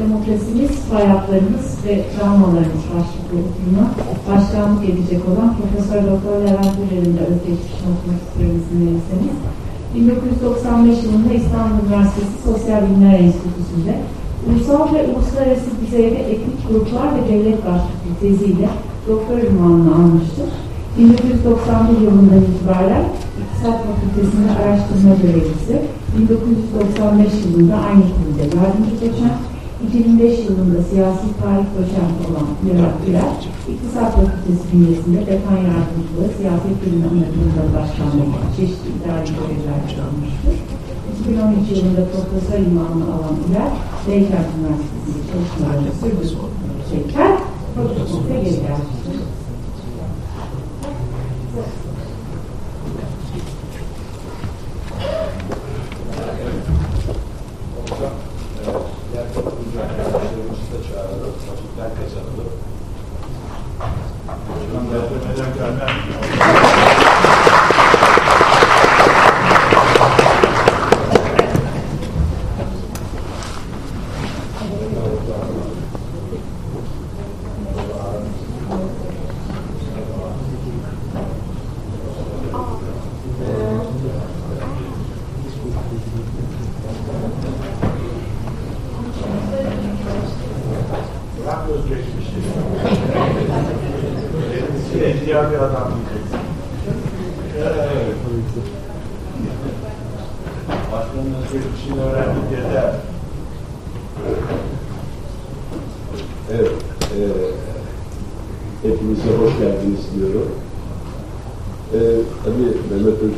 Demokrasimiz, hayatlarımız ve travmalarımız başlıklı oturuma başkanlık edecek olan Profesör Doktor Levent Gürer'in de özgeçmişini okumak istiyorum izin verirseniz. 1995 yılında İstanbul Üniversitesi Sosyal Bilimler Enstitüsü'nde Ulusal ve Uluslararası Düzeyde Etnik Gruplar ve Devlet başlıklı teziyle doktor ünvanını almıştır. 1991 yılından itibaren İktisat Fakültesi'nde araştırma görevlisi, 1995 yılında aynı kurumda yardımcı doçent, 2005 yılında siyasi tarih doçent olan Miraç Güler, İktisat Fakültesi bünyesinde dekan yardımcılığı, siyaset bilimleri bölümünde başkanlığı çeşitli idari görevler almıştır. 2013 yılında profesör ünvanını alan Güler, Beykent Üniversitesi'nde çalışmalarını sürdürürken, fakültesine geri gelmiştir.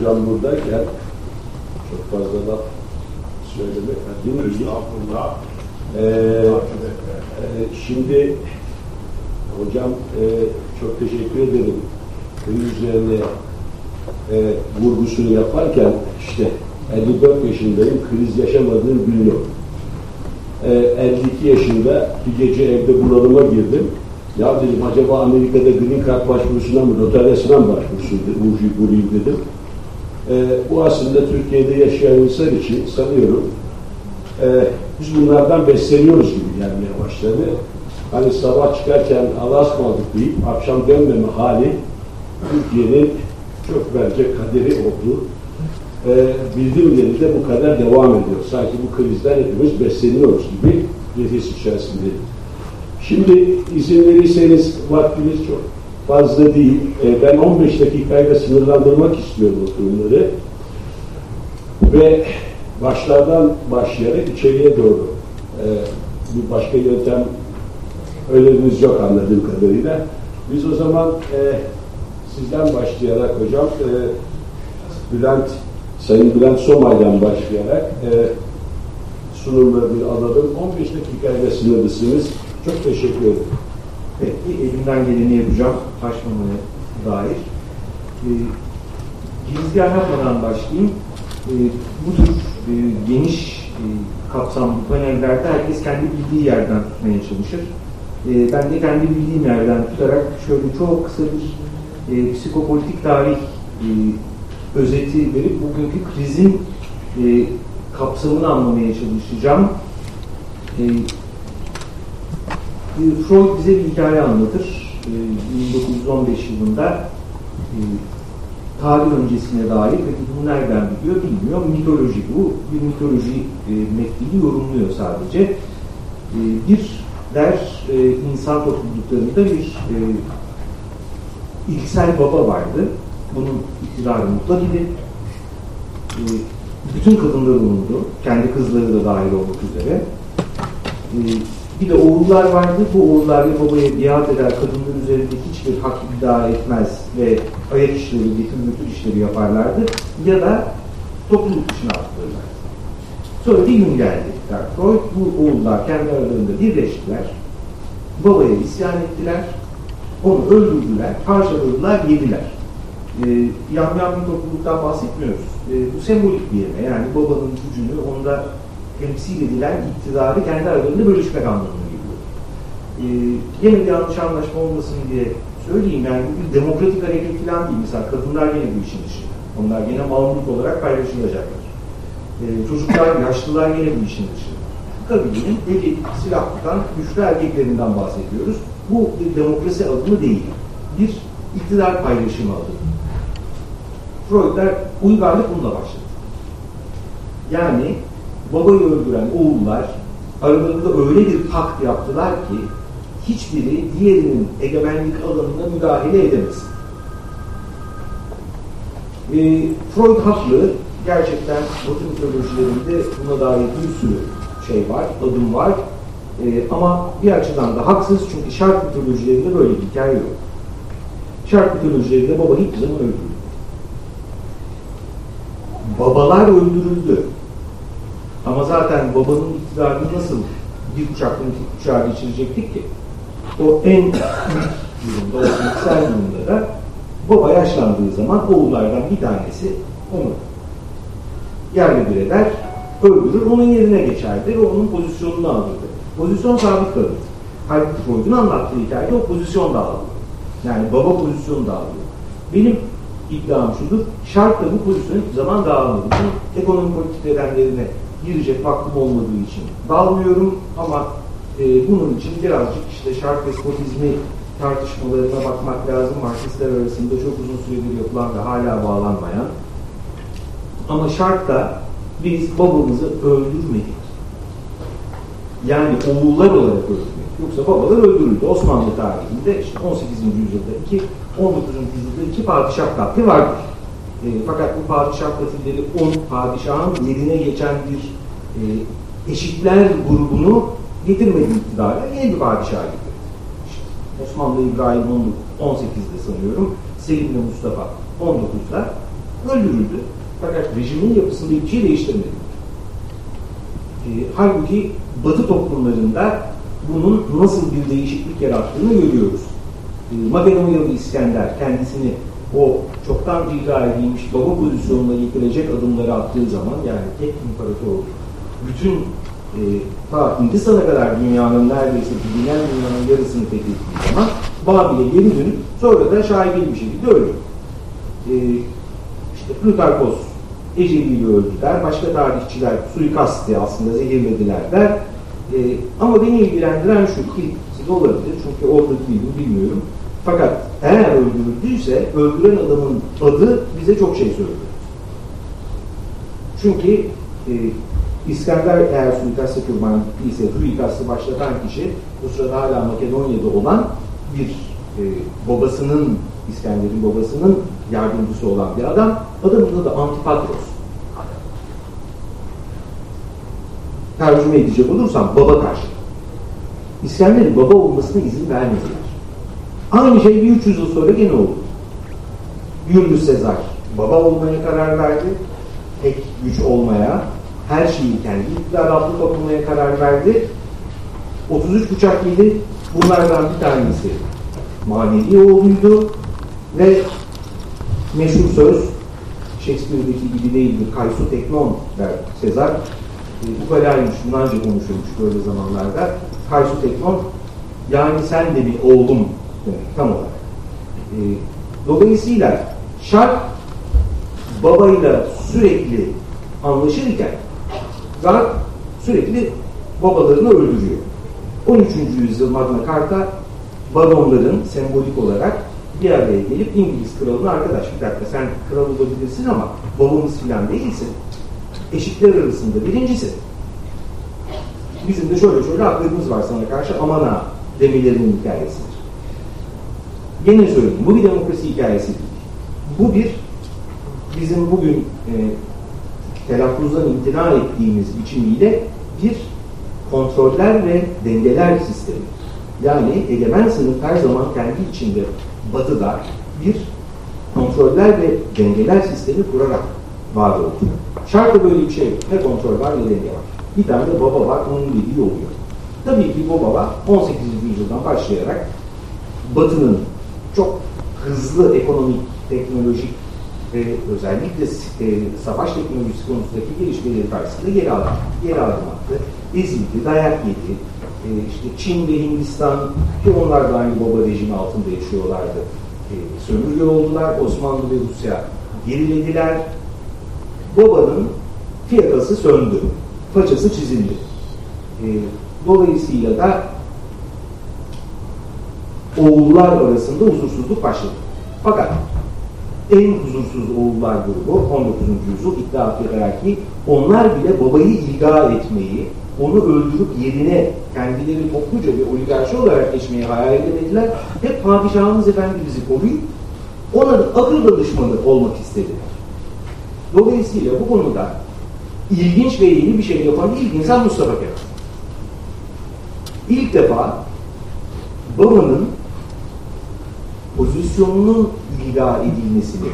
hocam buradayken çok fazla laf söylemek haddini değil. Ee, e, şimdi hocam e, çok teşekkür ederim. Bunun üzerine e, vurgusunu yaparken işte 54 yaşındayım, kriz yaşamadığım gün yok. E, 52 yaşında bir gece evde bunalıma girdim. Ya dedim acaba Amerika'da Green Card başvurusuna mı, notaryasına mı başvursun bulayım dedim. E, bu aslında Türkiye'de yaşayan insan için sanıyorum e, biz bunlardan besleniyoruz gibi gelmeye başladı. Hani sabah çıkarken Allah'a ısmarladık deyip akşam dönmeme hali Türkiye'nin çok bence kaderi oldu. E, bildiğim yeri de bu kadar devam ediyor. Sanki bu krizden hepimiz besleniyoruz gibi bir his içerisindeyim. Şimdi izin verirseniz vaktimiz çok fazla değil. E, ben 15 dakikayla sınırlandırmak istiyorum oturumları. Ve başlardan başlayarak içeriye doğru e, bir başka yöntem öneriniz yok anladığım kadarıyla. Biz o zaman e, sizden başlayarak hocam e, Bülent Sayın Bülent Somay'dan başlayarak e, sunumları bir alalım. 15 dakikayla sınırlısınız. Çok teşekkür ederim. Peki, elimden geleni yapacağım taşmamaya dair. E, girizgah yapmadan başlayayım. E, bu tür e, geniş e, kapsamlı panellerde herkes kendi bildiği yerden tutmaya çalışır. E, ben de kendi bildiğim yerden tutarak şöyle çok kısa bir e, psikopolitik tarih e, özeti verip bugünkü krizin e, kapsamını anlamaya çalışacağım. E, Freud bize bir hikaye anlatır. 1915 ee, yılında e, tarih öncesine dair ve bunu nereden biliyor bilmiyor. Mitoloji bu. Bir mitoloji e, metnini yorumluyor sadece. E, bir der insan topluluklarında bir ilksel baba vardı. Bunun iktidarı mutlak idi. Bütün kadınları bulundu. Kendi kızları da dahil olmak üzere. Bir de oğullar vardı. Bu oğullar ya babaya biat eder, kadınlar üzerinde hiçbir hak iddia etmez ve ayak işleri, getir götür işleri yaparlardı. Ya da topluluk dışına atılırlar. Sonra bir gün geldi Freud. Bu oğullar kendi aralarında birleştiler. Babaya isyan ettiler. Onu öldürdüler, parçaladılar, yediler. Ee, yamyam bir topluluktan bahsetmiyoruz. Ee, bu sembolik bir yeme. Yani babanın gücünü onda temsil edilen iktidarı kendi aralarında bölüşmek anlamına geliyor. Ee, yine bir yanlış anlaşma olmasın diye söyleyeyim yani bu bir demokratik hareket falan değil. Mesela kadınlar yine bu işin dışında. Onlar yine malumluk olarak paylaşılacaklar. Ee, çocuklar, yaşlılar yine bu işin dışında. kabilenin eli silah tutan güçlü erkeklerinden bahsediyoruz. Bu bir demokrasi adımı değil. Bir iktidar paylaşımı adımı. Freudler uygarlık bununla başladı. Yani babayı öldüren oğullar aralarında öyle bir pakt yaptılar ki hiçbiri diğerinin egemenlik alanına müdahale edemez. E, Freud haklı. Gerçekten Batı mitolojilerinde buna dair bir sürü şey var, adım var. E, ama bir açıdan da haksız çünkü şark mitolojilerinde böyle bir hikaye yok. Şark mitolojilerinde baba hiçbir zaman öldürüldü. Babalar öldürüldü. Ama zaten babanın iktidarını nasıl bir kuşaktan iki kuşağa geçirecektik ki? O en durumda, o ilksel durumda da baba yaşlandığı zaman oğullardan bir tanesi onu yerle bir eder, öldürür, onun yerine geçerdi ve onun pozisyonunu alırdı. Pozisyon sabit kalır. Halbuki Freud'un anlattığı hikayede o pozisyon dağılıyor. Yani baba pozisyonu dağılıyor. Benim iddiam şudur, şart da bu pozisyon hiçbir zaman dağılmadı. Bunu ekonomi politik nedenlerine girecek vaktim olmadığı için dağılmıyorum ama e, bunun için birazcık işte şart despotizmi tartışmalarına bakmak lazım. Marksistler arasında çok uzun süredir yapılan ve hala bağlanmayan. Ama şartta biz babamızı öldürmedik. Yani oğullar olarak öldürmedik. Yoksa babalar öldürüldü. Osmanlı tarihinde işte 18. yüzyılda iki, 19. yüzyılda iki padişah katli vardır. E, fakat bu padişah katilleri on padişahın yerine geçen bir e, eşitler grubunu getirmedi iktidara. Yeni bir padişah getirdi. İşte Osmanlı İbrahim 18'de sanıyorum. Selim ve Mustafa 19'da öldürüldü. Fakat rejimin yapısında hiçbir şey değiştirmedi. E, halbuki Batı toplumlarında bunun nasıl bir değişiklik yarattığını görüyoruz. E, Makedonyalı İskender kendisini o çoktan icra edilmiş baba pozisyonuna getirecek adımları attığı zaman yani tek imparator bütün e, ta Hindistan'a kadar dünyanın neredeyse bilinen dünyanın yarısını fethettiği zaman Babil'e geri dönüp sonra da şaibeli bir şekilde ölüyor. E, işte Plutarkos eceliyle öldüler. Başka tarihçiler suikastı aslında zehirlediler der. E, ama beni ilgilendiren şu ki siz olabilir çünkü orada değilim bilmiyorum. Fakat eğer öldürüldüyse öldüren adamın adı bize çok şey söylüyor. Çünkü e, İskender eğer suikastı kurban ise suikastı başlatan kişi bu sırada hala Makedonya'da olan bir e, babasının İskender'in babasının yardımcısı olan bir adam. Adamın adı Antipatros. Tercüme edecek olursam baba karşı. İskender'in baba olmasına izin vermediler. Aynı şey bir 300 yıl sonra gene oldu. Julius Caesar baba olmaya karar verdi. Tek güç olmaya, her şeyi kendi iktidar altında toplamaya karar verdi. 33 bıçak yedi. Bunlardan bir tanesi manevi oğluydu ve meşhur söz Shakespeare'deki gibi değildir. Kaysu teknon der Sezar. E, bu kadarıymış, Yunanca konuşulmuş böyle zamanlarda. Kaysu teknon yani sen de bir oğlum demek tam olarak. E, dolayısıyla şark babayla sürekli anlaşırken Zar sürekli babalarını öldürüyor. 13. yüzyıl Magna Carta baronların sembolik olarak bir araya gelip İngiliz kralına arkadaş bir dakika sen kral olabilirsin ama babamız filan değilsin. Eşitler arasında birincisi. Bizim de şöyle şöyle haklarımız var sana karşı aman ha demelerinin hikayesidir. Gene söyleyeyim bu bir demokrasi hikayesi değil. Bu bir bizim bugün e, telaffuzdan imtina ettiğimiz biçimiyle bir kontroller ve dengeler sistemi. Yani egemen sınıf her zaman kendi içinde batıda bir kontroller ve dengeler sistemi kurarak var oldu. Şartta böyle bir şey. Ne kontrol var ne denge var. Bir tane de baba var, onun dediği oluyor. Tabii ki bu baba 18. yüzyıldan başlayarak Batı'nın çok hızlı ekonomik, teknolojik ve özellikle e, savaş teknolojisi konusundaki gelişmeleri karşısında geri adım, geri adım attı. Ezildi, dayak yedi. E, işte Çin ve Hindistan ki onlar da aynı baba rejimi altında yaşıyorlardı. E, sömürge oldular. Osmanlı ve Rusya gerilediler. Babanın fiyakası söndü. Façası çizildi. E, dolayısıyla da oğullar arasında huzursuzluk başladı. Fakat en huzursuz oğullar grubu 19. yüzyıl iddia eder ki onlar bile babayı ilga etmeyi, onu öldürüp yerine kendileri topluca bir oligarşi olarak geçmeyi hayal edemediler. Hep padişahımız efendimizi koruyup ona da akıl danışmanı olmak istediler. Dolayısıyla bu konuda ilginç ve yeni bir şey yapan ilk insan Mustafa Kemal. İlk defa babanın pozisyonunun ilga edilmesini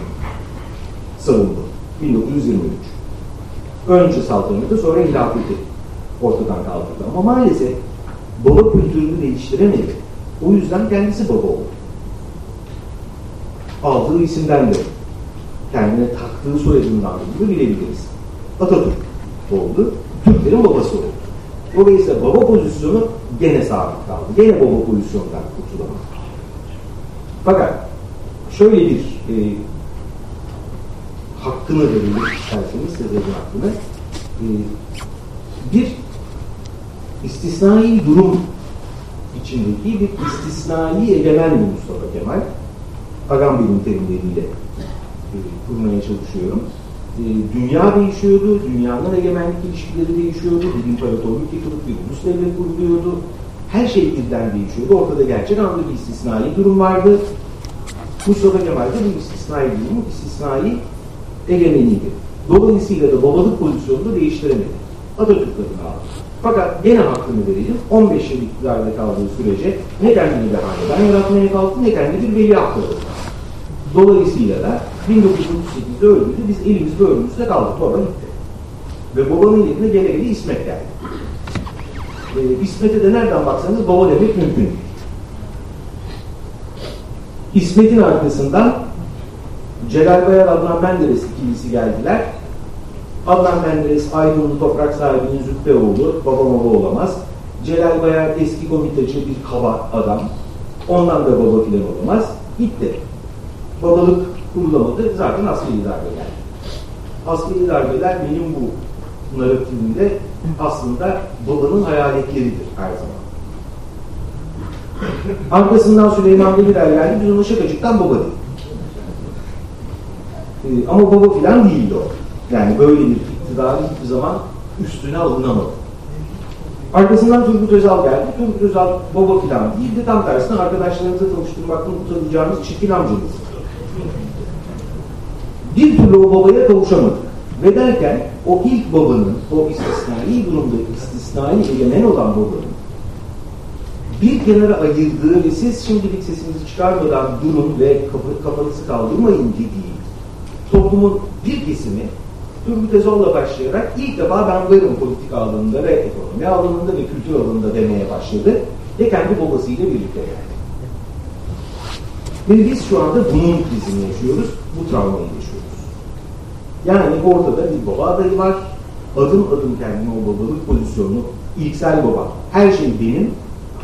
savundu. 1923. Önce saltanatı sonra hilafeti ortadan kaldırdı. Ama maalesef baba kültürünü değiştiremedi. O yüzden kendisi baba oldu. Aldığı isimden de kendine taktığı soyadından da bilebiliriz. Atatürk oldu. Türklerin babası oldu. Dolayısıyla baba pozisyonu gene sabit kaldı. Gene baba pozisyonundan kurtulamadı. Fakat şöyle bir e, hakkını verelim isterseniz Sezer'in hakkını. E, bir istisnai durum içindeki bir istisnai egemen Mustafa Kemal. Agamben'in terimleriyle e, kurmaya çalışıyorum. E, dünya değişiyordu, dünyanın egemenlik ilişkileri değişiyordu, bir imparatorluk yıkılıp bir ulus devlet kuruluyordu. Her şey birden değişiyordu. Ortada gerçek anlamda bir istisnai durum vardı. Mustafa Kemal de bu istisnai durumun istisnai egemeniydi. Dolayısıyla da babalık pozisyonunu değiştiremedi. Atatürk adına aldı. Fakat gene hakkını verelim. 15 yıl iktidarda kaldığı sürece ne kendini bir haneden yaratmaya kalktı ne kendi bir veliaht oldu. Dolayısıyla da 1938'de öldürdü. Biz elimizde önümüzde kaldık. Sonra gitti. Ve babanın yerine gele İsmet geldi. Ee, İsmet'e de nereden baksanız baba demek mümkün. İsmet'in arkasından Celal Bayar Adnan Menderes ikilisi geldiler. Adnan Menderes Aydınlı toprak sahibinin züppe oğlu, baba baba olamaz. Celal Bayar eski komiteci bir kaba adam. Ondan da baba filan olamaz. Gitti. Babalık kurulamadı. Zaten askeri darbe geldi. Askeri darbeler benim bu narratifimde aslında babanın hayaletleridir her zaman. Arkasından Süleyman Demirel geldi. Biz ona şakacıktan baba dedik. Ee, ama baba filan değildi o. Yani böyle bir iktidarı hiçbir zaman üstüne alınamadı. Arkasından Turgut Özal geldi. Turgut Özal baba filan değildi. Tam tersine arkadaşlarınızla tanıştırmaktan utanacağınız çirkin amcanız. Bir türlü o babaya kavuşamadık. Ve derken o ilk babanın, o istisnai durumda istisnai egemen olan babanın bir kenara ayırdığı ve siz şimdilik sesinizi çıkarmadan durun ve kafanızı kaldırmayın dediği toplumun bir kesimi Turgut Özal'la başlayarak ilk defa ben varım politika alanında ve ekonomi alanında ve kültür alanında demeye başladı ve kendi babasıyla birlikte geldi. Ve biz şu anda bunun krizini yaşıyoruz, bu travmayı yaşıyoruz. Yani ortada bir baba adayı var, adım adım kendine o babalık pozisyonunu, ilksel baba, her şey benim,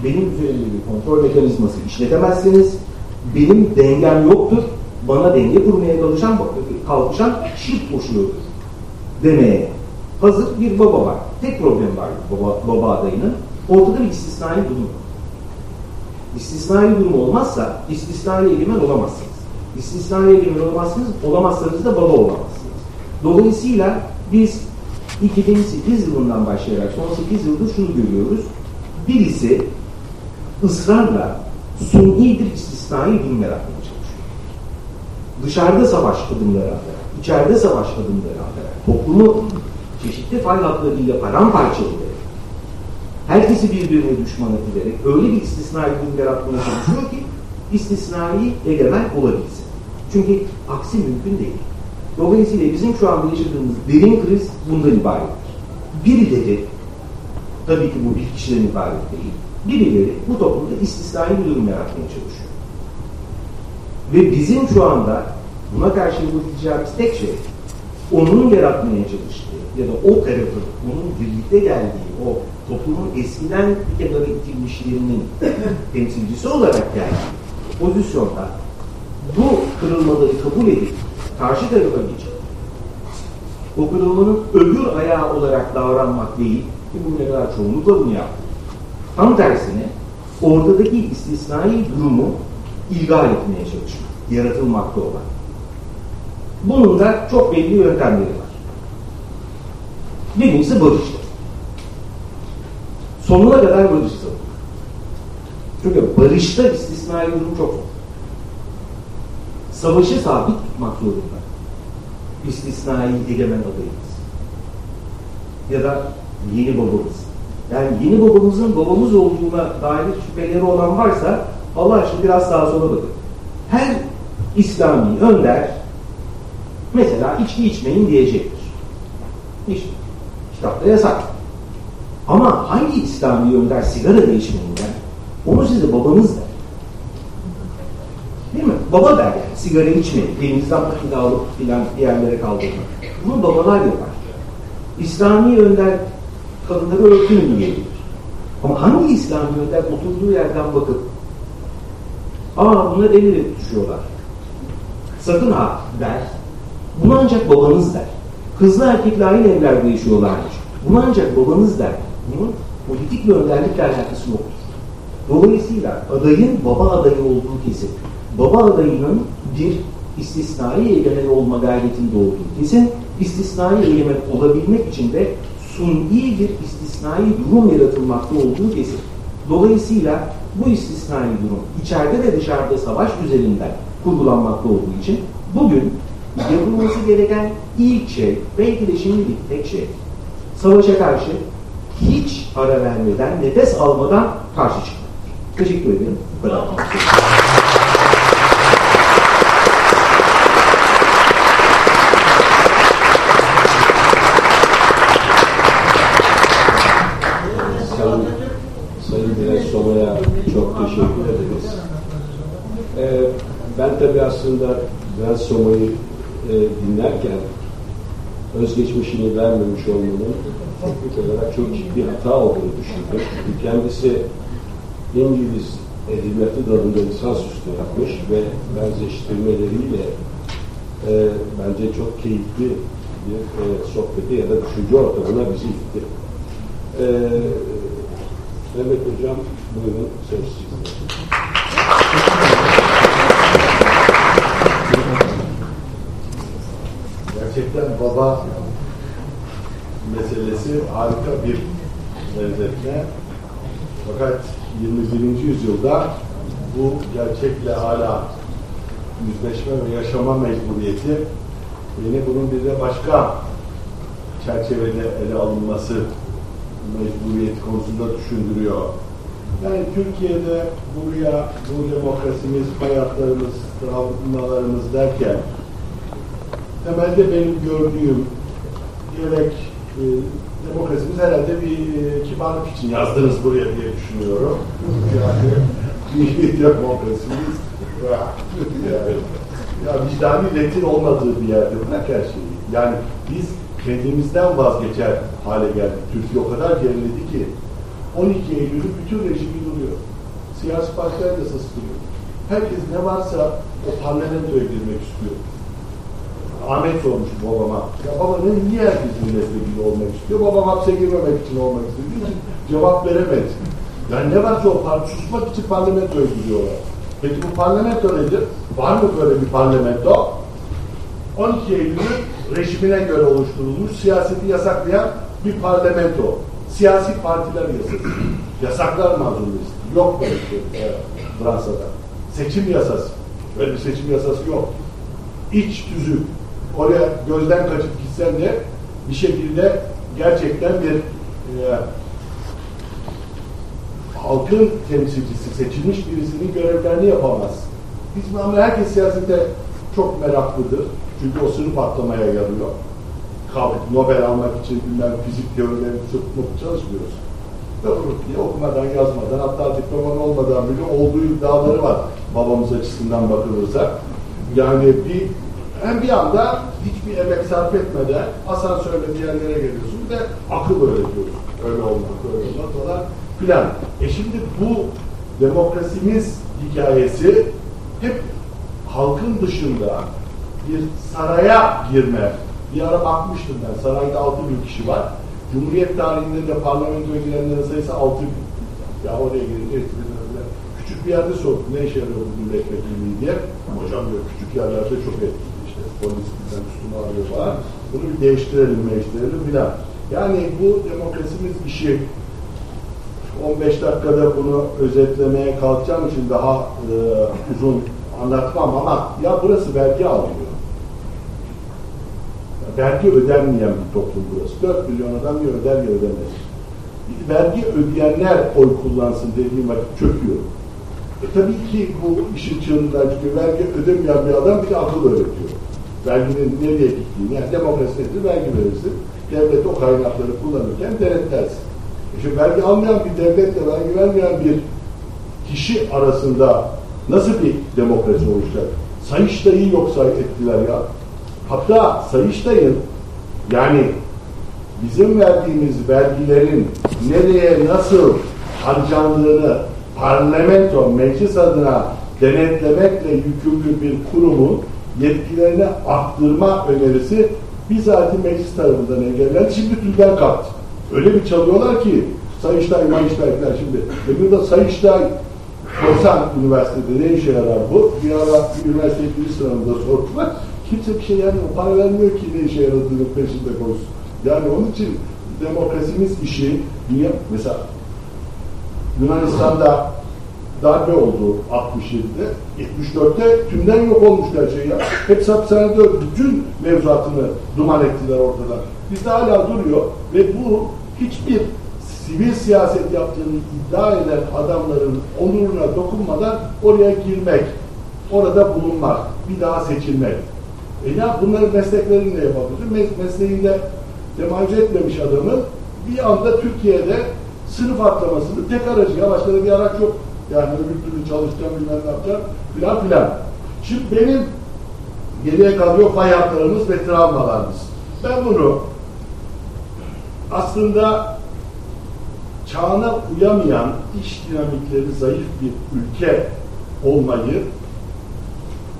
benim üzerimde bir kontrol mekanizması işletemezsiniz, benim dengem yoktur, bana denge kurmaya çalışan, kalkışan şirk koşuyordur demeye hazır bir baba var. Tek problem var baba, baba adayının. Ortada bir istisnai durum var. İstisnai durum olmazsa istisnai egemen olamazsınız. İstisnai egemen olamazsınız, olamazsanız da baba olamazsınız. Dolayısıyla biz 2008 yılından başlayarak son 8 yıldır şunu görüyoruz. Birisi ısrarla suni bir istisnai durum yaratmaya çalışıyor. Dışarıda savaş adımları atarak, içeride savaş adımları atarak, toplumu çeşitli fay hatlarıyla paramparça ederek, herkesi birbirine düşman ederek öyle bir istisnai durum yaratmaya çalışıyor ki istisnai egemen olabilsin. Çünkü aksi mümkün değil. Dolayısıyla bizim şu anda yaşadığımız derin kriz bundan ibarettir. Birileri, tabii ki bu bir kişiden ibaret değil, birileri bu toplumda istisnai bir durum yaratmaya çalışıyor. Ve bizim şu anda buna karşı yapabileceğimiz tek şey onun yaratmaya çalıştığı ya da o tarafın onun birlikte geldiği o toplumun eskiden bir kenara itilmişlerinin temsilcisi olarak geldiği pozisyonda bu kırılmaları kabul edip karşı tarafa geçip o kırılmanın öbür ayağı olarak davranmak değil, Ki bugüne kadar çoğunlukla bunu yaptı. Tam tersine oradaki istisnai durumu ilgal etmeye çalışıyor. Yaratılmakta olan. Bunun da çok belli yöntemleri var. Birincisi barıştır. Sonuna kadar barış savunur. Çünkü barışta istisnai durum çok zor. Savaşı sabit tutmak zorunda. İstisnai egemen adayımız. Ya da yeni babamız. Yani yeni babamızın babamız olduğuna dair şüpheleri olan varsa Allah aşkına biraz sağa sola bakın. Her İslami önder mesela içki içmeyin diyecektir. İşte kitapta yasak. Ama hangi İslami önder sigara da içmeyin der? Onu size babanız der. Değil mi? Baba der yani. Sigara içmeyin. Elinizden paketi alıp filan bir yerlere kaldırmak. Bunu babalar yapar. İslami önder kadınları örtün diyebilir. Ama hangi İslami önder oturduğu yerden bakıp aa bunlar eli düşüyorlar. Sakın ha der. Bunu ancak babanız der. Kızlı erkekle aynı evlerde yaşıyorlarmış. Bunu ancak babanız der. Bunun politik bir önderlikle alakası yoktur. Dolayısıyla adayın baba adayı olduğu kesin. Baba adayının bir istisnai egemen olma gayretinde olduğu kesin. İstisnai egemen olabilmek için de suni bir istisnai durum yaratılmakta olduğu kesin. Dolayısıyla bu istisnai durum içeride ve dışarıda savaş üzerinden kurgulanmakta olduğu için bugün yapılması gereken ilk şey, belki de şimdilik tek şey, savaşa karşı hiç ara vermeden, nefes almadan karşı çıkmak. Teşekkür ederim. Bu çok teşekkür ederiz. Ee, ben tabii aslında Bilal Soma'yı e, dinlerken özgeçmişini vermemiş olmanın teknik olarak çok ciddi hata olduğunu düşündüm. Kendisi İngiliz edebiyatı dalında lisansüstü yapmış ve benzeştirmeleriyle e, bence çok keyifli bir e, sohbeti ya da düşünce ortamına bizi itti. Ee, Mehmet Hocam buyurun söz. Gerçekten baba meselesi harika bir benzetme. Fakat 21. yüzyılda bu gerçekle hala yüzleşme ve yaşama mecburiyeti beni bunun bir de başka çerçevede ele alınması mecburiyeti konusunda düşündürüyor. Yani Türkiye'de buraya bu demokrasimiz, hayatlarımız, travmalarımız derken temelde benim gördüğüm gerek e, demokrasimiz herhalde bir e, kibarlık için yazdınız buraya diye düşünüyorum. Yani bir demokrasimiz yani, ya vicdani retin olmadığı bir yerde bırak her şeyi. Yani biz kendimizden vazgeçer hale geldik. Türkiye o kadar geriledi ki 12 Eylül'ün bütün rejimi duruyor. Siyasi partiler yasası duruyor. Herkes ne varsa o parlamentoya girmek istiyor. Ahmet sormuş babama. Ya baba ne, niye herkes milletvekili olmak istiyor? Babam hapse girmemek için olmak istiyor. Cevap veremedi. Yani ne varsa o parti susmak için parlamentoya giriyorlar. Peki bu parlamento nedir? Var mı böyle bir parlamento? 12 Eylül'ün rejimine göre oluşturulmuş siyaseti yasaklayan bir parlamento. Siyasi partiler yasası. Yasaklar mazlumesi. Yok böyle şey Fransa'da. Seçim yasası. Böyle bir seçim yasası yok. İç tüzük. Oraya gözden kaçıp gitsen de bir şekilde gerçekten bir e, halkın temsilcisi, seçilmiş birisinin görevlerini yapamaz. Biz ama herkes siyasete çok meraklıdır. Çünkü o sınıf atlamaya yarıyor. Nobel almak için bilmem fizik teorilerini tutmak çalışmıyoruz. Doğru diye okumadan yazmadan hatta diploman olmadan bile olduğu iddiaları var babamız açısından bakılırsa. Yani bir hem bir anda hiçbir emek sarf etmeden asansörle bir geliyorsun. De akıl öğretiyorsun. Öyle olmak, öyle olmak falan filan. E şimdi bu demokrasimiz hikayesi hep halkın dışında bir saraya girme. Bir ara bakmıştım ben. Sarayda 6 bin kişi var. Cumhuriyet tarihinde de parlamentoya girenlerin sayısı 6 bin. Ya oraya girince küçük bir yerde sordum ne işe yarıyor bu milletvekilliği diye. Hocam diyor küçük yerlerde çok etkili işte polis bizden üstüne arıyor falan. Bunu bir değiştirelim değiştirelim filan. Yani bu demokrasimiz işi 15 dakikada bunu özetlemeye kalkacağım için daha e, uzun anlatmam ama ya burası vergi almıyor. Vergi ödenmeyen bir toplum burası. 4 milyon adam ya öder ya ödemez. Vergi ödeyenler oy kullansın dediğim vakit çöküyor. E tabii ki bu işin çığırından çıkıyor. Vergi ödemeyen bir adam bir akıl öğretiyor. Verginin nereye gittiğini, yani demokrasi nedir? Vergi verirsin. Devlet o kaynakları kullanırken denetlersin. E şimdi vergi almayan bir devletle vergi vermeyen bir kişi arasında nasıl bir demokrasi oluşacak? Sayıştay'ı yok say ettiler ya. Hatta Sayıştay'ın yani bizim verdiğimiz vergilerin nereye nasıl harcandığını parlamento, meclis adına denetlemekle yükümlü bir kurumun yetkilerini arttırma önerisi bizatihi meclis tarafından engellendi. Şimdi tülden kalktı. Öyle bir çalıyorlar ki Sayıştay, Mayıştay şimdi. Öbür de Sayıştay Korsan Üniversitede ne işe yarar bu? Bir ara üniversite giriş sınavında sordular. Kimse bir şey yani para vermiyor ki ne işe yaradığını peşinde koysun. Yani onun için demokrasimiz işi niye mesela Yunanistan'da darbe oldu 67'de. 74'te tümden yok olmuş her şey ya. Hep hapishanede bütün mevzuatını duman ettiler ortadan. Bizde hala duruyor ve bu hiçbir sivil siyaset yaptığını iddia eden adamların onuruna dokunmadan oraya girmek, orada bulunmak, bir daha seçilmek. E ya bunların mesleklerini ne yapabilir? Mes mesleğinde temayüz etmemiş adamın bir anda Türkiye'de sınıf atlamasının tek aracı. Ya başka da bir araç yok. Yani öbür türlü çalışacağım bilmem ne yapacağım filan filan. Şimdi benim geriye kalıyor fay hatlarımız ve travmalarımız. Ben bunu aslında çağına uyamayan iş dinamikleri zayıf bir ülke olmayı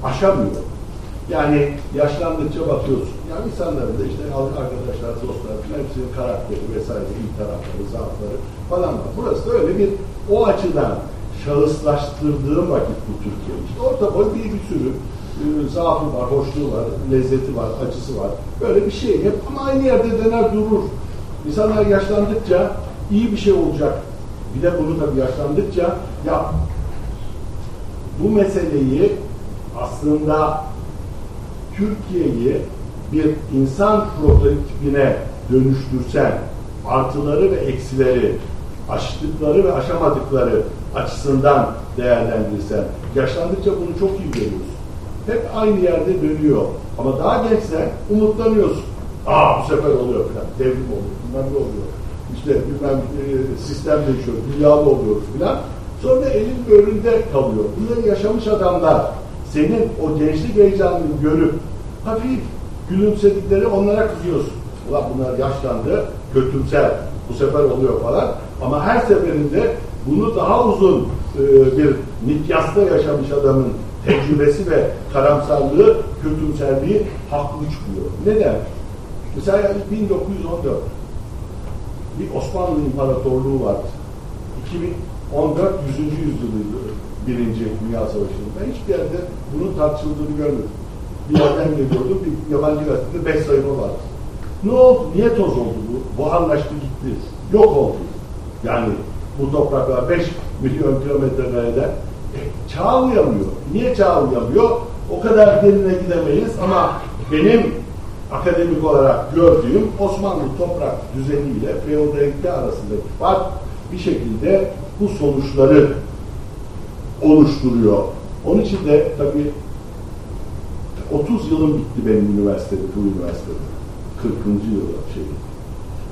aşamıyor. Yani yaşlandıkça bakıyorsun. Yani insanların da işte arkadaşlar, dostlar, hepsinin karakteri vesaire, iyi tarafları, zaafları falan var. Burası da öyle bir o açıdan şahıslaştırdığım vakit bu Türkiye. İşte orta boy bir, bir sürü e, zaafı var, hoşluğu var, lezzeti var, acısı var. Böyle bir şey hep ama aynı yerde döner durur. İnsanlar yaşlandıkça iyi bir şey olacak. Bir de bunu tabii yaşlandıkça ya bu meseleyi aslında Türkiye'yi bir insan prototipine dönüştürsen artıları ve eksileri aştıkları ve aşamadıkları açısından değerlendirirsen yaşlandıkça bunu çok iyi görüyorsun. Hep aynı yerde dönüyor. Ama daha gençsen umutlanıyorsun. Aa bu sefer oluyor falan. Devrim oluyor. Bilmem ne oluyor. İşte bilmem e, sistem değişiyor. Dünyalı oluyoruz falan. Sonra elin önünde kalıyor. Bunları yaşamış adamlar senin o gençlik heyecanını görüp hafif gülümsedikleri onlara kızıyorsun. Ulan bunlar yaşlandı, kötümser, bu sefer oluyor falan. Ama her seferinde bunu daha uzun e, bir Nikyas'ta yaşamış adamın tecrübesi ve karamsarlığı, kötümserliği haklı çıkıyor. Neden? Mesela 1914 bir Osmanlı İmparatorluğu vardı. 2014 100. yüzyılıydı Birinci Dünya Savaşı'nda. Hiçbir yerde bunun tartışıldığını görmedim. Bir yerden gördüm, bir yabancı gazetede beş sayfa vardı. Ne oldu? Niye toz oldu bu? Buharlaştı gitti. Yok oldu. Yani bu topraklar 5 milyon kilometre karede e, çağ uyamıyor. Niye çağ uyamıyor? O kadar derine gidemeyiz ama benim akademik olarak gördüğüm Osmanlı toprak düzeniyle feodalite arasındaki fark bir şekilde bu sonuçları oluşturuyor. Onun için de tabii 30 yılım bitti benim üniversitede, bu üniversitede. 40. yılı şey.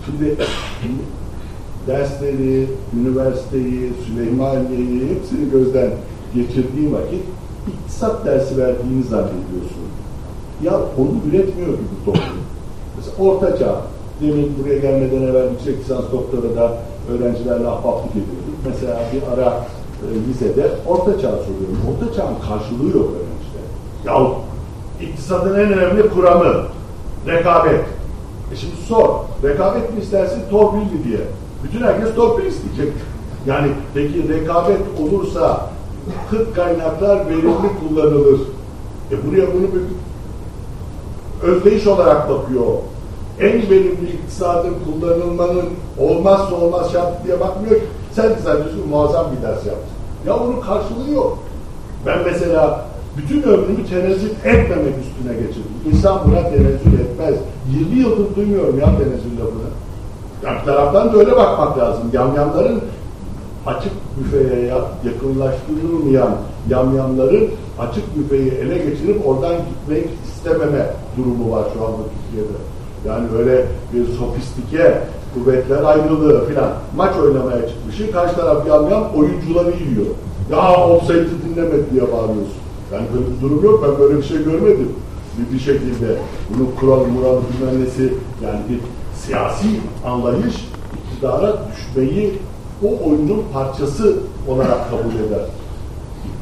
Şimdi dersleri, üniversiteyi, Süleymaniye'yi hepsini gözden geçirdiğim vakit iktisat dersi verdiğini zannediyorsun. Ya onu üretmiyor ki bu toplum. Mesela orta çağ, demin buraya gelmeden evvel yüksek lisans doktora da öğrencilerle ahbaplık ediyorduk. Mesela bir ara e, lisede orta çağ soruyorum. Orta çağın karşılığı yok öğrenciler. Ya iktisadın en önemli kuramı rekabet. E şimdi sor. Rekabet mi istersin, torpil mi diye. Bütün herkes torpil isteyecek. Yani peki rekabet olursa kıt kaynaklar verimli kullanılır. E buraya bunu bir özdeyiş olarak bakıyor. En verimli iktisadın kullanılmanın olmazsa olmaz şart diye bakmıyor ki. Sen zannediyorsun muazzam bir ders yaptın. Ya onun karşılığı yok. Ben mesela bütün ömrümü tenezzül etmemek üstüne geçirdim. İnsan buna tenezzül etmez. 20 yıldır duymuyorum ya tenezzül lafını. Yani bir taraftan da öyle bakmak lazım. Yamyamların açık büfeye yakınlaştırılmayan yamyamların açık büfeyi ele geçirip oradan gitmek istememe durumu var şu anda Türkiye'de. Yani öyle bir sofistike kuvvetler ayrılığı filan maç oynamaya çıkmışı karşı taraf yamyam oyuncuları yiyor. Ya olsaydı dinlemedi diye bağırıyorsun. Yani böyle bir durum yok. Ben böyle bir şey görmedim. Bir, bir şekilde bunun kuralı muralı bilmem nesi yani bir siyasi anlayış iktidara düşmeyi o oyunun parçası olarak kabul eder.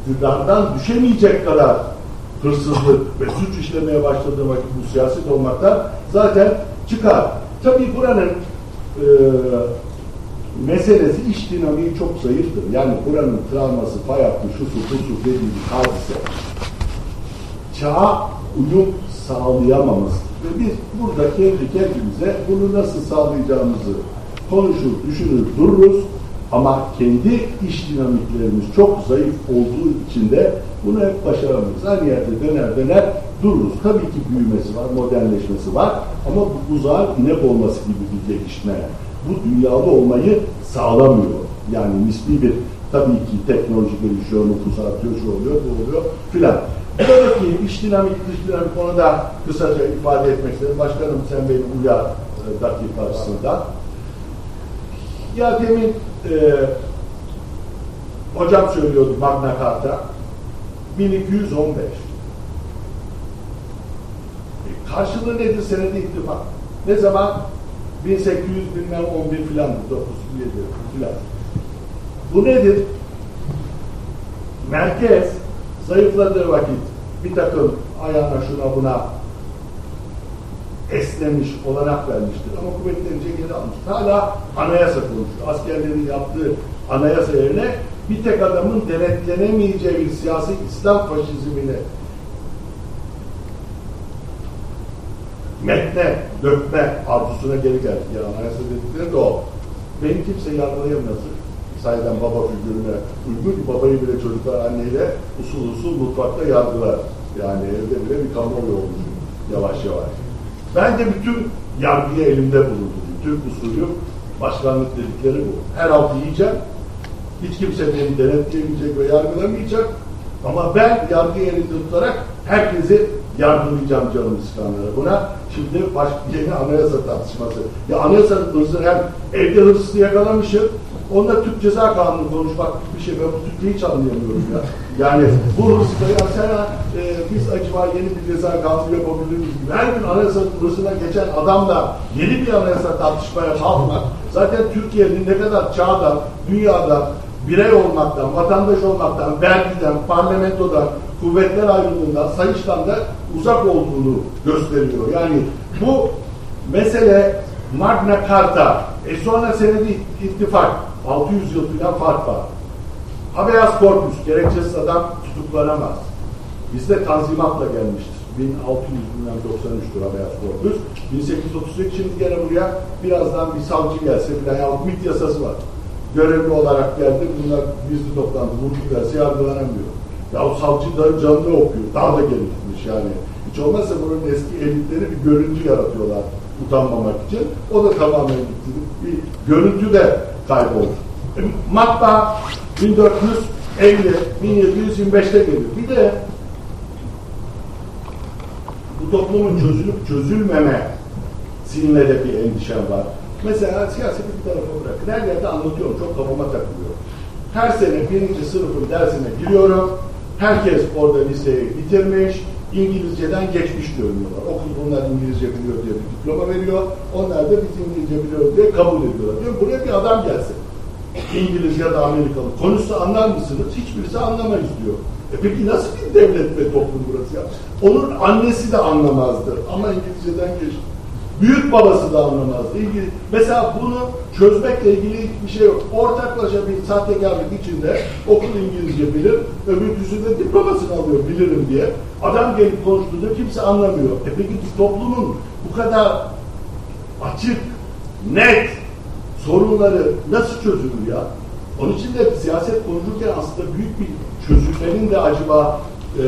İktidardan düşemeyecek kadar hırsızlık ve suç işlemeye başladığı vakit bu siyaset olmaktan zaten çıkar. Tabii buranın e, meselesi iş dinamiği çok zayıftır. Yani buranın travması, fay hattı, şusu, pusu dediğimiz hadise çağa uyum sağlayamamız. Ve biz burada kendi kendimize bunu nasıl sağlayacağımızı konuşur, düşünür, dururuz. Ama kendi iş dinamiklerimiz çok zayıf olduğu için de bunu hep başaramayız. Her yerde döner döner dururuz. Tabii ki büyümesi var, modernleşmesi var ama bu buzağın inek olması gibi bir gelişme. Bu dünyada olmayı sağlamıyor. Yani nispi bir tabii ki teknoloji gelişiyor, nüfus artıyor, şu oluyor, bu oluyor filan. Buradaki iş dinamik, dış dinamik onu da kısaca ifade etmek istedim. Başkanım sen beni uyar e, dakika açısından. Ya demin e, hocam söylüyordu Magna Carta 1215. Karşılığı nedir senede ittifak? Ne zaman? 1800 bilmem 11 filan 907 filan. Bu nedir? Merkez zayıfladığı vakit bir takım ayağına şuna buna esnemiş, olanak vermiştir. Ama kuvvetlerince geri almıştır. Hala anayasa konuşuyor. Askerlerin yaptığı anayasa yerine bir tek adamın denetlenemeyeceği bir siyasi İslam faşizmini metne, dökme arzusuna geri geldi. Ya anayasa dedikleri de o. Beni kimse yargılayamaz. Sayeden baba figürüne uygun babayı bile çocuklar anneyle usul usul mutfakta yargılar. Yani evde bile bir kamuoyu olmuş yavaş yavaş. Ben de bütün yargıyı elimde bulundurdum. Türk usulü başkanlık dedikleri bu. Her altı yiyeceğim. Hiç kimse beni denetleyemeyecek ve yargılamayacak. Ama ben yargıyı elimde tutarak herkesi yargılayacağım canım sıkanlara. Buna şimdi baş, yeni anayasa tartışması. Ya anayasa hırsızı hem evde hırsızı yakalamışım, onda Türk Ceza Kanunu konuşmak bir şey. Ben bu Türkçeyi hiç anlayamıyorum ya. Yani bu hırsızda ya e, biz acaba yeni bir ceza kanunu yapabilir miyiz. Her gün anayasa hırsına geçen adamla yeni bir anayasa tartışmaya kalkmak zaten Türkiye'nin ne kadar çağda, dünyada birey olmaktan, vatandaş olmaktan, vergiden, parlamentodan, kuvvetler ayrılığından, sayıştan da uzak olduğunu gösteriyor. Yani bu mesele Magna Carta, e sonra senedi ittifak, 600 yıl falan fark var. Habeas corpus, gerekçesiz adam tutuklanamaz. Bizde tanzimatla gelmiştir. 1693'tür habeas corpus. 1838 şimdi gene buraya birazdan bir savcı gelse filan ya MİT yasası var. Görevli olarak geldi. Bunlar gizli toplantı, vurgu gelse yargılanamıyor. Ya o savcı da canlı okuyor. Daha da gelişmiş yani. Hiç olmazsa bunun eski elitleri bir görüntü yaratıyorlar utanmamak için. O da tamamen gitti. Bir görüntü de kayboldu. E, matbaa 1450, 1725'te gelir. Bir de bu toplumun çözülüp çözülmeme sinirle de bir endişem var. Mesela siyaseti bir tarafa bırakın. Her yerde anlatıyorum. Çok kafama takılıyor. Her sene birinci sınıfın dersine giriyorum. Herkes orada liseyi bitirmiş. İngilizceden geçmiş görünüyorlar. Okul bunlar İngilizce biliyor diye bir diploma veriyor. Onlar da biz İngilizce biliyoruz diye kabul ediyorlar. Diyor buraya bir adam gelsin. İngiliz ya da Amerikalı. Konuşsa anlar mısınız? Hiçbirisi anlamayız diyor. E peki nasıl bir devlet ve toplum burası ya? Onun annesi de anlamazdı. Ama İngilizceden geç. Büyük babası da anlamaz. İlgili. Mesela bunu çözmekle ilgili hiçbir şey yok. Ortaklaşa bir sahtekarlık içinde okul İngilizce bilir, öbürküsü de diplomasını alıyor bilirim diye. Adam gelip konuştuğunda kimse anlamıyor. E peki toplumun bu kadar açık, net sorunları nasıl çözülür ya? Onun için de siyaset konuşurken aslında büyük bir çözümlerin de acaba e,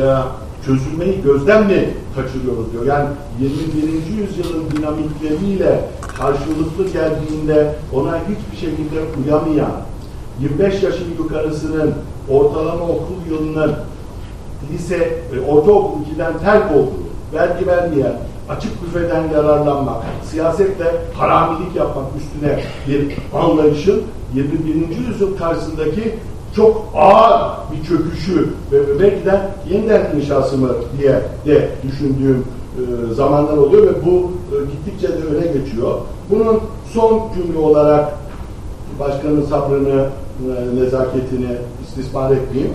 çözülmeyi gözden mi kaçırıyoruz diyor. Yani 21. yüzyılın dinamikleriyle karşılıklı geldiğinde ona hiçbir şekilde uyamayan, 25 yaşın yukarısının ortalama okul yılının lise, e, ortaokul 2'den terk olduğu, vergi vermeyen, açık büfeden yararlanmak, siyasetle haramilik yapmak üstüne bir anlayışın 21. yüzyıl karşısındaki çok ağır bir çöküşü ve belki de yeniden inşası mı diye de düşündüğüm e, zamanlar oluyor ve bu e, gittikçe de öne geçiyor. Bunun son cümle olarak başkanın sabrını, e, nezaketini istismar etmeyeyim.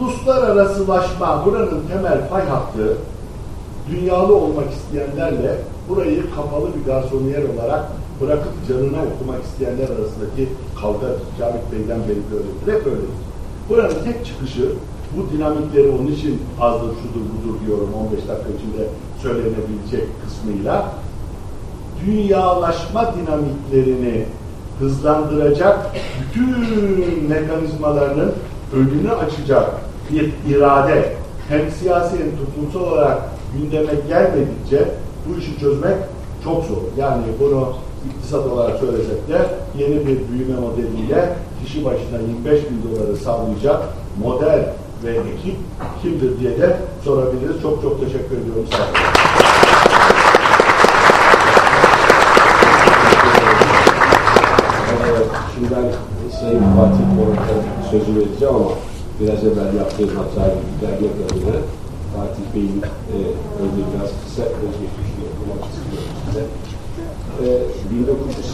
Uluslararasılaşma buranın temel pay hattı dünyalı olmak isteyenlerle burayı kapalı bir garsoniyer olarak bırakıp canına okumak isteyenler arasındaki kavga Cavit Bey'den beri böyledir. Hep öyledir. Buranın tek çıkışı bu dinamikleri onun için azdır, şudur, budur diyorum 15 dakika içinde söylenebilecek kısmıyla dünyalaşma dinamiklerini hızlandıracak bütün mekanizmalarının önünü açacak bir irade hem siyasi hem toplumsal olarak gündeme gelmedikçe bu işi çözmek çok zor. Yani bunu iktisat olarak söylesek de yeni bir büyüme modeliyle kişi başına 25 bin doları sağlayacak model ve ekip kimdir diye de sorabiliriz. Çok çok teşekkür ediyorum. Sağ olun. Şimdi ben Sayın Fatih Borak'a sözü vereceğim ama biraz evvel yaptığım hatayı gidermek adına Fatih Bey'in e, önce biraz kısa özgeçmişini okumak istiyorum size. E,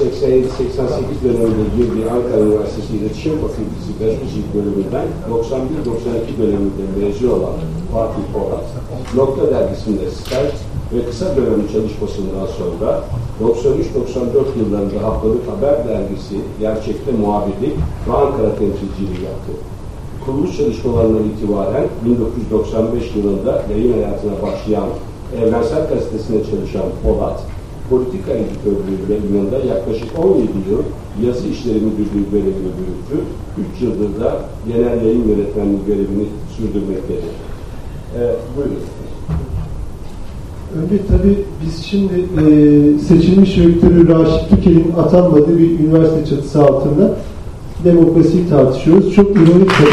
1987-88 döneminde girdiği Ankara Üniversitesi İletişim Fakültesi Gazetecilik bölümünden 91-92 döneminde mezun olan Fatih Polat, Nokta dergisinde staj ve kısa dönem çalışmasından sonra 93-94 yıllarında Haftalık Haber Dergisi gerçekte muhabirlik ve Ankara temsilciliği yaptı. Kuruluş çalışmalarından itibaren 1995 yılında yayın hayatına başlayan Evrensel Gazetesi'ne çalışan Polat, politika editörlüğü bölümünde yaklaşık 17 yıl yazı işleri müdürlüğü görevini yürüttü. 3 yıldır da genel yayın yönetmenliği görevini sürdürmektedir. Ee, buyurun. Önce tabii biz şimdi e, seçilmiş rektörü Raşit Tükel'in atanmadığı bir üniversite çatısı altında demokrasiyi tartışıyoruz. Çok ironik tabii.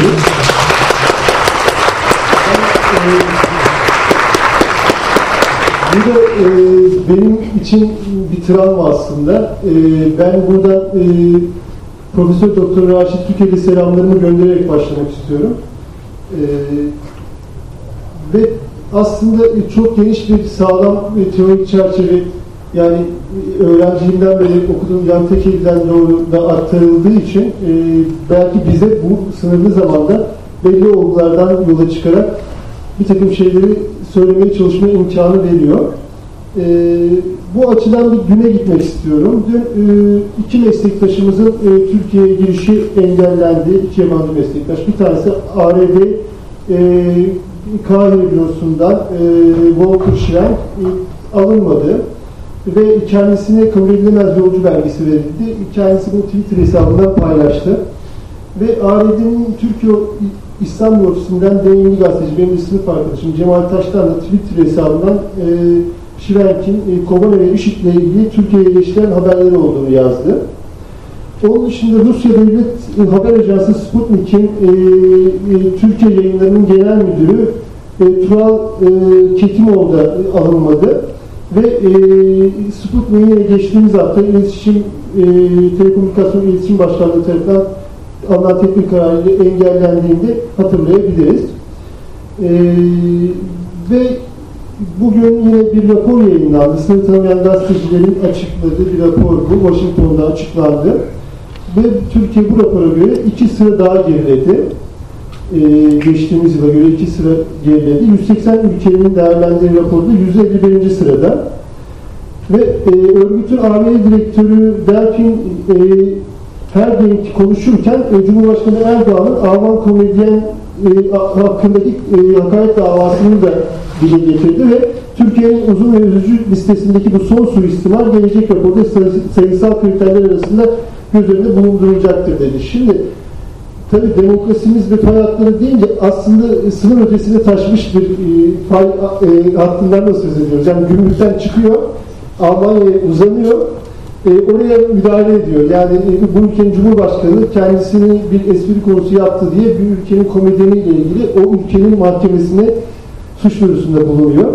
Bu da e, benim için bir travma aslında. E, ben buradan e, Profesör Doktor Raşit Tükel'e selamlarımı göndererek başlamak istiyorum. E, ve aslında çok geniş bir sağlam ve teorik çerçeve yani öğrenciliğimden beri okuduğum Yan Tekel'den doğru da aktarıldığı için e, belki bize bu sınırlı zamanda belli olgulardan yola çıkarak bir takım şeyleri söylemeye çalışma imkanı veriyor. E, bu açıdan bir güne gitmek istiyorum. Dün e, iki meslektaşımızın e, Türkiye'ye girişi engellendi. İki yabancı meslektaş. Bir tanesi ARD e, Kahire bürosundan e, Volker Schrank e, alınmadı ve kendisine kabul edilemez yolcu belgesi verildi. Kendisi bu Twitter hesabından paylaştı. Ve ARD'nin Türkiye İstanbul ofisinden deneyimli gazeteci, benim sınıf arkadaşım Cemal Taş'tan da Twitter hesabından e, Şivenk'in e, Kobane ve IŞİD'le ilgili Türkiye'ye geçilen haberleri olduğunu yazdı. Onun dışında Rusya Devlet e, Haber Ajansı Sputnik'in e, e, Türkiye yayınlarının genel müdürü e, Tural e, Ketimoğlu da alınmadı. Ve e, Sputnik'e geçtiğimiz hafta iletişim, e, telekomünikasyon iletişim başkanlığı tarafından alınan tedbir kararıyla engellendiğinde hatırlayabiliriz. E, ve bugün yine bir rapor yayınlandı. Sınır tanımayan gazetecilerin açıkladığı bir rapor bu. Washington'da açıklandı. Ve Türkiye bu rapora göre iki sıra daha geriledi. Ee, geçtiğimiz yıla göre iki sıra geriledi. 180 ülkenin değerlendirdiği raporda 151. sırada. Ve e, örgütün AML direktörü Delfin e, her genç konuşurken e, Cumhurbaşkanı Erdoğan'ın Alman komedyen e, hakkındaki e, hakaret davasını da dile getirdi ve Türkiye'nin uzun ve üzücü listesindeki bu son suistimal gelecek raporda sayısal kriterler arasında göz önünde bulundurulacaktır dedi. Şimdi tabi demokrasimiz ve fay hatları deyince aslında sınır ötesine taşmış bir e, fay e, hattından da söz ediyoruz. Yani gümrükten çıkıyor, Almanya'ya uzanıyor, e, oraya müdahale ediyor. Yani e, bu ülkenin Cumhurbaşkanı kendisini bir espri konusu yaptı diye bir ülkenin komedyeniyle ilgili o ülkenin mahkemesine suç duyurusunda bulunuyor.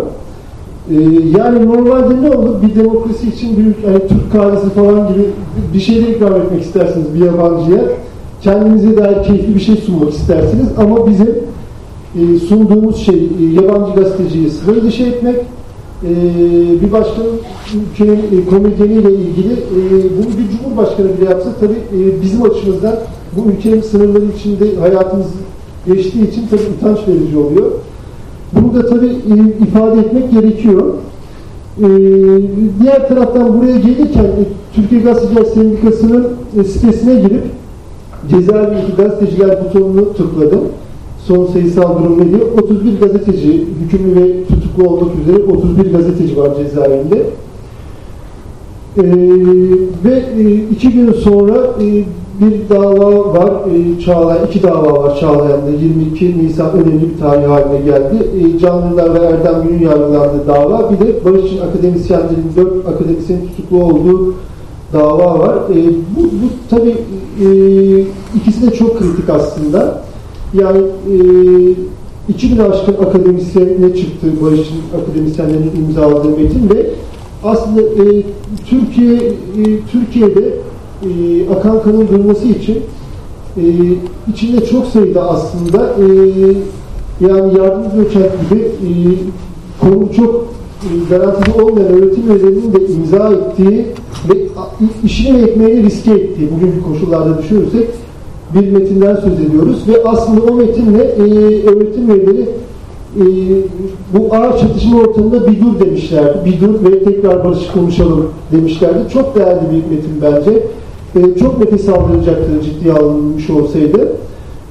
E, yani normalde ne olur? Bir demokrasi için bir yani Türk kahvesi falan gibi bir şeyler ikram etmek istersiniz bir yabancıya. Kendinize dair keyifli bir şey sunmak istersiniz ama bizim e, sunduğumuz şey e, yabancı gazeteciyi sınır dışı etmek, e, bir başka ülkenin e, ilgili e, bunu bir cumhurbaşkanı bile yapsa tabii e, bizim açımızdan bu ülkenin sınırları içinde hayatımız geçtiği için tabii utanç verici oluyor. Bunu da tabii e, ifade etmek gerekiyor. Diğer taraftan buraya gelirken Türkiye Gazeteciler Sendikası'nın sitesine girip cezaevindeki gazeteciler butonunu tıkladım. Son sayısal durum ne diyor? 31 gazeteci hükümlü ve tutuklu olmak üzere 31 gazeteci var cezaevinde. Ee, ve e, iki gün sonra e, bir dava var e, Çağlayan, iki dava var Çağlayan'da 22 Nisan önemli bir tarih haline geldi. E, Canlılar ve Erdem Gün'ün yargılandığı dava bir de Barış için akademisyenlerin dört akademisyenin tutuklu olduğu dava var. E, bu, bu tabii e, ikisi de çok kritik aslında. Yani e, 2000 aşkın akademisyenine çıktı Barış'ın akademisyenlerin imzaladığı metin ve aslında e, Türkiye e, Türkiye'de e, akan kanın durması için e, içinde çok sayıda aslında e, yani yardımcı doçent gibi e, konu çok e, garantisi olmayan öğretim üyelerinin de imza ettiği ve işini ve ekmeğini riske ettiği bugünkü koşullarda düşünürsek bir metinden söz ediyoruz ve aslında o metinle e, öğretim üyeleri e, bu ağır çatışma ortamında bir dur demişlerdi. Bir dur ve tekrar barışı konuşalım demişlerdi. Çok değerli bir metin bence. E, çok nefes aldıracaktı ciddiye alınmış olsaydı.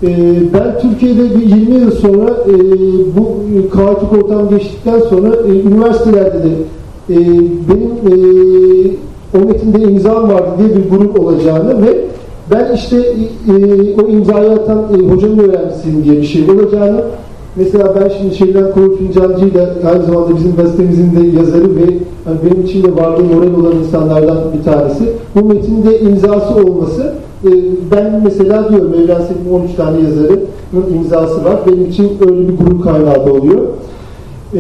E, ben Türkiye'de bir 20 yıl sonra e, bu kaotik ortam geçtikten sonra e, üniversitelerde de e, benim e, o metinde imzam vardı diye bir grup olacağını ve ben işte e, o imzayı atan e, hocanın öğrencisiyim diye bir şey olacağını mesela ben şimdi şeyden Kuru Fincancı'yla aynı zamanda bizim gazetemizin de yazarı ve hani benim için de varlığı moral olan insanlardan bir tanesi. Bu metinde imzası olması e, ben mesela diyorum Evrensel'in 13 tane yazarının imzası var. Benim için öyle bir grup kaynağı oluyor. Ee,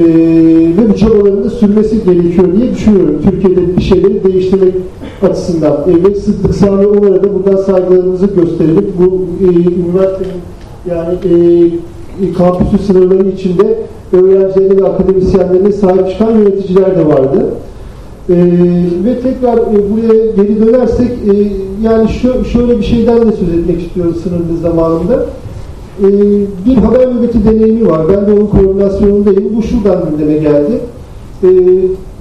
ve bu çabaların da sürmesi gerekiyor diye düşünüyorum. Türkiye'de bir şeyleri değiştirmek açısından. E, ve Sıddık Sami Onar'a da buradan saygılarımızı gösterelim. Bu e, üniversitenin yani e, kampüsü sınırları içinde öğrencilerine ve akademisyenlerine sahip çıkan yöneticiler de vardı. E, ve tekrar e, buraya geri dönersek e, yani şö şöyle bir şeyden de söz etmek istiyoruz sınırlı zamanında. E, bir haber nöbeti deneyimi var. Ben de onun koordinasyonundayım. Bu şuradan gündeme geldi. E,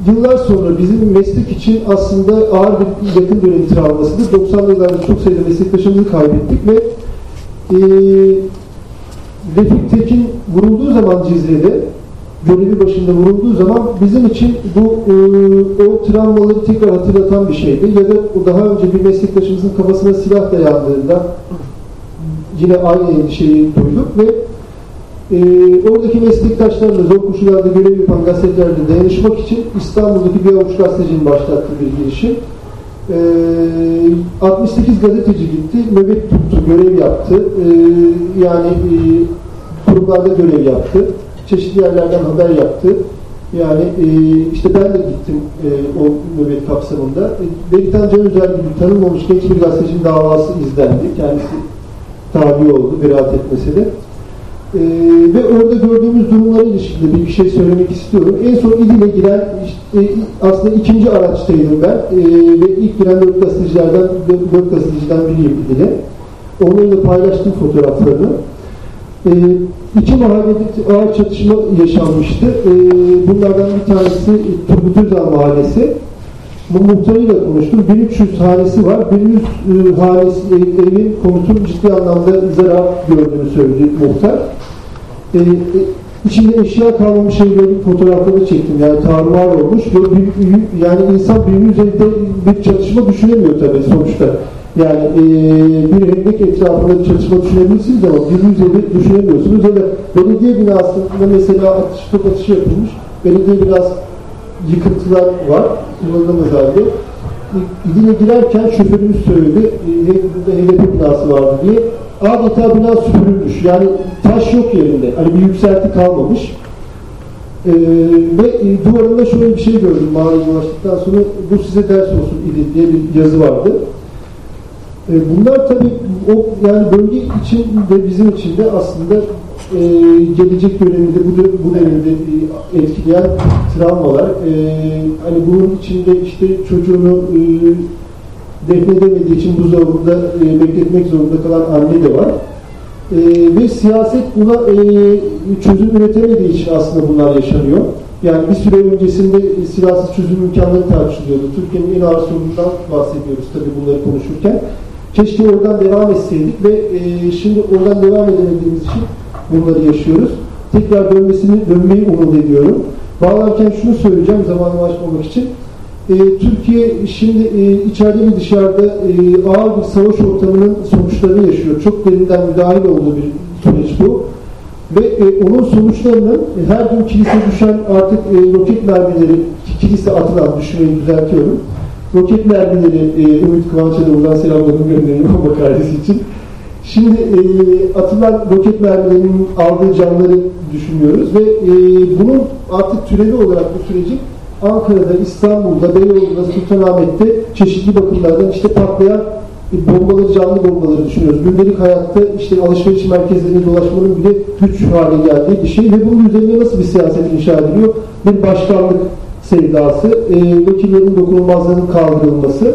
yıllar sonra bizim meslek için aslında ağır bir yakın dönem travmasıdır. 90'lı yıllarda çok sayıda meslektaşımızı kaybettik ve e, Refik Tekin vurulduğu zaman Cizre'de görevi başında vurulduğu zaman bizim için bu e, o travmaları tekrar hatırlatan bir şeydi. Ya da daha önce bir meslektaşımızın kafasına silah dayandığında yine aynı endişeyi duyduk ve e, oradaki meslektaşlarla zor koşullarda görev yapan gazetelerle dayanışmak için İstanbul'daki bir avuç gazetecinin başlattığı bir girişim. E, 68 gazeteci gitti, nöbet tuttu, görev yaptı. E, yani e, kurumlarda görev yaptı. Çeşitli yerlerden haber yaptı. Yani e, işte ben de gittim e, o nöbet kapsamında. E, Beritan Can Özel gibi tanınmamış genç bir gazetecinin davası izlendi. Kendisi tabi oldu, beraat etmese de. Ee, ve orada gördüğümüz durumlara ilişkinde bir, şey söylemek istiyorum. En son İdil'e giren işte, aslında ikinci araçtaydım ben ee, ve ilk giren dört gazetecilerden dört, dört gazeteciden biriyim İdil'e. Onlarla paylaştım fotoğraflarını. Ee, iki mahallede ağır çatışma yaşanmıştı. Ee, bunlardan bir tanesi Turgut Özal Mahallesi. Bu muhtarıyla konuştum. 1300 hanesi var. 1100 e, hanesi, e, evin konutun ciddi anlamda zarar gördüğünü söyledi muhtar. E, e, içinde eşya kalmamış evlerin fotoğraflarını çektim. Yani tarumar olmuş. Yani insan birbirinin üzerinde bir çatışma düşünemiyor tabii sonuçta. Yani e, bir hendek etrafında bir çatışma düşünebilirsiniz ama birbirinin üzerinde düşünemiyorsunuz. Öyle belediye binasında mesela atış top atışı yapılmış. Belediye binası yıkıntılar var. Kullanılamaz halde. İdine girerken şoförümüz söyledi. E, burada HDP binası vardı diye. Adeta bina süpürülmüş. Yani taş yok yerinde. Hani bir yükselti kalmamış. Ee, ve e, duvarında şöyle bir şey gördüm mahalle ulaştıktan sonra bu size ders olsun idi diye bir yazı vardı. Ee, bunlar tabii o yani bölge için ve bizim için de aslında e, gelecek döneminde bu, bu dönemde etkileyen travmalar. E, hani bunun içinde işte çocuğunu e, defnedemediği için buzdolabında e, bekletmek zorunda kalan anne de var. E, ve siyaset buna e, çözüm üretemediği için aslında bunlar yaşanıyor. Yani bir süre öncesinde silahsız çözüm imkanları tartışılıyordu. Türkiye'nin en ağır sorunundan bahsediyoruz tabii bunları konuşurken. Keşke oradan devam etseydik ve e, şimdi oradan devam edemediğimiz için bunları yaşıyoruz. Tekrar dönmesini dönmeyi umut ediyorum. Bağlarken şunu söyleyeceğim zamanımı aşmamak için. E, Türkiye şimdi e, içeride ve dışarıda e, ağır bir savaş ortamının sonuçlarını yaşıyor. Çok derinden müdahil olduğu bir süreç bu. Ve e, onun sonuçlarının her gün kilise düşen artık e, roket mermileri, ki- kilise atılan düşünmeyi düzeltiyorum. Roket mermileri e, Ümit Kıvanç'a da buradan selamlarımı göndereyim o makalesi için. Şimdi e, atılan roket mermilerinin aldığı canları düşünüyoruz ve e, bunun artık türevi olarak bu sürecin Ankara'da, İstanbul'da, Beyoğlu'da, Sultanahmet'te çeşitli bakımlardan işte patlayan e, bombaları, canlı bombaları düşünüyoruz. Gündelik hayatta işte alışveriş merkezlerinde dolaşmanın bile güç hale geldiği bir şey ve bunun üzerine nasıl bir siyaset inşa ediliyor? Bir başkanlık sevdası, e, vekillerin dokunulmazlığının kaldırılması.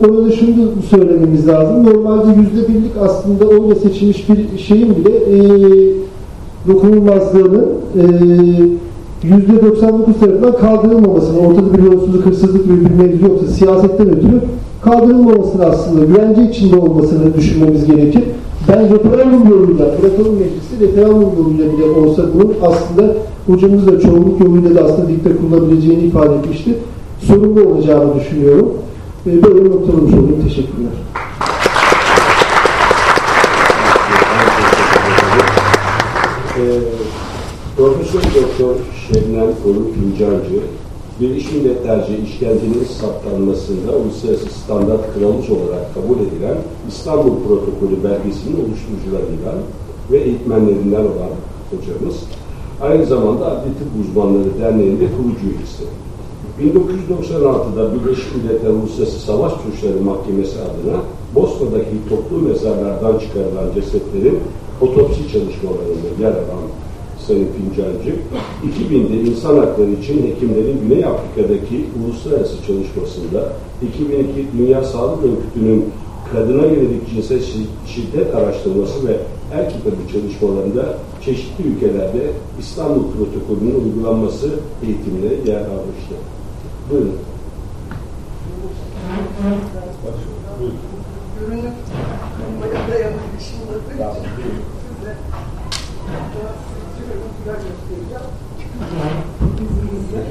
Orada şunu da söylememiz lazım. Normalde yüzde birlik aslında oyla seçilmiş bir şeyin bile e, dokunulmazlığının e, yüzde 99 tarafından kaldırılmamasını, ortada bir yolsuzluk, hırsızlık gibi bir mevzu yoksa siyasetten ötürü kaldırılmamasını aslında güvence içinde olmasını düşünmemiz gerekir. Ben referandum yoluyla, bırakalım meclisi referandum yoluyla bile olsa bunun aslında hocamız çoğunluk yoluyla da aslında dikte kurulabileceğini ifade etmişti. Sorumlu olacağını düşünüyorum. Ve böyle noktalamış oldum. Teşekkürler. Ee, Profesör Doktor Şebnem Korun Fincancı, Birleşmiş Milletlerce işkencenin saptanmasında uluslararası standart kılavuz olarak kabul edilen İstanbul Protokolü belgesinin oluşturucularından ve eğitmenlerinden olan hocamız. Aynı zamanda Adli Tıp Uzmanları Derneği'nde kurucu üyesi. 1996'da Birleşmiş Milletler Uluslararası Savaş Suçları Mahkemesi adına Bosna'daki toplu mezarlardan çıkarılan cesetlerin otopsi çalışmalarında yer alan Sayın Fincancı, 2000'de insan hakları için hekimlerin Güney Afrika'daki uluslararası çalışmasında 2002 Dünya Sağlık Örgütü'nün kadına yönelik cinsel şi- şiddet araştırması ve er kitabı çalışmalarında çeşitli ülkelerde İstanbul Protokolü'nün uygulanması eğitimine yer almıştı. Buyurun. Görünüp görüntüler göstereceğim. İzninizle.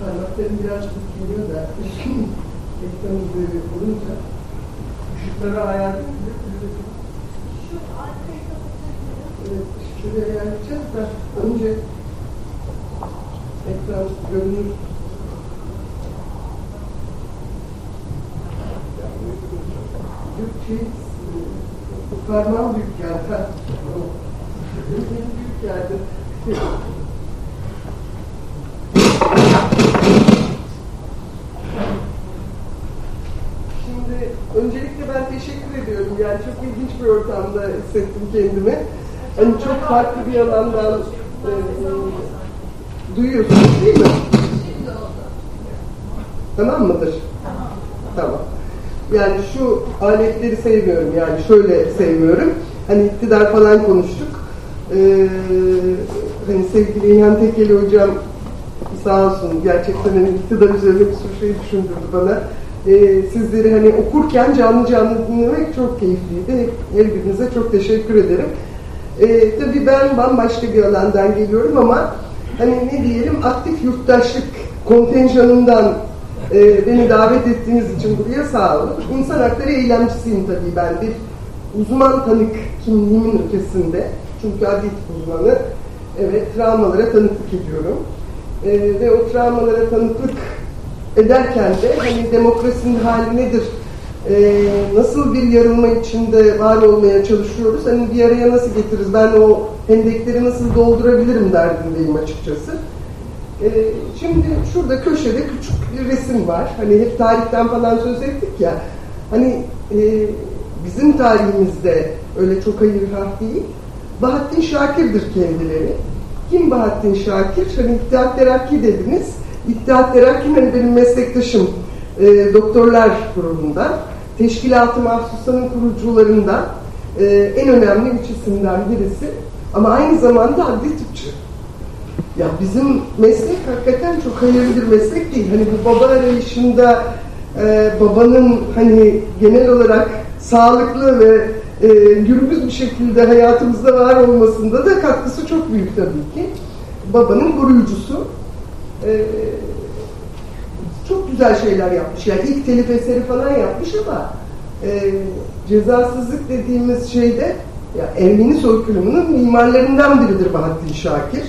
Parmaklarım biraz geliyor da ekranı böyle olunca ışıkları ayarlayınca Evet, şuraya ayarlayacağız da önce ekran görünür. Büyük şey, e, parmağım büyük geldi. büyük geldi. Şimdi öncelikle ben teşekkür ediyorum. Yani çok ilginç bir ortamda hissettim kendimi. Farklı bir alandan e, duyuyorsunuz değil mi? Tamam mıdır? Tamam. Yani şu aletleri sevmiyorum yani şöyle sevmiyorum. Hani iktidar falan konuştuk. Ee, hani sevgili İlhan Tekeli hocam sağ olsun gerçekten hani iktidar üzerine bir sürü şey düşündürdü bana. Ee, sizleri hani okurken canlı canlı dinlemek çok keyifliydi. Her birinize çok teşekkür ederim. Ee, tabii ben bambaşka bir alandan geliyorum ama hani ne diyelim aktif yurttaşlık kontenjanından e, beni davet ettiğiniz için buraya sağ olun. İnsan hakları eylemcisiyim tabii ben bir uzman tanık kimliğimin ötesinde. Çünkü adil uzmanı evet travmalara tanıklık ediyorum. E, ve o travmalara tanıklık ederken de hani demokrasinin hali nedir? E, nasıl bir yarılma içinde var olmaya çalışıyoruz? Hani bir araya nasıl getiririz? Ben o hendekleri nasıl doldurabilirim derdindeyim açıkçası. E, şimdi şurada köşede küçük bir resim var. Hani hep tarihten falan söz ettik ya. Hani e, bizim tarihimizde öyle çok hayır hah değil. Bahattin Şakir'dir kendileri. Kim Bahattin Şakir? Hani İttihat Terakki dediniz. İttihat Terakki hani benim meslektaşım e, doktorlar grubundan. Teşkilat-ı Mahsusa'nın kurucularından e, en önemli üç isimden birisi. Ama aynı zamanda adli tıpçı. Ya bizim meslek hakikaten çok hayırlı bir meslek değil. Hani bu baba arayışında e, babanın hani genel olarak sağlıklı ve e, gürbüz bir şekilde hayatımızda var olmasında da katkısı çok büyük tabii ki. Babanın koruyucusu. E, çok güzel şeyler yapmış. Yani ilk telif eseri falan yapmış ama e, cezasızlık dediğimiz şeyde ya Ermeni soykırımının mimarlarından biridir Bahattin Şakir.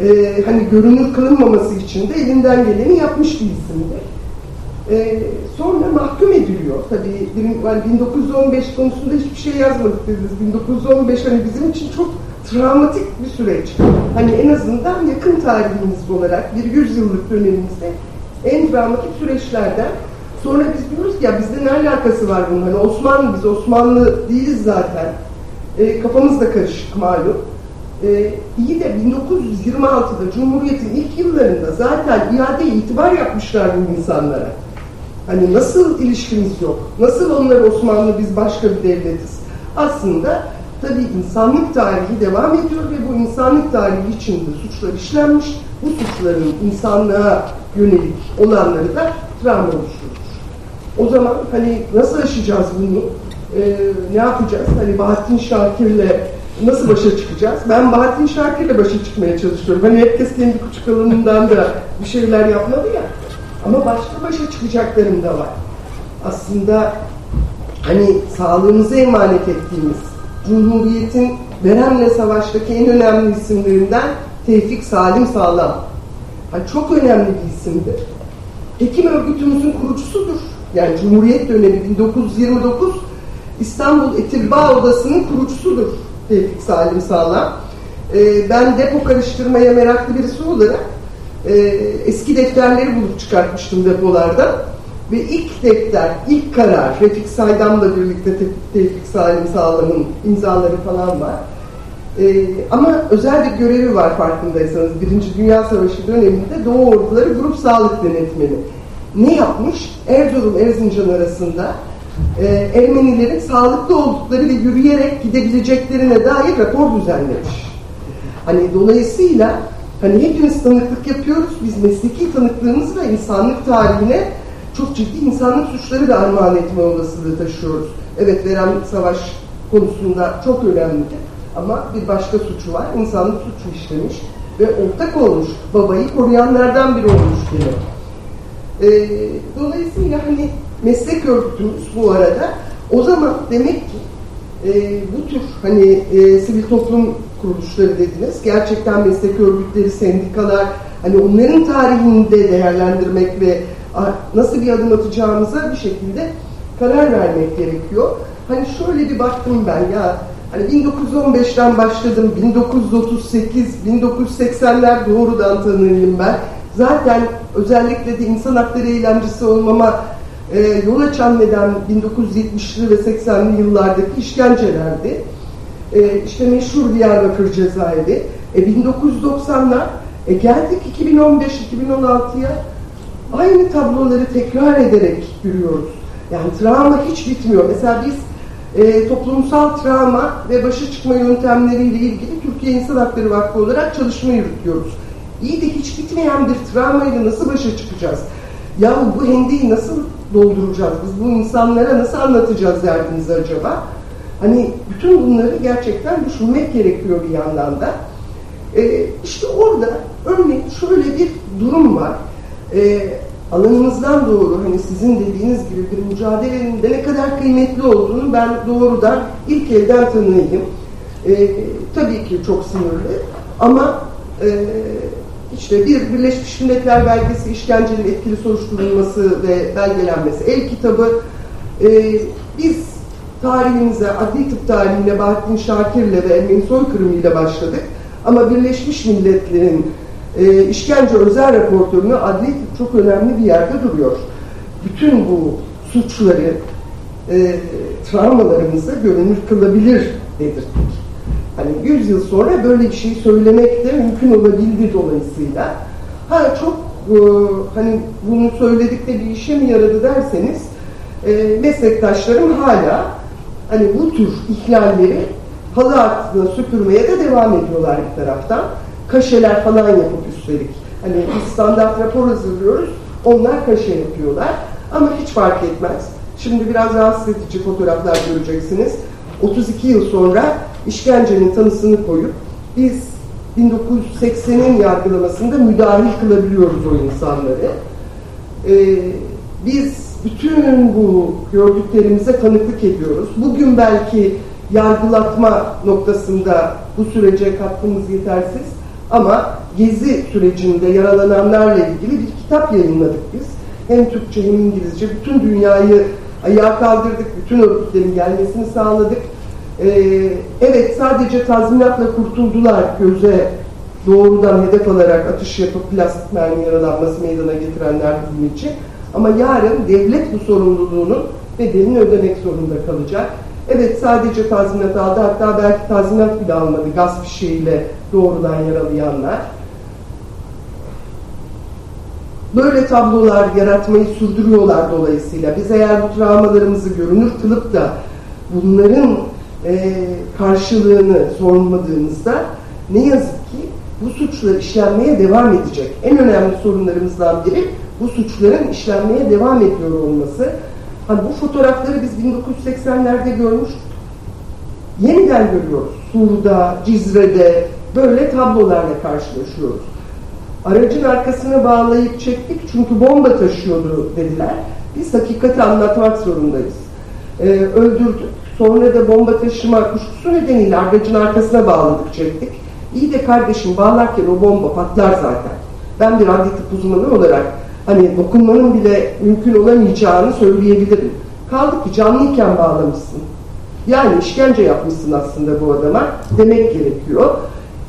E, hani görünür kılınmaması için de elinden geleni yapmış bir isimdir. E, sonra mahkum ediliyor. Tabii yani 1915 konusunda hiçbir şey yazmadık dediniz. 1915 hani bizim için çok travmatik bir süreç. Hani en azından yakın tarihimiz olarak bir yüzyıllık dönemimizde en travmatik süreçlerden sonra biz diyoruz ki ya bizde ne alakası var bunun? Hani Osmanlı biz Osmanlı değiliz zaten. E, kafamız da karışık malum. E, iyi de 1926'da Cumhuriyet'in ilk yıllarında zaten iade itibar yapmışlar bu insanlara. Hani nasıl ilişkimiz yok? Nasıl onlar Osmanlı biz başka bir devletiz? Aslında tabii insanlık tarihi devam ediyor ve bu insanlık tarihi içinde suçlar işlenmiş. Bu suçların insanlığa yönelik olanları da travma oluşturmuş. O zaman hani nasıl aşacağız bunu? Ee, ne yapacağız? Hani Bahattin Şakir'le nasıl başa çıkacağız? Ben Bahattin Şakir'le başa çıkmaya çalışıyorum. Hani herkes kendi küçük alanından da bir şeyler yapmalı ya. Ama başka başa çıkacaklarım da var. Aslında hani sağlığımızı emanet ettiğimiz Cumhuriyet'in Berem'le savaştaki en önemli isimlerinden Tevfik Salim Sağlam. Yani çok önemli bir isimdir. Hekim örgütümüzün kurucusudur. Yani Cumhuriyet dönemi 1929 İstanbul Etibba Odası'nın kurucusudur Tevfik Salim Sağlam. Ee, ben depo karıştırmaya meraklı birisi olarak e, eski defterleri bulup çıkartmıştım depolardan. Ve ilk defter, ilk karar Refik Saydam'la birlikte Tevfik Salim Sağlam'ın imzaları falan var. Ee, ama özel bir görevi var farkındaysanız. Birinci Dünya Savaşı döneminde Doğu Orduları Grup Sağlık Denetmeni. Ne yapmış? Erzurum Erzincan arasında e, Ermenilerin sağlıklı oldukları ve yürüyerek gidebileceklerine dair rapor düzenlemiş. Hani dolayısıyla hani hepimiz tanıklık yapıyoruz. Biz mesleki tanıklığımızla insanlık tarihine çok ciddi insanlık suçları da armağan etme olasılığı taşıyoruz. Evet veren savaş konusunda çok önemlidir. Ama bir başka suçu var. İnsanlık suçu işlemiş ve ortak olmuş. Babayı koruyanlardan biri olmuş gene. Ee, dolayısıyla hani meslek örgütümüz bu arada o zaman demek ki e, bu tür hani e, sivil toplum kuruluşları dediniz. Gerçekten meslek örgütleri, sendikalar hani onların tarihini de değerlendirmek ve nasıl bir adım atacağımıza bir şekilde karar vermek gerekiyor. Hani şöyle bir baktım ben ya hani 1915'ten başladım 1938 1980'ler doğrudan tanıyım ben. Zaten özellikle de insan hakları eylemcisi olmama e, yol açan neden 1970'li ve 80'li yıllardaki işkencelerdi. E, işte meşhur Diyarbakır cezaevi. E, 1990'lar e, geldik 2015-2016'ya aynı tabloları tekrar ederek yürüyoruz. Yani travma hiç bitmiyor. Mesela biz e, toplumsal travma ve başa çıkma yöntemleriyle ilgili Türkiye İnsan Hakları Vakfı olarak çalışma yürütüyoruz. İyi de hiç bitmeyen bir travmayla nasıl başa çıkacağız? Ya bu hendeyi nasıl dolduracağız? Biz bu insanlara nasıl anlatacağız derdimizi acaba? Hani bütün bunları gerçekten düşünmek gerekiyor bir yandan da. Ee, işte orada örneğin şöyle bir durum var. Ee, alanımızdan doğru hani sizin dediğiniz gibi bir mücadelenin de ne kadar kıymetli olduğunu ben doğrudan ilk elden tanıyayım. Ee, tabii ki çok sınırlı ama e, işte bir Birleşmiş Milletler belgesi işkencenin etkili soruşturulması ve belgelenmesi el kitabı e, biz tarihimize, adli tıp tarihine Bahattin Şakir'le ve Ermeni soykırımıyla başladık. Ama Birleşmiş Milletler'in e, işkence özel raportorunu adli çok önemli bir yerde duruyor. Bütün bu suçları e, travmalarımızı görünür kılabilir dedirttik. Hani 100 yıl sonra böyle bir şey söylemek de mümkün olabildi dolayısıyla. Ha çok e, hani bunu söyledik de bir işe mi yaradı derseniz e, meslektaşlarım hala hani bu tür ihlalleri halı altına süpürmeye de devam ediyorlar bir taraftan. Kaşeler falan yapıp üstelik. Hani biz standart rapor hazırlıyoruz, onlar kaşe yapıyorlar. Ama hiç fark etmez. Şimdi biraz rahatsız edici fotoğraflar göreceksiniz. 32 yıl sonra işkencenin tanısını koyup biz 1980'in yargılamasında müdahil kılabiliyoruz o insanları. Ee, biz bütün bu gördüklerimize tanıklık ediyoruz. Bugün belki yargılatma noktasında bu sürece katkımız yetersiz ama Gezi sürecinde yaralananlarla ilgili bir kitap yayınladık biz. Hem Türkçe hem İngilizce bütün dünyayı ayağa kaldırdık, bütün örgütlerin gelmesini sağladık. Ee, evet sadece tazminatla kurtuldular göze doğrudan hedef alarak atış yapıp plastik mermi yaralanması meydana getirenler için. Ama yarın devlet bu sorumluluğunun bedelini ödemek zorunda kalacak. Evet sadece tazminat aldı hatta belki tazminat bile almadı gaz fişeğiyle doğrudan yaralayanlar. Böyle tablolar yaratmayı sürdürüyorlar dolayısıyla. Biz eğer bu travmalarımızı görünür kılıp da bunların e, karşılığını sormadığımızda ne yazık ki bu suçlar işlenmeye devam edecek. En önemli sorunlarımızdan biri bu suçların işlenmeye devam ediyor olması. Hani bu fotoğrafları biz 1980'lerde görmüştük. Yeniden görüyoruz. Sur'da, Cizre'de böyle tablolarla karşılaşıyoruz. Aracın arkasına bağlayıp çektik çünkü bomba taşıyordu dediler. Biz hakikati anlatmak zorundayız. Ee, öldürdük. Sonra da bomba taşıma kuşkusu nedeniyle aracın arkasına bağladık çektik. İyi de kardeşim bağlarken o bomba patlar zaten. Ben bir adli tıp uzmanı olarak hani dokunmanın bile mümkün olamayacağını söyleyebilirim. Kaldı ki canlıyken bağlamışsın. Yani işkence yapmışsın aslında bu adama demek gerekiyor.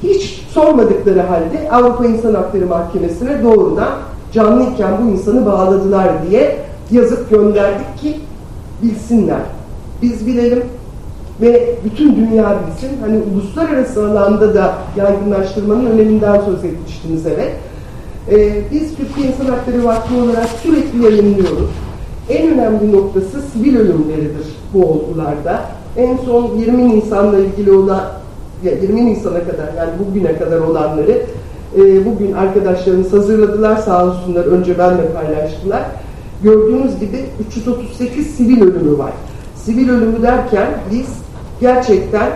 Hiç sormadıkları halde Avrupa İnsan Hakları Mahkemesi'ne doğrudan canlıyken bu insanı bağladılar diye yazıp gönderdik ki bilsinler. Biz bilelim ve bütün dünya bilsin. Hani uluslararası alanda da yaygınlaştırmanın öneminden söz etmiştiniz evet. Ee, biz Türkiye İnsan Hakları Vakfı olarak sürekli yayınlıyoruz. En önemli noktası sivil ölümleridir bu olgularda. En son 20 Nisan'la ilgili olan, 20 Nisan'a kadar yani bugüne kadar olanları e, bugün arkadaşlarımız hazırladılar sağ olsunlar önce benle paylaştılar. Gördüğünüz gibi 338 sivil ölümü var. Sivil ölümü derken biz gerçekten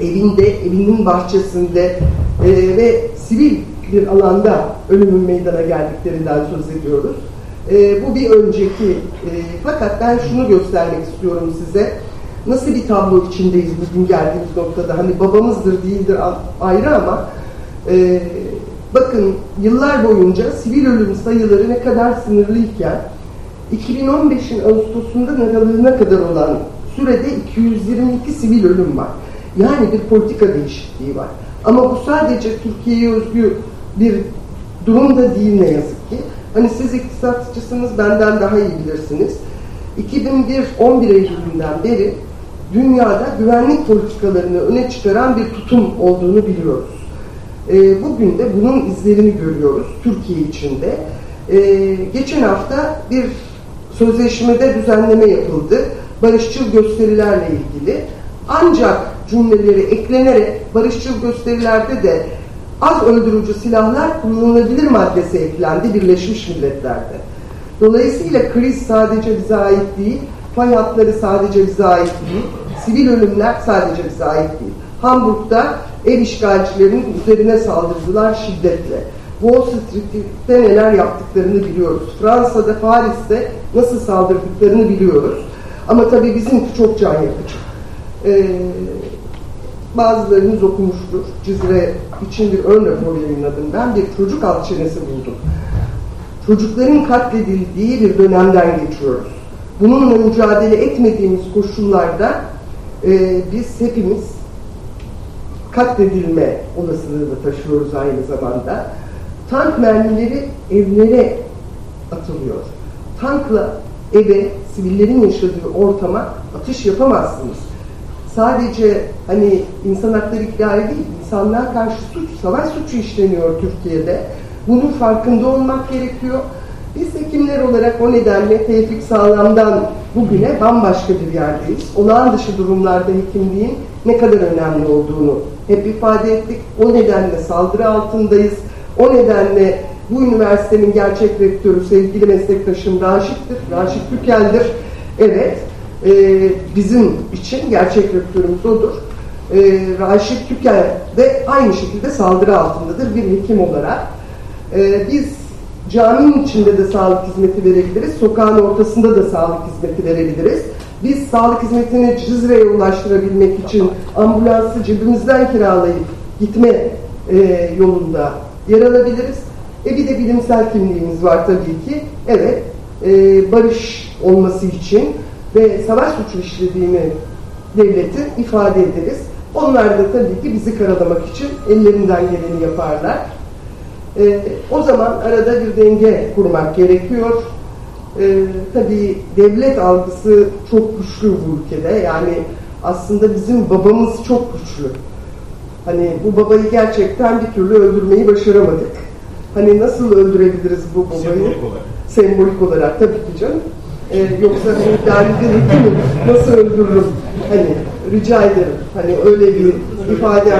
evinde, evinin bahçesinde e, ve sivil bir alanda ölümün meydana geldiklerinden söz ediyoruz. E, bu bir önceki. E, fakat ben şunu göstermek istiyorum size. Nasıl bir tablo içindeyiz bugün geldiğimiz noktada? Hani babamızdır değildir ayrı ama e, bakın yıllar boyunca sivil ölüm sayıları ne kadar sınırlıyken 2015'in Ağustos'undan aralığına kadar olan sürede 222 sivil ölüm var. Yani bir politika değişikliği var. Ama bu sadece Türkiye'ye özgü bir durum da değil ne yazık ki. Hani siz iktisatçısınız benden daha iyi bilirsiniz. 2001-11 Eylül'ünden beri dünyada güvenlik politikalarını öne çıkaran bir tutum olduğunu biliyoruz. E, bugün de bunun izlerini görüyoruz Türkiye içinde. Ee, geçen hafta bir sözleşmede düzenleme yapıldı. Barışçıl gösterilerle ilgili. Ancak cümleleri eklenerek barışçıl gösterilerde de az öldürücü silahlar kullanılabilir maddesi eklendi Birleşmiş Milletler'de. Dolayısıyla kriz sadece bize ait değil, fay hatları sadece bize ait değil, sivil ölümler sadece bize ait değil. Hamburg'da ev işgalcilerinin üzerine saldırdılar şiddetle. Wall Street'te neler yaptıklarını biliyoruz. Fransa'da, Paris'te nasıl saldırdıklarını biliyoruz. Ama tabii bizimki çok can yakıcı. Ee, bazılarınız okumuştur. Cizre için bir ön rapor yayınladım. Ben bir çocuk alt çenesi buldum. Çocukların katledildiği bir dönemden geçiyoruz. Bununla mücadele etmediğimiz koşullarda e, biz hepimiz katledilme olasılığı da taşıyoruz aynı zamanda. Tank mermileri evlere atılıyor. Tankla eve, sivillerin yaşadığı ortama atış yapamazsınız. Sadece hani insan hakları ihlali değil, insanlığa karşı suç, savaş suçu işleniyor Türkiye'de. Bunun farkında olmak gerekiyor. Biz hekimler olarak o nedenle Tevfik Sağlam'dan bugüne bambaşka bir yerdeyiz. Olağan dışı durumlarda hekimliğin ne kadar önemli olduğunu hep ifade ettik. O nedenle saldırı altındayız. O nedenle bu üniversitenin gerçek rektörü sevgili meslektaşım Raşit'tir. Raşit Tükel'dir. Evet, e, bizim için gerçek rektörümüz odur. E, Raşit Tükel de aynı şekilde saldırı altındadır bir hekim olarak. E, biz caminin içinde de sağlık hizmeti verebiliriz, sokağın ortasında da sağlık hizmeti verebiliriz. Biz sağlık hizmetini Cizre'ye ulaştırabilmek için ambulansı cebimizden kiralayıp gitme e, yolunda yer alabiliriz. E bir de bilimsel kimliğimiz var tabii ki. Evet, e, barış olması için ve savaş suçu işlediğini devletin ifade ederiz. Onlar da tabii ki bizi karalamak için ellerinden geleni yaparlar. E, o zaman arada bir denge kurmak gerekiyor. E, tabii devlet algısı çok güçlü bu ülkede. Yani aslında bizim babamız çok güçlü. Hani bu babayı gerçekten bir türlü öldürmeyi başaramadık. Hani nasıl öldürebiliriz bu babayı? Sembolik olarak. Sembolik olarak tabii ki canım. Ee, yoksa hani derdin nasıl öldürürüm? Hani rica ederim. Hani öyle bir ifade.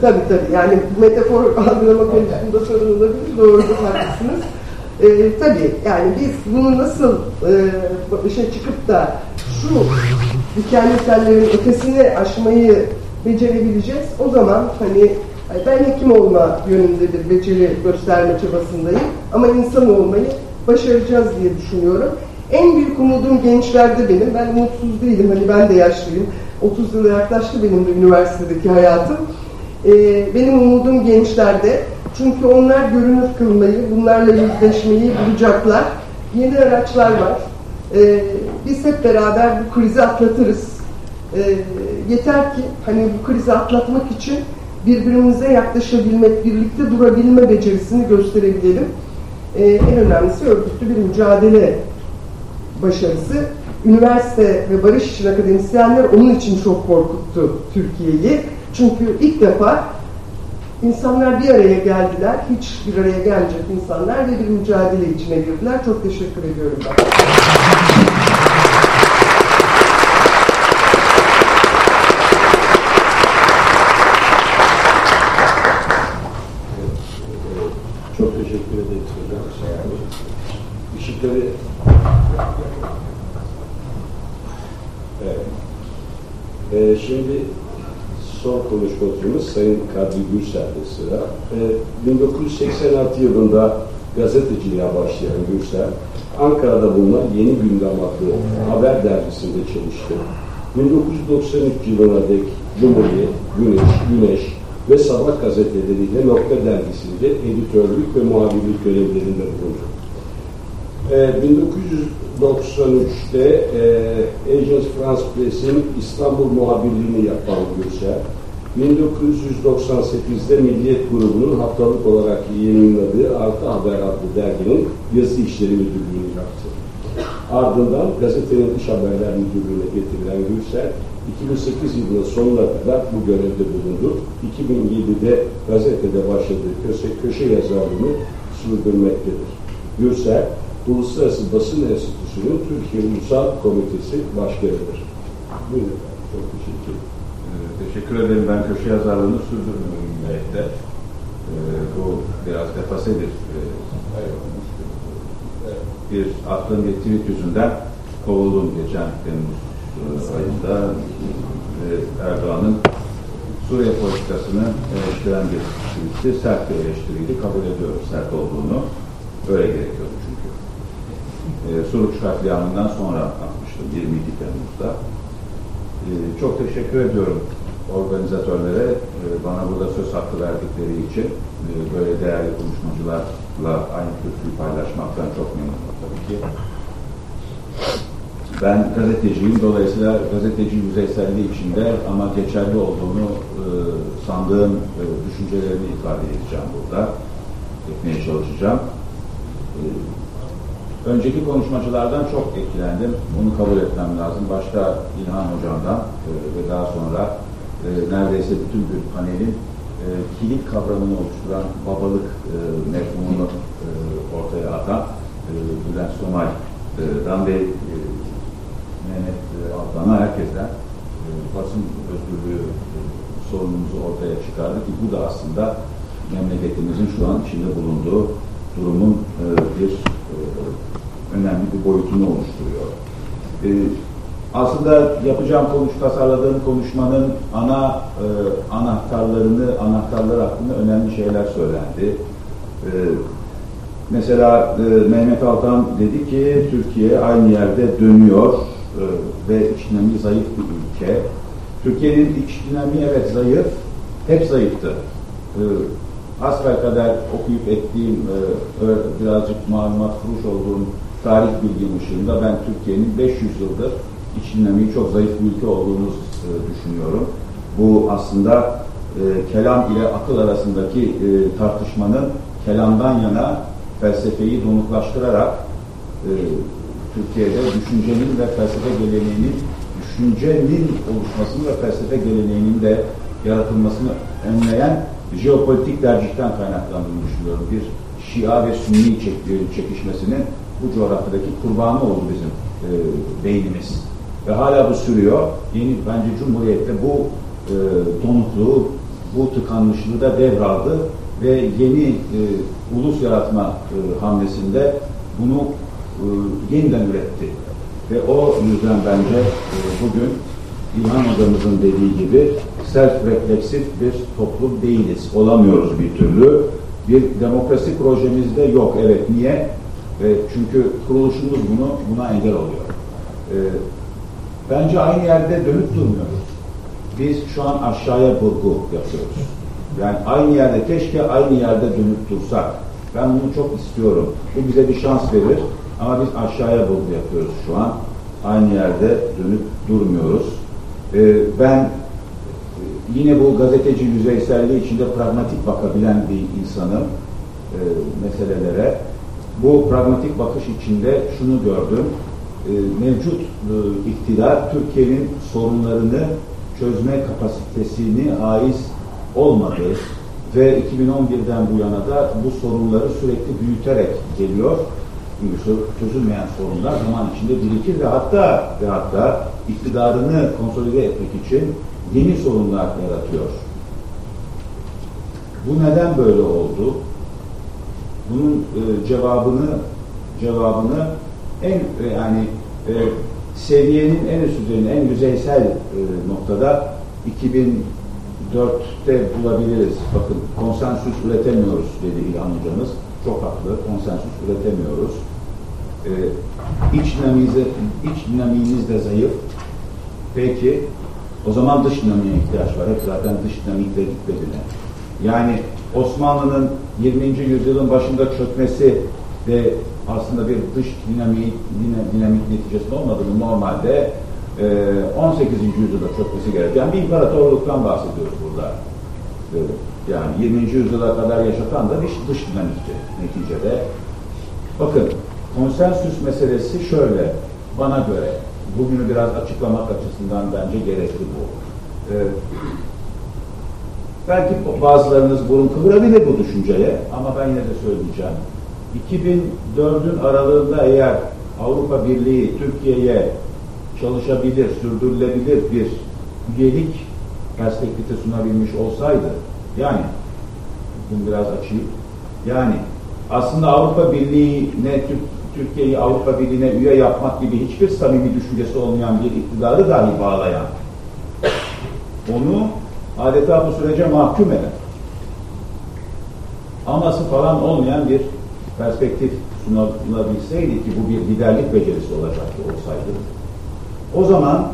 Tabii tabii. Yani metafor algılama konusunda sorun olabilir. Doğru haklısınız. Ee, tabii yani biz bunu nasıl e, işe çıkıp da şu dikenli ötesine aşmayı becerebileceğiz. O zaman hani ben hekim olma yönünde bir beceri gösterme çabasındayım. Ama insan olmayı başaracağız diye düşünüyorum. En büyük umudum gençlerde benim. Ben umutsuz değilim. Hani ben de yaşlıyım. 30 yıla yaklaştı benim de üniversitedeki hayatım. Ee, benim umudum gençlerde. Çünkü onlar görünür kılmayı, bunlarla yüzleşmeyi bulacaklar. Yeni araçlar var. Ee, biz hep beraber bu krizi atlatırız. Ee, yeter ki hani bu krizi atlatmak için birbirimize yaklaşabilmek, birlikte durabilme becerisini gösterebilelim. Ee, en önemlisi örgütlü bir mücadele başarısı. Üniversite ve barış için akademisyenler onun için çok korkuttu Türkiye'yi. Çünkü ilk defa insanlar bir araya geldiler. Hiç bir araya gelmeyecek insanlar ve bir mücadele içine girdiler. Çok teşekkür ediyorum ben. Çok teşekkür ederiz hocam. Sağ olun. Işıkları Evet. Ee, şimdi son konuşmacımız Sayın Kadri Gürsel'de sıra. Ee, 1986 yılında gazeteciliğe başlayan Gürsel, Ankara'da bulunan Yeni Gündem adlı haber dergisinde çalıştı. 1993 yılına dek Cumhuriyet, Güneş, Güneş ve Sabah gazeteleriyle Nokta dergisinde editörlük ve muhabirlik görevlerinde bulundu. Ee, 1993'te e, Agence France Press'in İstanbul muhabirliğini yapan Gürsel, 1998'de Milliyet grubunun haftalık olarak yayınladığı Artı Haber adlı derginin yazı işleri müdürlüğünü yaptı. Ardından gazetenin dış haberler müdürlüğüne getirilen Gürsel, 2008 yılının sonuna kadar bu görevde bulundu. 2007'de gazetede başladığı köşe, köşe yazarlığını sürdürmektedir. Gürsel, Uluslararası Basın Enstitüsü'nün Türkiye Ulusal Komitesi Başkanı'dır. Buyurun çok teşekkür ederim. Ee, Teşekkür ederim. Ben köşe yazarlığını sürdürmüyorum millette. Ee, bu biraz defase bir e, bir attığım bir tweet yüzünden kovuldum geçen Temmuz e, ayında e, Erdoğan'ın Suriye politikasını eleştiren bir tweetti. Sert bir eleştiriydi. Kabul ediyorum sert olduğunu. Öyle gerekiyordu çünkü. E, Suruç katliamından sonra atmıştım 22 Temmuz'da. E, çok teşekkür ediyorum organizatörlere e, bana burada söz hakkı verdikleri için e, böyle değerli konuşmacılarla aynı kürsüyü paylaşmaktan çok memnunum tabii ki. Ben gazeteciyim. Dolayısıyla gazeteci yüzeyselliği içinde ama geçerli olduğunu e, sandığım düşüncelerimi ifade edeceğim burada. Etmeye çalışacağım. Önceki konuşmacılardan çok etkilendim. Bunu kabul etmem lazım. Başta İlhan Hocam'dan ve daha sonra e, neredeyse bütün bir panelin e, kilit kavramını oluşturan babalık e, mefhumunu e, ortaya atan e, Bülent Somal'dan ve e, Mehmet e, Altan'a herkesten e, basın özgürlüğü e, sorunumuzu ortaya çıkardı ki bu da aslında memleketimizin şu an içinde bulunduğu durumun e, bir e, önemli bir boyutunu oluşturuyor. E, aslında yapacağım konuş, tasarladığım konuşmanın ana e, anahtarlarını, anahtarlar hakkında önemli şeyler söylendi. E, mesela e, Mehmet Altan dedi ki Türkiye aynı yerde dönüyor e, ve iç dinamiği zayıf bir ülke. Türkiye'nin iç dinamiği evet zayıf, hep zayıftı. E, asfer kadar okuyup ettiğim, e, birazcık malumat kuruş olduğum tarih bilgim ışığında ben Türkiye'nin 500 yıldır iç dinamiği çok zayıf bir ülke olduğunu e, düşünüyorum. Bu aslında e, kelam ile akıl arasındaki e, tartışmanın kelamdan yana felsefeyi donuklaştırarak e, Türkiye'de düşüncenin ve felsefe geleneğinin düşüncenin oluşmasını ve felsefe geleneğinin de yaratılmasını önleyen jeopolitik tercihten kaynaklandığını düşünüyorum. Bir Şia ve Sünni çekişmesinin bu coğrafyadaki kurbanı oldu bizim e, beynimiz. Ve hala bu sürüyor. Yeni bence Cumhuriyet'te bu e, donukluğu, bu tıkanmışlığı da devraldı ve yeni e, ulus yaratma e, hamlesinde bunu e, yeniden üretti. Ve o yüzden bence e, bugün İlhan hocamızın dediği gibi self-refleksif bir toplum değiliz. Olamıyoruz bir türlü. Bir demokrasi projemizde yok. Evet. Niye? E, çünkü kuruluşumuz bunu buna engel oluyor. E, bence aynı yerde dönüp durmuyoruz. Biz şu an aşağıya vurgu yapıyoruz. Yani aynı yerde, keşke aynı yerde dönüp dursak. Ben bunu çok istiyorum. Bu bize bir şans verir. Ama biz aşağıya vurgu yapıyoruz şu an. Aynı yerde dönüp durmuyoruz. Ee, ben yine bu gazeteci yüzeyselliği içinde pragmatik bakabilen bir insanım e, meselelere. Bu pragmatik bakış içinde şunu gördüm. E, mevcut e, iktidar Türkiye'nin sorunlarını çözme kapasitesini haiz olmadı ve 2011'den bu yana da bu sorunları sürekli büyüterek geliyor. Çünkü çözülmeyen sorunlar zaman içinde birikir ve hatta ve hatta iktidarını konsolide etmek için yeni sorunlar yaratıyor. Bu neden böyle oldu? Bunun e, cevabını cevabını en e, yani e, seviyenin en üst düzeyinde, en yüzeysel e, noktada 2004'te bulabiliriz. Bakın konsensüs üretemiyoruz dedi İlhan hocamız. Çok haklı. Konsensüs üretemiyoruz. Ee, iç, dinamize, iç dinamiğiniz de zayıf. Peki o zaman dış dinamiğe ihtiyaç var. Hep zaten dış dinamikle gitmediğine. Yani Osmanlı'nın 20. yüzyılın başında çökmesi ve aslında bir dış dinamik, dinamik neticesi olmadığını normalde e, 18. yüzyılda çökmesi gereken bir imparatorluktan bahsediyoruz burada. E, yani 20. yüzyıla kadar yaşatan da dış, dış dinamikti neticede. Bakın konsensüs meselesi şöyle bana göre bugünü biraz açıklamak açısından bence gerekli bu. Ee, belki bazılarınız burun kıvırabilir bu düşünceye ama ben yine de söyleyeceğim. 2004'ün aralığında eğer Avrupa Birliği Türkiye'ye çalışabilir, sürdürülebilir bir üyelik perspektifi sunabilmiş olsaydı, yani bunu biraz açayım, yani aslında Avrupa Birliği'ne Türkiye'yi Avrupa Birliği'ne üye yapmak gibi hiçbir samimi düşüncesi olmayan bir iktidarı dahi bağlayan, onu adeta bu sürece mahkum eden, aması falan olmayan bir perspektif sunulabilseydi ki bu bir liderlik becerisi olacaktı olsaydı. O zaman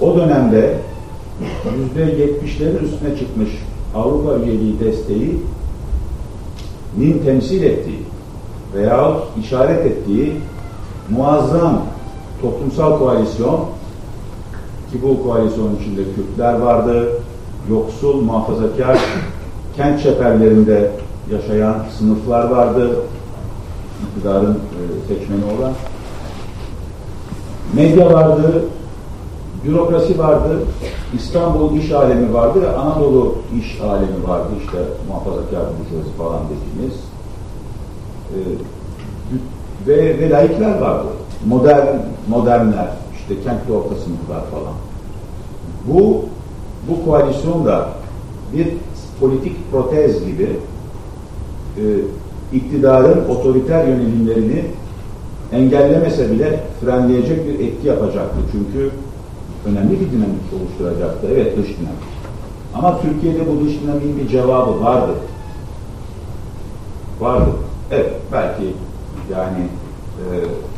o dönemde yüzde yetmişlerin üstüne çıkmış Avrupa üyeliği desteği nin temsil ettiği veya işaret ettiği muazzam toplumsal koalisyon ki bu koalisyonun içinde Kürtler vardı, yoksul, muhafazakar, kent çeperlerinde yaşayan sınıflar vardı, iktidarın e, seçmeni olan. Medya vardı, bürokrasi vardı, İstanbul iş alemi vardı Anadolu iş alemi vardı. İşte muhafazakar burjuvazi falan dediğimiz. E, ve, ve laikler vardı. Modern, modernler, işte kentli orta sınıflar falan. Bu, bu koalisyon da bir politik protez gibi e, iktidarın otoriter yönelimlerini engellemese bile frenleyecek bir etki yapacaktı. Çünkü önemli bir dinamik oluşturacaktı. Evet dış dinamik. Ama Türkiye'de bu dış dinamiğin bir cevabı vardı. Vardı. Evet belki yani e,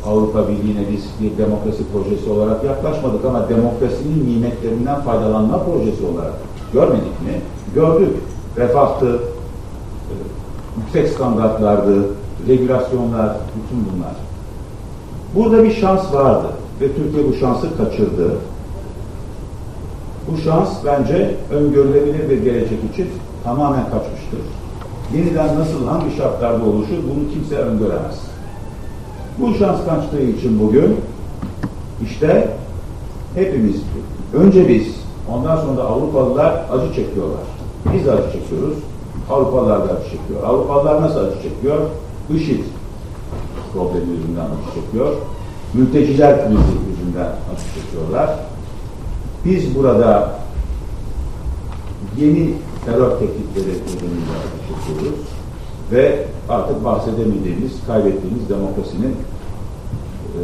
Avrupa Birliği'ne biz bir demokrasi projesi olarak yaklaşmadık ama demokrasinin nimetlerinden faydalanma projesi olarak görmedik mi? Gördük. Refahtı, yüksek standartlardı, regülasyonlar, bütün bunlar. Burada bir şans vardı ve Türkiye bu şansı kaçırdı. Bu şans bence öngörülebilir bir gelecek için tamamen kaçmıştır. Yeniden nasıl, hangi şartlarda oluşur bunu kimse öngöremez. Bu şans kaçtığı için bugün işte hepimiz, önce biz, ondan sonra Avrupalılar acı çekiyorlar. Biz acı çekiyoruz. Avrupalılar da çekiyor. Avrupalılar nasıl acı çekiyor? IŞİD problemi yüzünden acı çekiyor. Mülteciler krizi yüzünden acı çekiyorlar. Biz burada yeni terör tehditleri nedeniyle acı çekiyoruz. Ve artık bahsedemediğimiz, kaybettiğimiz demokrasinin e,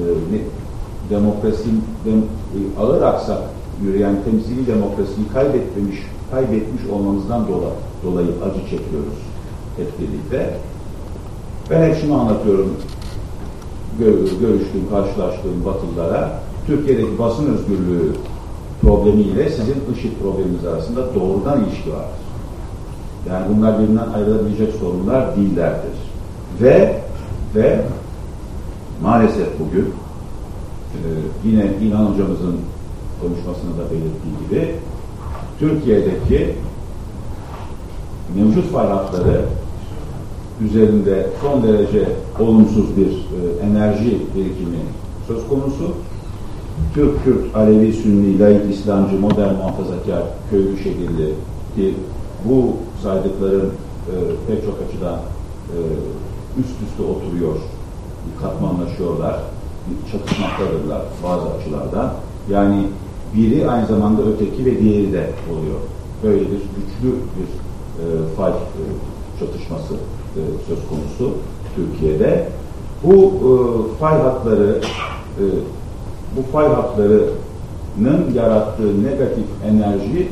demokrasinin e, ağır aksak yürüyen temsili demokrasiyi kaybetmemiş kaybetmiş olmamızdan dolayı, dolayı acı çekiyoruz hep birlikte. Ben hep şunu anlatıyorum görüştüğüm, karşılaştığım Batılılara Türkiye'deki basın özgürlüğü problemiyle sizin IŞİD probleminiz arasında doğrudan ilişki vardır. Yani bunlar birbirinden ayrılabilecek sorunlar değillerdir. Ve ve maalesef bugün e, yine İlhan hocamızın konuşmasında da belirttiği gibi Türkiye'deki mevcut fay üzerinde son derece olumsuz bir e, enerji birikimi söz konusu. Türk, Kürt, Alevi, Sünni, Laik, İslamcı, modern, muhafazakar, köylü şehirli ki bu saydıkların e, pek çok açıdan e, üst üste oturuyor, katmanlaşıyorlar, çatışmaktadırlar bazı açılardan. Yani biri aynı zamanda öteki ve diğeri de oluyor. Böyle bir güçlü bir e, fay e, çatışması e, söz konusu Türkiye'de. Bu e, fay hatları e, bu fay hatlarının yarattığı negatif enerji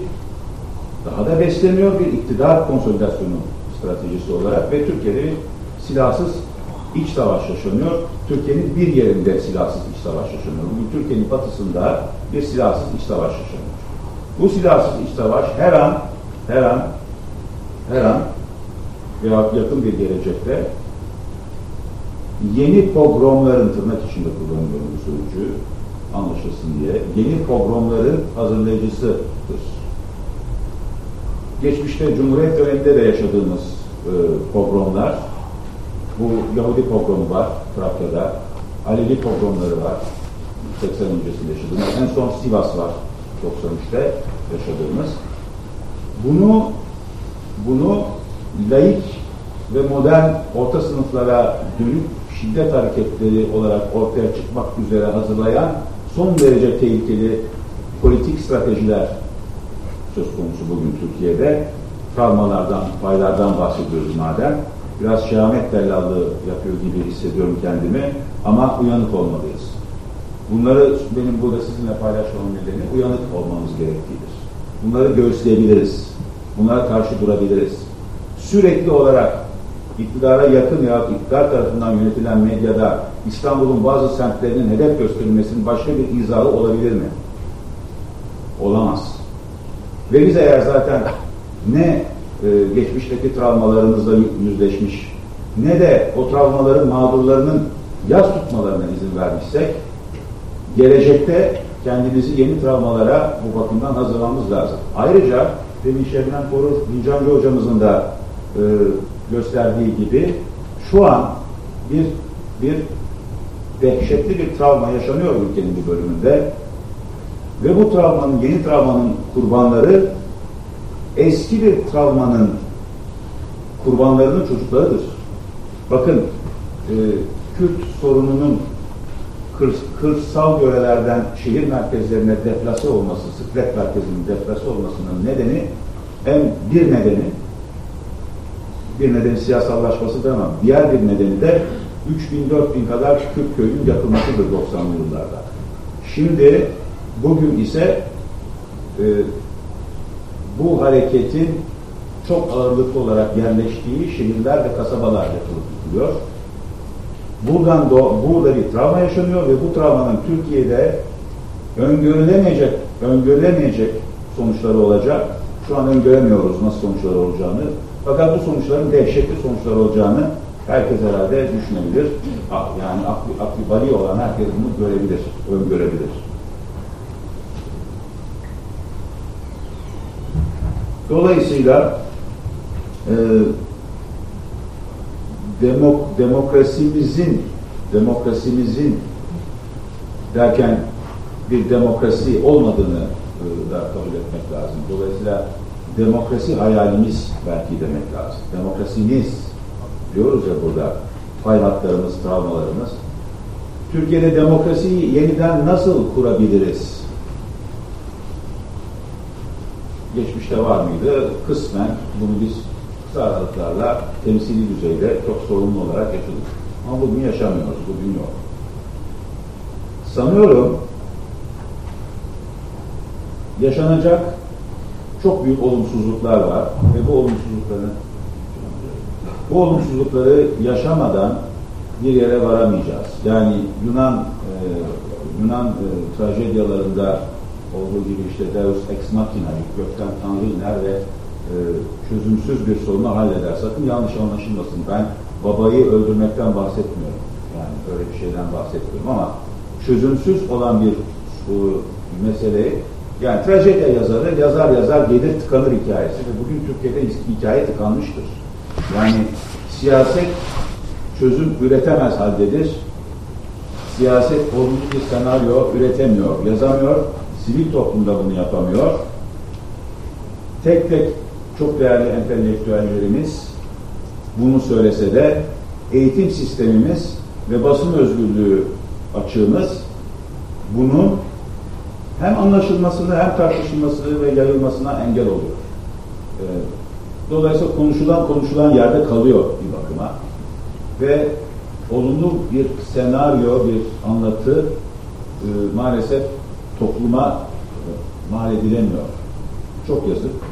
daha da besleniyor bir iktidar konsolidasyonu stratejisi olarak ve Türkiye'de silahsız iç savaş yaşanıyor. Türkiye'nin bir yerinde silahsız iç savaş yaşanıyor. Bugün Türkiye'nin batısında bir silahsız iç savaş yaşanıyor. Bu silahsız iç savaş her an, her an, her an veya yakın bir gelecekte yeni pogromların tırnak içinde kullanıyorum bu sözcüğü anlaşılsın diye yeni pogromların hazırlayıcısıdır. Geçmişte Cumhuriyet döneminde de yaşadığımız e, pogromlar bu Yahudi pogromu var Trakya'da. Alevi pogromları var. 80 öncesinde yaşadığımız. En son Sivas var 93'te yaşadığımız. Bunu bunu laik ve modern orta sınıflara dönük şiddet hareketleri olarak ortaya çıkmak üzere hazırlayan son derece tehlikeli politik stratejiler söz konusu bugün Türkiye'de. Travmalardan, paylardan bahsediyoruz madem. Biraz şehamet tellallığı yapıyor gibi hissediyorum kendimi ama uyanık olmalıyız. Bunları benim burada sizinle paylaşmamın nedeni uyanık olmamız gerektiğidir. Bunları göğüsleyebiliriz. Bunlara karşı durabiliriz. Sürekli olarak iktidara yakın ya iktidar tarafından yönetilen medyada İstanbul'un bazı semtlerinin hedef gösterilmesinin başka bir izahı olabilir mi? Olamaz. Ve biz eğer zaten ne e, geçmişteki travmalarımızla yüzleşmiş ne de o travmaların mağdurlarının yaz tutmalarına izin vermişsek gelecekte kendimizi yeni travmalara bu bakımdan hazırlamamız lazım. Ayrıca demin Şebnem Korur, Bincancı hocamızın da e, gösterdiği gibi şu an bir bir dehşetli bir travma yaşanıyor ülkenin bir bölümünde ve bu travmanın, yeni travmanın kurbanları eski bir travmanın kurbanlarının çocuklarıdır. Bakın e, Kürt sorununun kırsal yörelerden şehir merkezlerine deplase olması, sıklet merkezinin deplase olmasının nedeni en bir nedeni bir nedeni siyasallaşması demem. Diğer bir nedeni de 3000-4000 kadar Kürt köyünün yakılmasıdır 90'lı yıllarda. Şimdi bugün ise e, bu hareketin çok ağırlıklı olarak yerleştiği şehirler ve kasabalar yapılıp. Buradan da, burada bir travma yaşanıyor ve bu travmanın Türkiye'de öngörülemeyecek, öngörülemeyecek sonuçları olacak. Şu an öngöremiyoruz nasıl sonuçlar olacağını. Fakat bu sonuçların dehşetli sonuçlar olacağını herkes herhalde düşünebilir. Yani aklı, aklı bali olan herkes bunu görebilir, öngörebilir. Dolayısıyla e, demok, demokrasimizin demokrasimizin derken bir demokrasi olmadığını e, da kabul etmek lazım. Dolayısıyla demokrasi hayalimiz belki demek lazım. Demokrasimiz diyoruz ya burada pay hatlarımız, travmalarımız. Türkiye'de demokrasiyi yeniden nasıl kurabiliriz? Geçmişte var mıydı? Kısmen bunu biz kısa temsili düzeyde çok sorumlu olarak yaşadık. Ama bugün yaşamıyoruz, bugün yok. Sanıyorum yaşanacak çok büyük olumsuzluklar var ve bu olumsuzlukların bu olumsuzlukları yaşamadan bir yere varamayacağız. Yani Yunan e, Yunan e, trajedyalarında olduğu gibi işte Deus ex machina, gökten Tanrı iner ve e, çözümsüz bir sorunu halleder. Sakın yanlış anlaşılmasın. Ben babayı öldürmekten bahsetmiyorum. Yani öyle bir şeyden bahsetmiyorum ama çözümsüz olan bir bu meseleyi yani trajedya yazarı yazar yazar gelir tıkanır hikayesi ve bugün Türkiye'de hikaye tıkanmıştır. Yani siyaset çözüm üretemez haldedir. Siyaset olumlu bir senaryo üretemiyor, yazamıyor. Sivil toplumda bunu yapamıyor. Tek tek çok değerli entelektüellerimiz bunu söylese de eğitim sistemimiz ve basın özgürlüğü açığımız bunun hem anlaşılmasını hem tartışılmasını ve yayılmasına engel oluyor. Ee, dolayısıyla konuşulan konuşulan yerde kalıyor bir bakıma. Ve olumlu bir senaryo, bir anlatı e, maalesef topluma e, mal edilemiyor. Çok yazık.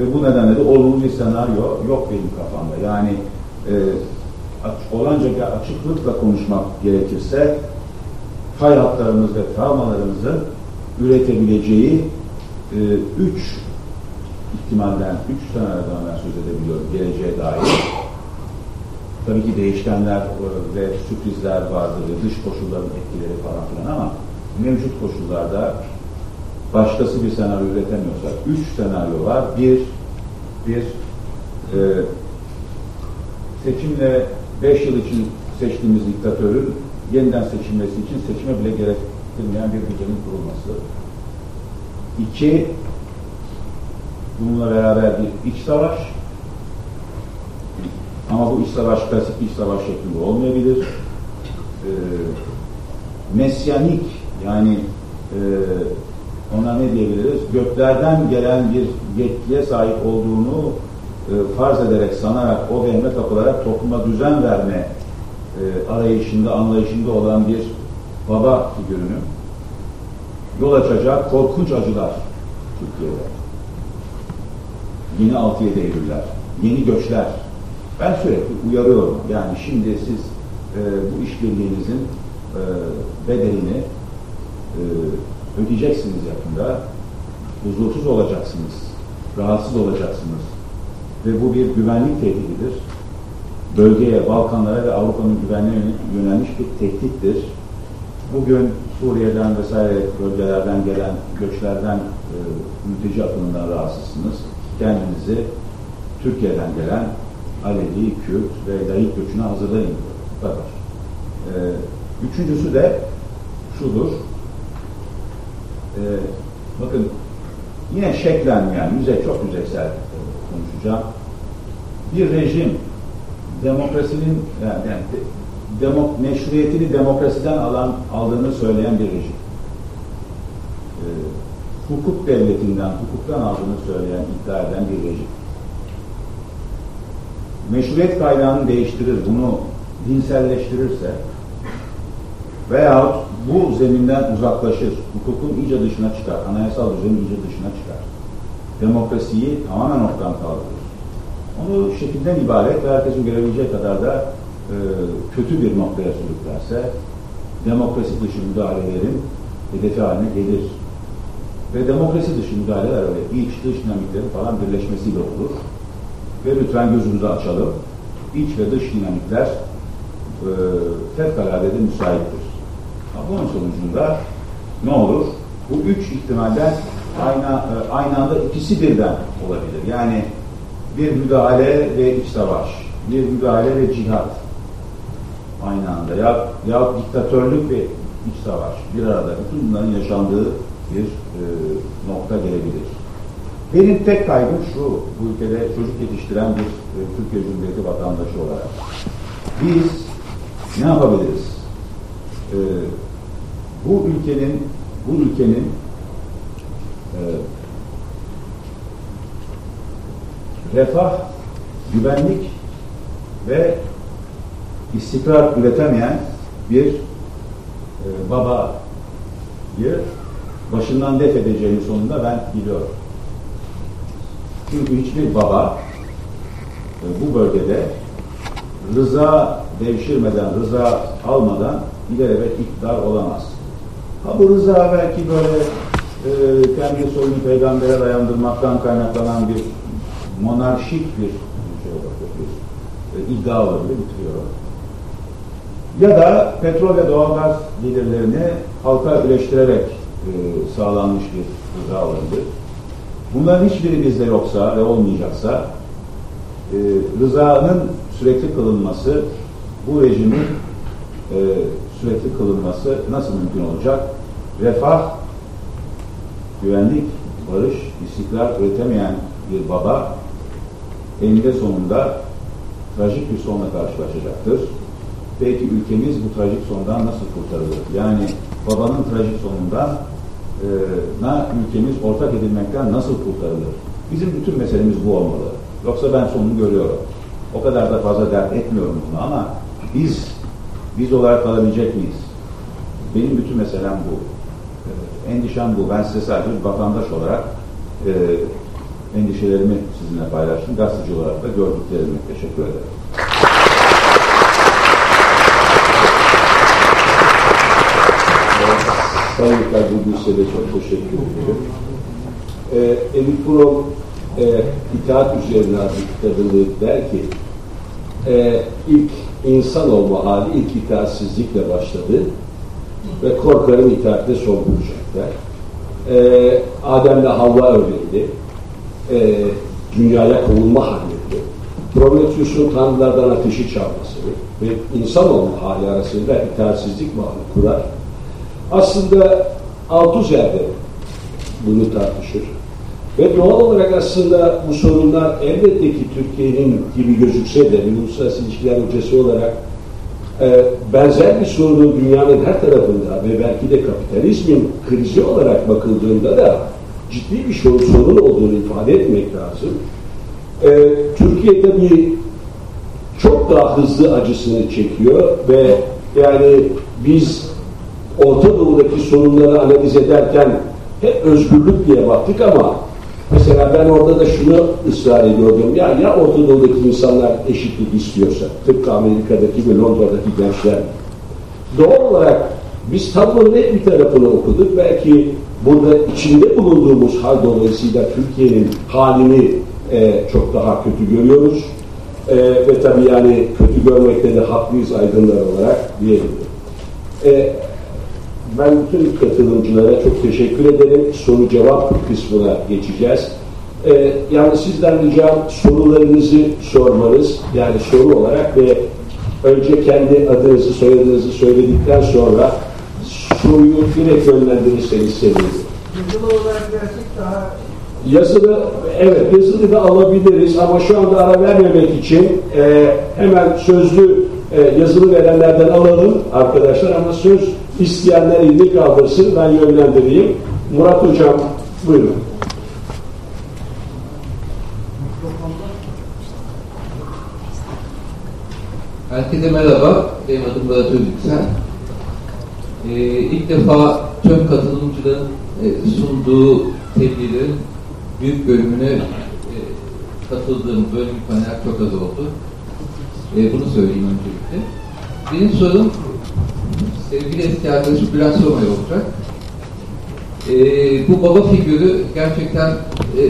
Ve bu nedenle de olumlu bir senaryo yok benim kafamda. Yani e, olanca açıklıkla konuşmak gerekirse fay hatlarımız ve travmalarımızın üretebileceği e, üç ihtimalden, üç senaryodan ben söz edebiliyorum geleceğe dair. Tabii ki değişkenler e, ve sürprizler vardır dış koşulların etkileri falan filan ama mevcut koşullarda başkası bir senaryo üretemiyorsak üç senaryo var. Bir, bir e, seçimle beş yıl için seçtiğimiz diktatörün yeniden seçilmesi için seçime bile gerektirmeyen bir düzenin kurulması. İki, bununla beraber bir iç savaş. Ama bu iç savaş klasik iç savaş şeklinde olmayabilir. E, mesyanik yani e, ona ne diyebiliriz? Göklerden gelen bir yetkiye sahip olduğunu e, farz ederek, sanarak, o vehme kapılarak topluma düzen verme e, arayışında, anlayışında olan bir baba figürünü yol açacak korkunç acılar Türkiye'de. Yeni 6-7 Eylül'ler, yeni göçler. Ben sürekli uyarıyorum. Yani şimdi siz e, bu işbirliğinizin e, bedelini e, ödeyeceksiniz yakında. Huzursuz olacaksınız. Rahatsız olacaksınız. Ve bu bir güvenlik tehdididir. Bölgeye, Balkanlara ve Avrupa'nın güvenliğine yönelmiş bir tehdittir. Bugün Suriye'den vesaire bölgelerden gelen göçlerden e, mülteci akımından rahatsızsınız. Kendinizi Türkiye'den gelen Alevi, Kürt ve layık göçüne hazırlayın. Bu. E, üçüncüsü de şudur. E, bakın yine şeklen yani yüzey, çok yüzeysel konuşacağım. Bir rejim demokrasinin yani, yani demok, meşruiyetini demokrasiden alan aldığını söyleyen bir rejim. E, hukuk devletinden, hukuktan aldığını söyleyen, iddia eden bir rejim. Meşruiyet kaynağını değiştirir, bunu dinselleştirirse veyahut bu zeminden uzaklaşır, hukukun iyice dışına çıkar, anayasal düzenin iyice dışına çıkar. Demokrasiyi tamamen ortadan kaldırır. Onu şekilden ibaret ve herkesin görebileceği kadar da e, kötü bir noktaya sürüklerse demokrasi dışı müdahalelerin hedefi haline gelir. Ve demokrasi dışı müdahaleler öyle iç dış dinamiklerin falan birleşmesiyle olur. Ve lütfen gözümüzü açalım. İç ve dış dinamikler e, fevkalade de müsaittir. Bunun sonucunda ne olur? Bu üç ihtimalden aynı, e, aynı anda ikisi birden olabilir. Yani bir müdahale ve iç savaş, bir müdahale ve cihat aynı anda ya, ya diktatörlük ve iç savaş bir arada bütün bunların yaşandığı bir e, nokta gelebilir. Benim tek kaygım şu, bu ülkede çocuk yetiştiren bir e, Türkiye Cumhuriyeti vatandaşı olarak. Biz ne yapabiliriz? E, bu ülkenin bu ülkenin e, refah, güvenlik ve istikrar üretemeyen bir e, babayı başından def edeceğini sonunda ben biliyorum. Çünkü hiçbir baba e, bu bölgede rıza devşirmeden, rıza almadan ilelebet iktidar olamaz. Ha bu rıza belki böyle e, kendi soyunu peygambere dayandırmaktan kaynaklanan bir monarşik bir şey olabilir, bir e, iddia olabilir, bitiriyorum. Ya da petrol ve doğalgaz gelirlerini halka üleştirerek e, sağlanmış bir rıza olabilir. Bunların hiçbiri bizde yoksa ve olmayacaksa e, rızanın sürekli kılınması bu rejimin e, sürekli kılınması nasıl mümkün olacak? Refah, güvenlik, barış, istikrar üretemeyen bir baba eninde sonunda trajik bir sonla karşılaşacaktır. Belki ülkemiz bu trajik sondan nasıl kurtarılır? Yani babanın trajik sonundan e, na ülkemiz ortak edilmekten nasıl kurtarılır? Bizim bütün meselemiz bu olmalı. Yoksa ben sonunu görüyorum. O kadar da fazla dert etmiyorum bunu ama biz biz olarak kalabilecek miyiz? Benim bütün meselem bu. E, endişem bu. Ben size sadece vatandaş olarak e, endişelerimi sizinle paylaştım. Gazeteci olarak da gördüklerimi teşekkür ederim. Sayın Kadri de çok teşekkür ederim. Ee, Elif Kurum e, itaat üzerine adlı kitabını der ki e, ilk insan olma hali ilk itaatsizlikle başladı ve korkarım itaatle son bulacak der. E, Adem'le Havva örneğini e, dünyaya konulma halini, Prometheus'un tanrılardan ateşi çalmasını ve insan olma hali arasında itaatsizlik bağını kurar. Aslında Althusser'de bunu tartışır. Ve doğal olarak aslında bu sorunlar elbette ki Türkiye'nin gibi gözükse de bir uluslararası ilişkiler hocası olarak e, benzer bir sorunun dünyanın her tarafında ve belki de kapitalizmin krizi olarak bakıldığında da ciddi bir sorun, sorun olduğunu ifade etmek lazım. E, Türkiye tabii çok daha hızlı acısını çekiyor ve yani biz Orta Doğu'daki sorunları analiz ederken hep özgürlük diye baktık ama mesela ben orada da şunu ısrar ediyordum. Ya ya Orta Doğu'daki insanlar eşitlik istiyorsa, tıpkı Amerika'daki ve Londra'daki gençler. Doğal olarak biz tablonun hep bir tarafını okuduk. Belki burada içinde bulunduğumuz hal dolayısıyla Türkiye'nin halini e, çok daha kötü görüyoruz. E, ve tabii yani kötü görmekte de haklıyız aydınlar olarak diyebilirim. E, ben bütün katılımcılara çok teşekkür ederim. Soru cevap kısmına geçeceğiz. Ee, yani sizden ricam sorularınızı sormanız, yani soru olarak ve önce kendi adınızı, soyadınızı söyledikten sonra soruyu direkt yönlendirirseniz sevinirim. Yazılı olarak gerçek daha Yazılı, evet yazılı da alabiliriz ama şu anda ara vermemek için e, hemen sözlü e, yazılı verenlerden alalım arkadaşlar ama söz isteyenler elini kaldırsın ben yönlendireyim. Murat Hocam buyurun. Herkese merhaba, benim adım Murat Özüksel. Ee, ilk defa tüm katılımcıların e, sunduğu tebliğlerin büyük bölümüne e, katıldığım bir panel çok az oldu. E, bunu söyleyeyim öncelikle. Benim sorum sevgili eski arkadaşım Bülent Somay olacak. E, bu baba figürü gerçekten e,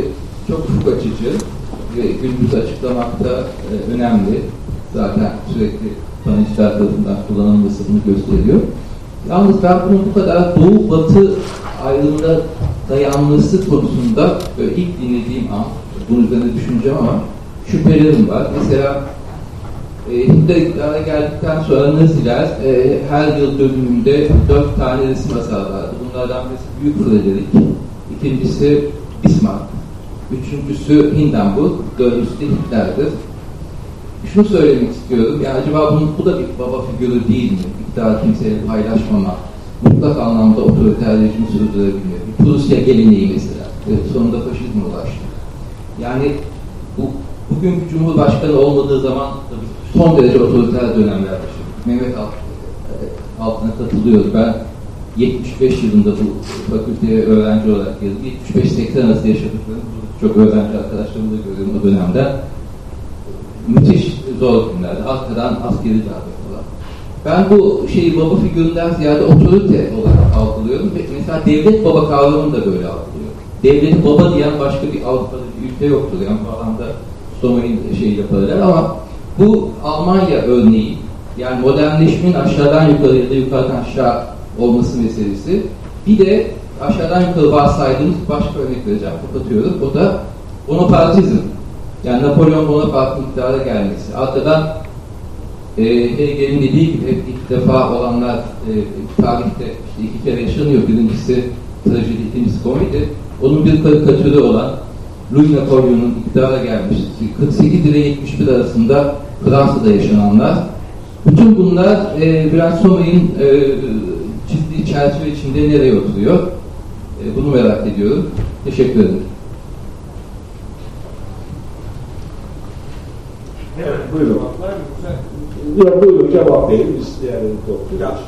çok ufuk açıcı ve günümüzü açıklamakta e, önemli. Zaten sürekli panelistler tarafından kullanılması bunu gösteriyor. Yalnız ben bunun bu kadar doğu-batı ayrımına dayanması konusunda ilk dinlediğim an, bunun üzerine düşüneceğim ama şüphelerim var. Mesela Hitler iktidara geldikten sonra Naziler e, her yıl dönümünde dört tane resim asarlardı. Bunlardan birisi Büyük Frederick, ikincisi Bismarck, üçüncüsü Hindenburg, dördüncüsü de Hitler'dir. Şunu söylemek istiyorum, yani acaba bunun, bu da bir baba figürü değil mi? İktidar kimseyle paylaşmama, mutlak anlamda otoriter rejimi sürdürebilme. Prusya geleneği mesela, e, sonunda faşizme ulaştı. Yani bu, bugün Cumhurbaşkanı olmadığı zaman son derece otoriter dönemler yaşadık. Mehmet e, altına katılıyor. Ben 75 yılında bu fakülteye öğrenci olarak girdim. 75-80 arası yaşadıklarım çok öğrenci arkadaşlarımı da görüyorum o dönemde. Müthiş zor günlerdi. Arkadan askeri darbe falan. Ben bu şeyi baba figüründen ziyade otorite olarak algılıyorum. Mesela devlet baba kavramını da böyle algılıyorum. Devleti baba diyen başka bir Avrupa'da bir ülke yoktur. Yani bu alanda Somay'ın şeyi yaparlar ama bu Almanya örneği yani modernleşmenin aşağıdan yukarı ya da yukarıdan aşağı olması meselesi. Bir de aşağıdan yukarı varsaydığımız başka örnek vereceğim, kapatıyorum. O da bonapartizm. Yani Napolyon Bonaparte'ın iktidara gelmesi. Arkadan e, Hegel'in dediği gibi hep ilk defa olanlar e, tarihte işte iki kere yaşanıyor. Birincisi trajedi, ikincisi komedi. Onun bir karikatürü olan Louis Napolyon'un iktidara gelmişti. 48 ile 71 arasında Fransa'da yaşananlar. Bütün bunlar e, Bülent Somay'ın e, çizdiği çerçeve içinde nereye oturuyor? E, bunu merak ediyorum. Teşekkür ederim. Evet, buyurun. Ya buyurun cevap verin. Biz yani Ya,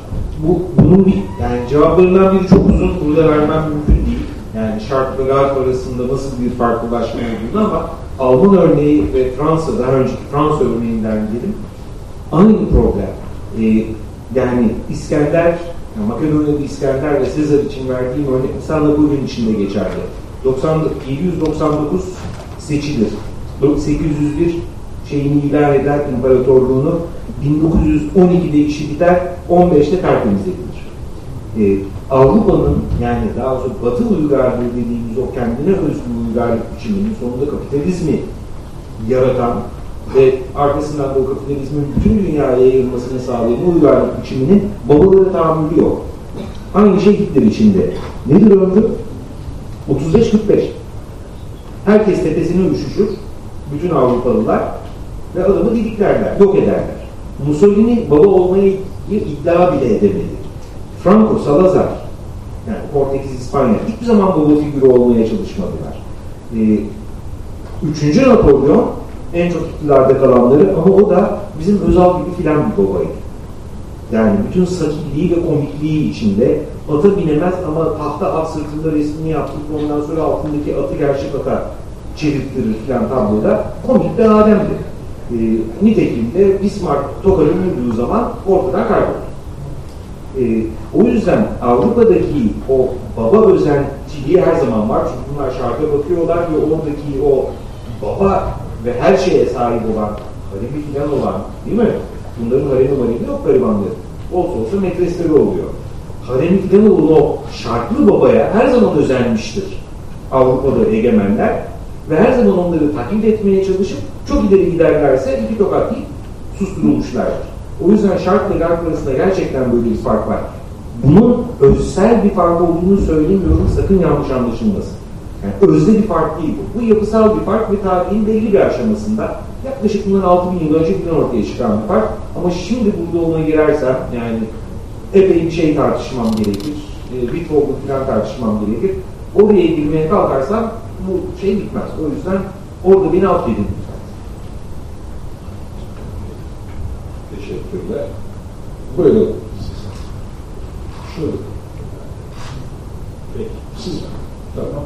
bu, bunun bir, yani cevaplarından biri çok uzun, burada vermem mümkün. Yani şark ve garp arasında nasıl bir farklılaşma olduğunu ama Alman örneği ve Fransa, daha önceki Fransa örneğinden gidelim. Aynı problem. Ee, yani İskender, yani Makedonya'da İskender ve Sezar için verdiğim örnek mesela Napolyon için de geçerli. 90, 799 seçilir. 801 şeyini ilan eder imparatorluğunu 1912'de işi biter 15'te tertemiz edilir. Ee, Avrupa'nın yani daha doğrusu Batı uygarlığı dediğimiz o kendine özgü uygarlık biçiminin sonunda kapitalizmi yaratan ve arkasından da o kapitalizmin bütün dünyaya yayılmasını sağlayan uygarlık biçiminin babaları tahammülü yok. Aynı şey Hitler içinde. Nedir ömrü? 35-45. Herkes tepesine üşüşür. Bütün Avrupalılar ve adamı didiklerler, yok ederler. Mussolini baba olmayı iddia bile edemedi. Franco, Salazar, yani Portekiz, İspanya hiçbir zaman baba figürü olmaya çalışmadılar. Ee, üçüncü Napolyon en çok iktidarda kalanları ama o da bizim Özal gibi filan bir babaydı. Yani bütün sakiliği ve komikliği içinde ata binemez ama tahta at sırtında resmini yaptık ondan sonra altındaki atı gerçek ata çevirttirir filan tabloda komik bir ademdi. E, nitekim de Bismarck Tokar'ın öldüğü zaman ortadan kayboldu. E, o yüzden Avrupa'daki o baba özentiliği her zaman var. Çünkü bunlar şarka bakıyorlar ve oradaki o baba ve her şeye sahip olan, haremi filan olan değil mi? Bunların haremi maremi yok garibanların. Olsa olsa metresleri oluyor. Haremi filan olan o şarklı babaya her zaman özenmiştir Avrupa'da egemenler ve her zaman onları taklit etmeye çalışıp çok ileri giderlerse iki tokat deyip susturulmuşlardır. O yüzden şark ve garp arasında gerçekten böyle bir fark var. Bunun özsel bir fark olduğunu söylemiyorum, sakın yanlış anlaşılmasın. Yani özde bir fark değil bu. Bu yapısal bir fark ve tarihin belli bir aşamasında yaklaşık bundan 6000 yıl önce falan ortaya çıkan bir fark. Ama şimdi burada olmaya girersem yani epey bir şey tartışmam gerekir. E, bir toplum falan tartışmam gerekir. Oraya girmeye kalkarsam bu şey bitmez. O yüzden orada beni affedin. Teşekkürler. Buyurun. Şöyle. Peki. Siz. Tamam.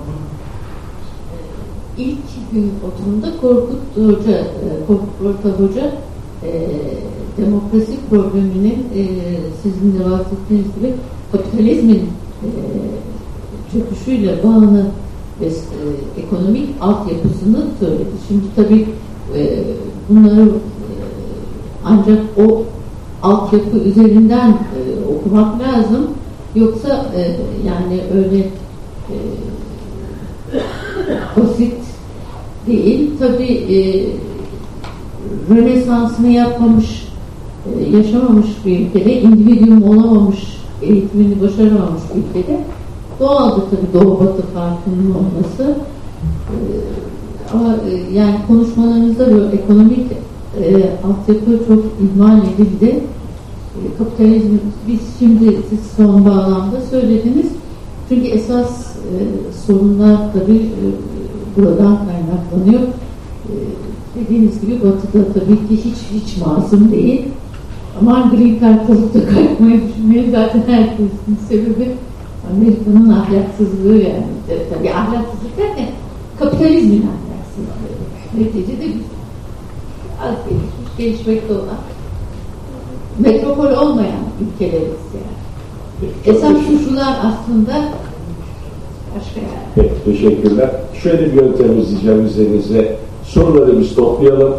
İlk gün oturumda Korkut Hoca, e, Korkut Orta Hoca e, demokrasi probleminin e, sizin de bahsettiğiniz gibi kapitalizmin e, çöküşüyle bağını ve e, ekonomik altyapısını söyledi. Şimdi tabii e, bunları ancak o altyapı üzerinden e, okumak lazım. Yoksa e, yani öyle e, basit değil. Tabii e, Rönesans'ını yapmamış, e, yaşamamış bir ülkede, individuum olamamış, eğitimini başaramamış bir ülkede doğaldı tabii Doğu Batı farkının olması. E, ama e, yani konuşmalarınızda böyle ekonomik e, altyapı çok ihmal edildi. E, kapitalizm, biz şimdi siz son bağlamda söylediniz. Çünkü esas e, sorunlar tabii e, buradan kaynaklanıyor. E, dediğiniz gibi Batı'da tabii ki hiç hiç masum değil. Ama Green Card alıp da kalkmayı düşünmeyi zaten herkesin sebebi Amerika'nın ahlaksızlığı yani. Tabii ahlaksızlık derken kapitalizmin ahlaksızlığı. Neticede az gelişmiş, gelişmekte olan metropol olmayan ülkeleriz yani. Esas suçlular aslında başka yani. Peki, teşekkürler. Şöyle bir yöntem izleyeceğim üzerinize. Soruları biz toplayalım.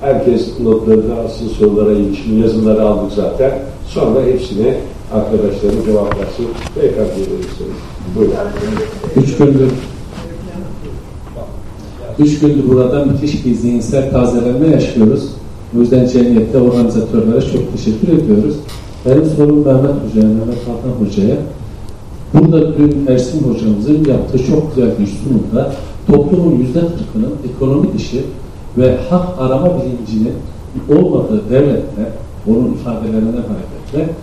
Herkes notlarını alsın sorulara ilişkin yazıları aldık zaten. Sonra hepsine arkadaşlarım cevaplasın. Beyefendi verirseniz. Buyurun. Üç gündür üç gündür burada müthiş bir zihinsel tazelenme yaşıyoruz. O yüzden cemiyette organizatörlere çok teşekkür ediyoruz. Benim sorum Mehmet Hoca'ya, Mehmet Hakan Hoca'ya. Burada dün Ersin hocamızın yaptığı çok güzel bir sunumda toplumun yüzde kırkının ekonomi dışı ve hak arama bilincinin olmadığı devlette, onun ifadelerinden hareketle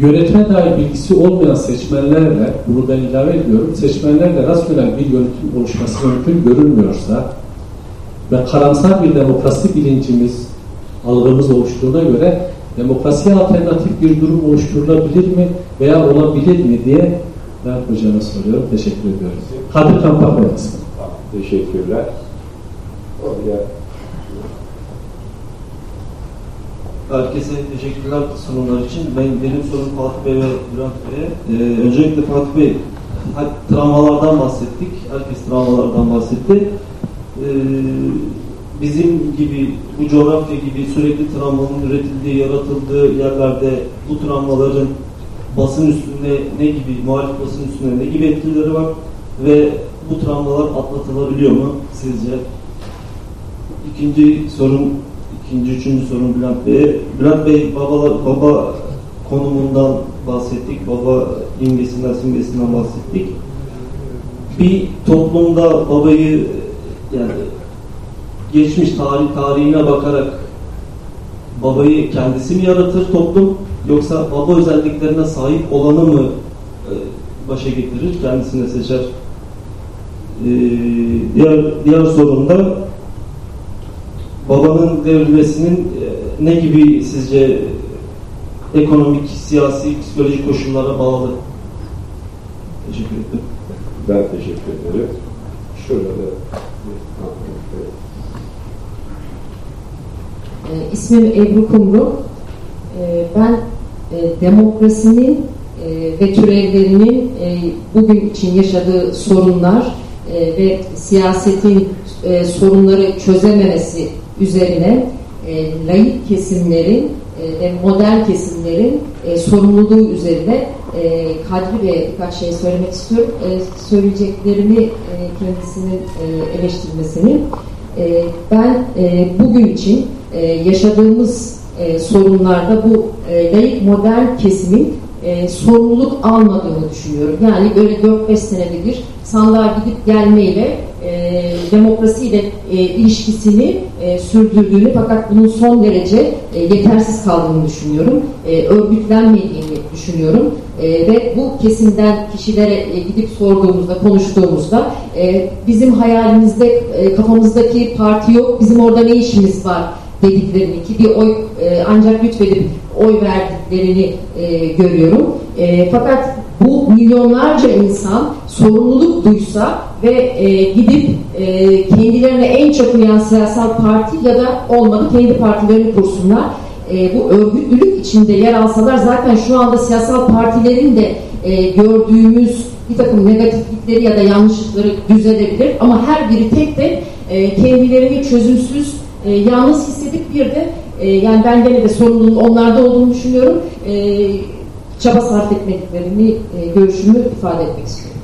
yönetime dair bilgisi olmayan seçmenlerle, bunu ben ilave ediyorum, seçmenlerle rasyonel bir yönetim oluşması mümkün görünmüyorsa ve karamsar bir demokrasi bilincimiz, algımız oluştuğuna göre demokrasiye alternatif bir durum oluşturulabilir mi veya olabilir mi diye ben hocama soruyorum. Teşekkür ediyorum. Kadir Kampak. Teşekkürler. Oraya Herkese teşekkürler sunumlar için. Ben, benim sorum Fatih Bey ve Bülent Bey'e. Ee, öncelikle Fatih Bey, travmalardan bahsettik. Herkes travmalardan bahsetti. Ee, bizim gibi, bu coğrafya gibi sürekli travmanın üretildiği, yaratıldığı yerlerde bu travmaların basın üstünde ne gibi, muhalif basın üstünde ne gibi etkileri var ve bu travmalar atlatılabiliyor mu sizce? İkinci sorum İkinci, üçüncü sorun Bülent Bey'e. Bülent Bey baba, baba konumundan bahsettik. Baba imgesinden, simgesinden bahsettik. Bir toplumda babayı yani geçmiş tarih tarihine bakarak babayı kendisi mi yaratır toplum yoksa baba özelliklerine sahip olanı mı e, başa getirir, kendisine seçer? E, diğer diğer sorunda babanın devrilmesinin e, ne gibi sizce ekonomik, siyasi, psikolojik koşullara bağlı? Teşekkür ederim. Ben teşekkür ederim. Şurada da E, ismim Ebru Kumru. E, ben e, demokrasinin e, ve türevlerinin e, bugün için yaşadığı sorunlar e, ve siyasetin e, sorunları çözememesi üzerine e, layık kesimlerin e, ve model kesimlerin e, sorumluluğu üzerine e, Kadri Bey'e birkaç şey söylemek istiyorum. E, söyleyeceklerimi e, kendisinin e, eleştirmesini. E, ben e, bugün için e, yaşadığımız e, sorunlarda bu e, layık model kesimin e, sorumluluk almadığını düşünüyorum. Yani böyle 4-5 senede bir sandığa gidip gelmeyle e, demokrasiyle e, ilişkisini e, sürdürdüğünü fakat bunun son derece e, yetersiz kaldığını düşünüyorum. E, örgütlenmediğini düşünüyorum. E, ve bu kesimden kişilere e, gidip sorduğumuzda, konuştuğumuzda e, bizim hayalimizde, e, kafamızdaki parti yok, bizim orada ne işimiz var dediklerini ki bir oy e, ancak lütfedip oy verdiklerini e, görüyorum. E, fakat bu milyonlarca insan sorumluluk duysa ve e, gidip e, kendilerine en çok uyan siyasal parti ya da olmadı kendi partilerini kursunlar. E, bu örgütlülük içinde yer alsalar zaten şu anda siyasal partilerin de e, gördüğümüz bir takım negatiflikleri ya da yanlışlıkları düzelebilir ama her biri tek tek e, kendilerini çözümsüz e, yalnız hissedip bir de e, yani ben gene de sorumluluğun onlarda olduğunu düşünüyorum. E, çaba sarf etmediklerini e, görüşümü ifade etmek istiyorum.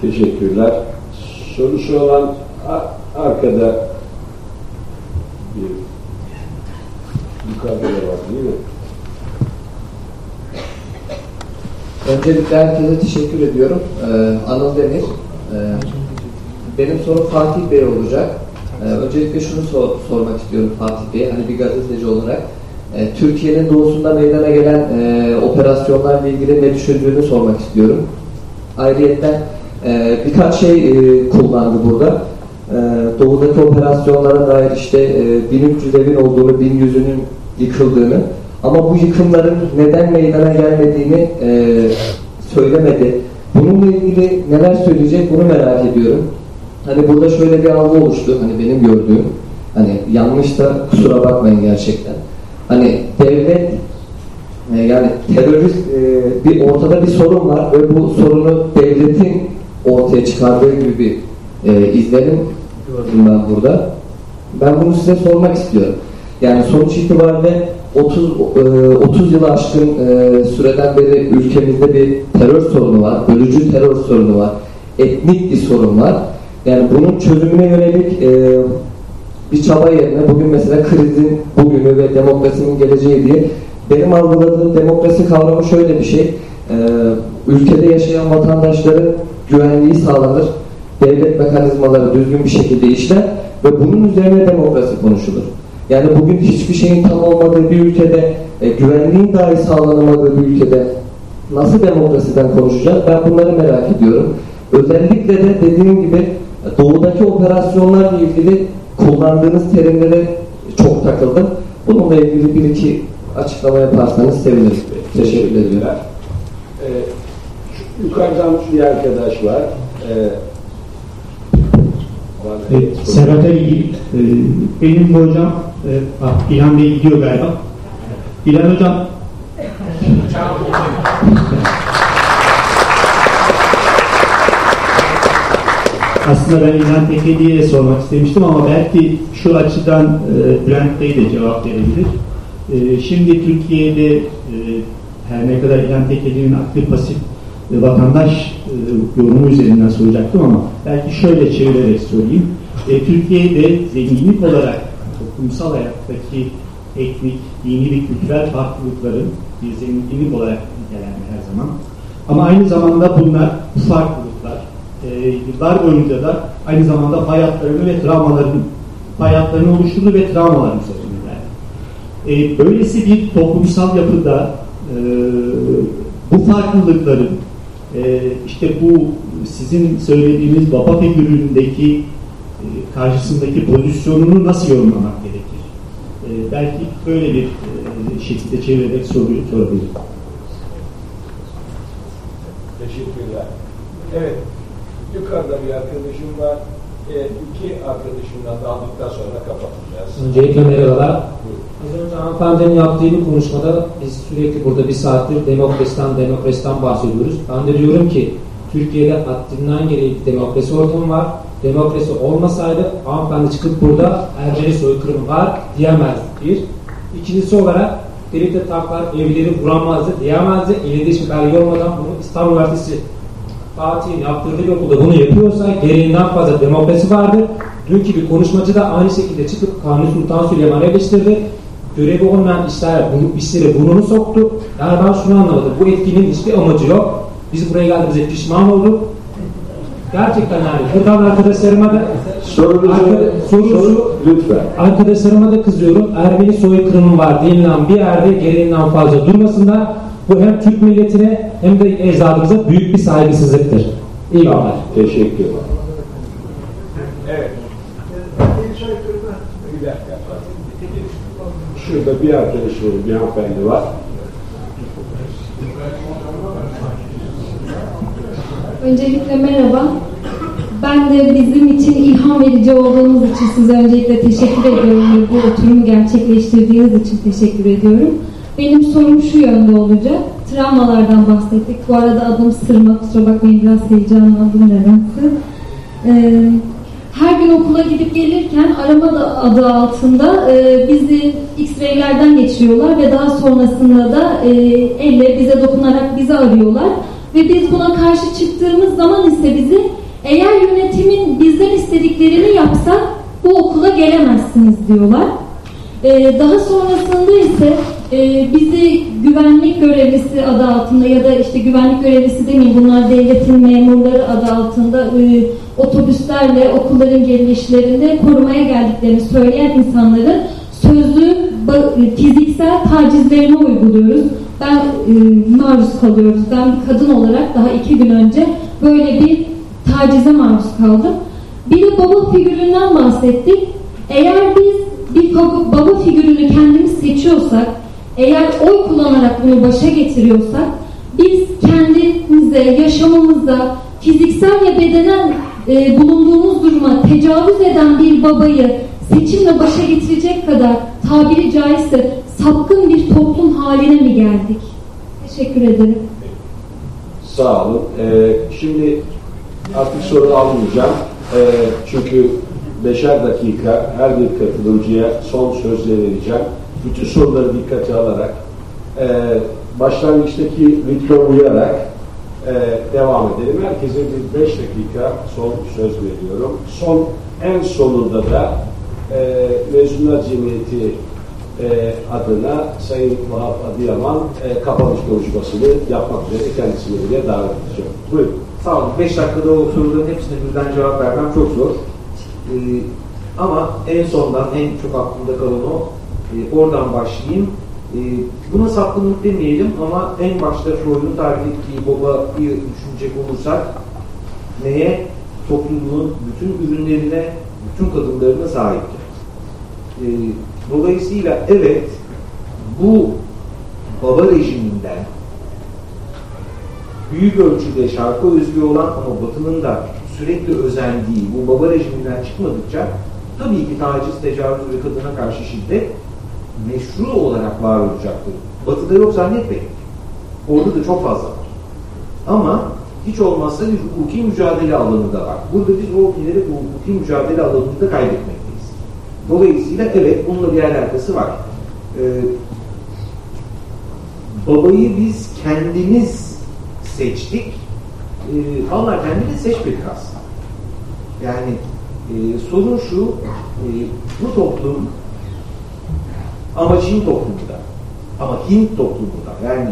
Teşekkürler. Sorusu olan arkada bir yukarıda da var değil mi? Öncelikle herkese teşekkür ediyorum. Ee, Anıl Demir. Ee, benim sorum Fatih Bey olacak. Ee, öncelikle şunu sor, sormak istiyorum Fatih Bey, hani bir gazeteci olarak. Ee, Türkiye'nin doğusunda meydana gelen e, operasyonlarla ilgili ne düşündüğünü sormak istiyorum. Ayrıca e, birkaç şey e, kullandı burada. E, doğudaki operasyonlara dair işte e, 1300 evin olduğunu, 1100'ünün yıkıldığını ama bu yıkımların neden meydana gelmediğini e, söylemedi. Bununla ilgili neler söyleyecek bunu merak ediyorum. Hani burada şöyle bir algı oluştu. Hani benim gördüğüm. Hani yanlış da kusura bakmayın gerçekten. Hani devlet e, yani terörist e, bir ortada bir sorun var ve bu sorunu devletin ortaya çıkardığı gibi bir e, izlenim gördüm ben burada. Ben bunu size sormak istiyorum. Yani sonuç itibariyle 30 e, 30 yılı aşkın süreden beri ülkemizde bir terör sorunu var, bölücü terör sorunu var, etnik bir sorun var yani bunun çözümüne yönelik e, bir çaba yerine bugün mesela krizin bugünü ve demokrasinin geleceği diye benim algıladığım demokrasi kavramı şöyle bir şey. E, ülkede yaşayan vatandaşların güvenliği sağlanır. Devlet mekanizmaları düzgün bir şekilde işler ve bunun üzerine demokrasi konuşulur. Yani bugün hiçbir şeyin tam olmadığı bir ülkede, e, güvenliğin dahi sağlanamadığı bir ülkede nasıl demokrasiden konuşacağız? Ben bunları merak ediyorum. Özellikle de dediğim gibi doğudaki operasyonlarla ilgili kullandığınız terimlere çok takıldım. Bununla ilgili bir iki açıklama yaparsanız sevinirim. Teşekkür ediyorum. Ee, yukarıdan bir arkadaş var. Ee, e, Serhat'a ilgili e, benim bu hocam e, ah, İlhan Bey gidiyor galiba. İlhan hocam Aslında ben İlhan Tekeli'ye sormak istemiştim ama belki şu açıdan e, Bülent Bey de cevap verebilir. E, şimdi Türkiye'de e, her ne kadar İlhan Tekeli'nin aktif pasif e, vatandaş e, yorumu üzerinden soracaktım ama belki şöyle çevirerek söyleyeyim. E, Türkiye'de zenginlik olarak toplumsal hayattaki etnik, dini ve kültürel farklılıkların bir zenginlik olarak nitelenir her zaman. Ama aynı zamanda bunlar bu farklılıklar e, yıllar boyunca da aynı zamanda hayatlarını ve travmalarını hayatlarını oluşturdu ve travmalar üzerinden. E, böylesi bir toplumsal yapıda e, bu farklılıkların e, işte bu sizin söylediğiniz baba figüründeki e, karşısındaki pozisyonunu nasıl yorumlamak gerekir? E, belki böyle bir e, şekilde çevirerek soruyu sorabilirim. Teşekkürler. Evet, yukarıda bir arkadaşım var. E, iki arkadaşımdan da aldıktan sonra kapatacağız. Öncelikle merhabalar. Az önce hanımefendinin yaptığı bir konuşmada biz sürekli burada bir saattir demokrasiden, demokrasiden bahsediyoruz. Ben de diyorum ki Türkiye'de haddinden gereği bir demokrasi ortamı var. Demokrasi olmasaydı hanımefendi çıkıp burada Ermeni soykırımı var diyemez. Bir. İkincisi olarak birlikte taklar evleri vuramazdı diyemezdi. Elinde hiçbir belge olmadan bunu İstanbul Üniversitesi Fatih'in yaptırdığı okulda bunu yapıyorsa gereğinden fazla demokrasi vardır. Dünkü bir konuşmacı da aynı şekilde çıkıp Kanuni Sultan Süleyman'ı eleştirdi. Görevi olmayan işler, bunu, işlere burnunu soktu. Yani ben şunu anlamadım. Bu etkinin hiçbir amacı yok. Biz buraya geldiğimizde pişman olduk. Gerçekten yani buradan arkadaşlarıma da Sorunuzu, Arka- sorusu, lütfen. arkadaşlarıma da kızıyorum. Ermeni soykırımı var denilen bir yerde gereğinden fazla durmasınlar. Bu hem Türk milletine hem de ecdadımıza büyük bir saygısızlıktır. İyi günler. Teşekkür Evet. Bir dakika. Şurada bir arkadaşımız, bir hanımefendi var. Öncelikle merhaba. Ben de bizim için ilham verici olduğunuz için size öncelikle teşekkür ediyorum ve bu oturumu gerçekleştirdiğiniz için teşekkür ediyorum. Benim sorum şu yönde olacak. Travmalardan bahsettik. Bu arada adım Sırma. Kusura bakmayın biraz heyecanlandım nedense. Ee, her gün okula gidip gelirken arama da adı altında e, bizi X-ray'lerden geçiriyorlar ve daha sonrasında da e, elle bize dokunarak bizi arıyorlar. Ve biz buna karşı çıktığımız zaman ise bizi eğer yönetimin bizden istediklerini yapsak bu okula gelemezsiniz diyorlar. Ee, daha sonrasında ise e, bizi güvenlik görevlisi adı altında ya da işte güvenlik görevlisi demeyin bunlar devletin memurları adı altında e, otobüslerle okulların gelişlerinde korumaya geldiklerini söyleyen insanların sözlü ba- fiziksel tacizlerini uyguluyoruz. Ben e, maruz kalıyoruz. Ben kadın olarak daha iki gün önce böyle bir tacize maruz kaldım. Bir de baba figüründen bahsettik. Eğer biz bir baba figürünü kendimiz seçiyorsak, eğer oy kullanarak bunu başa getiriyorsak, biz kendimize, yaşamımızda fiziksel ve bedenen e, bulunduğumuz duruma tecavüz eden bir babayı seçimle başa getirecek kadar tabiri caizse sapkın bir toplum haline mi geldik? Teşekkür ederim. Sağ olun. Ee, şimdi artık soru almayacağım. Ee, çünkü beşer dakika her bir katılımcıya son sözleri vereceğim. Bütün soruları dikkate alarak e, başlangıçtaki ritme uyarak e, devam edelim. Herkese bir beş dakika son söz veriyorum. Son en sonunda da e, Mezunlar Cemiyeti e, adına Sayın Vahap Adıyaman e, kapanış konuşmasını yapmak üzere kendisini buraya davet edeceğim. Buyurun. Sağ olun. 5 dakikada o soruların hepsine birden cevap vermem çok zor. Ee, ama en sondan en çok aklımda kalan o. Ee, oradan başlayayım. Ee, buna sapkınlık demeyelim ama en başta Freud'un tarif ettiği babayı düşünecek olursak neye? Toplumun bütün ürünlerine, bütün kadınlarına sahiptir. Ee, dolayısıyla evet bu baba rejiminden büyük ölçüde şarkı özgü olan ama Batı'nın da sürekli özendiği bu baba rejiminden çıkmadıkça tabii ki taciz, tecavüz ve kadına karşı şiddet meşru olarak var olacaktır. Batı'da yok zannetmeyin. Orada da çok fazla var. Ama hiç olmazsa bir hukuki mücadele alanı da var. Burada biz o ileri bu hukuki mücadele alanını da kaybetmekteyiz. Dolayısıyla evet bununla bir alakası var. Ee, babayı biz kendimiz seçtik. Ee, Allah kendini seçmedik aslında. Yani e, sorun şu, e, bu toplum ama Çin toplumunda, ama Hint toplumunda yani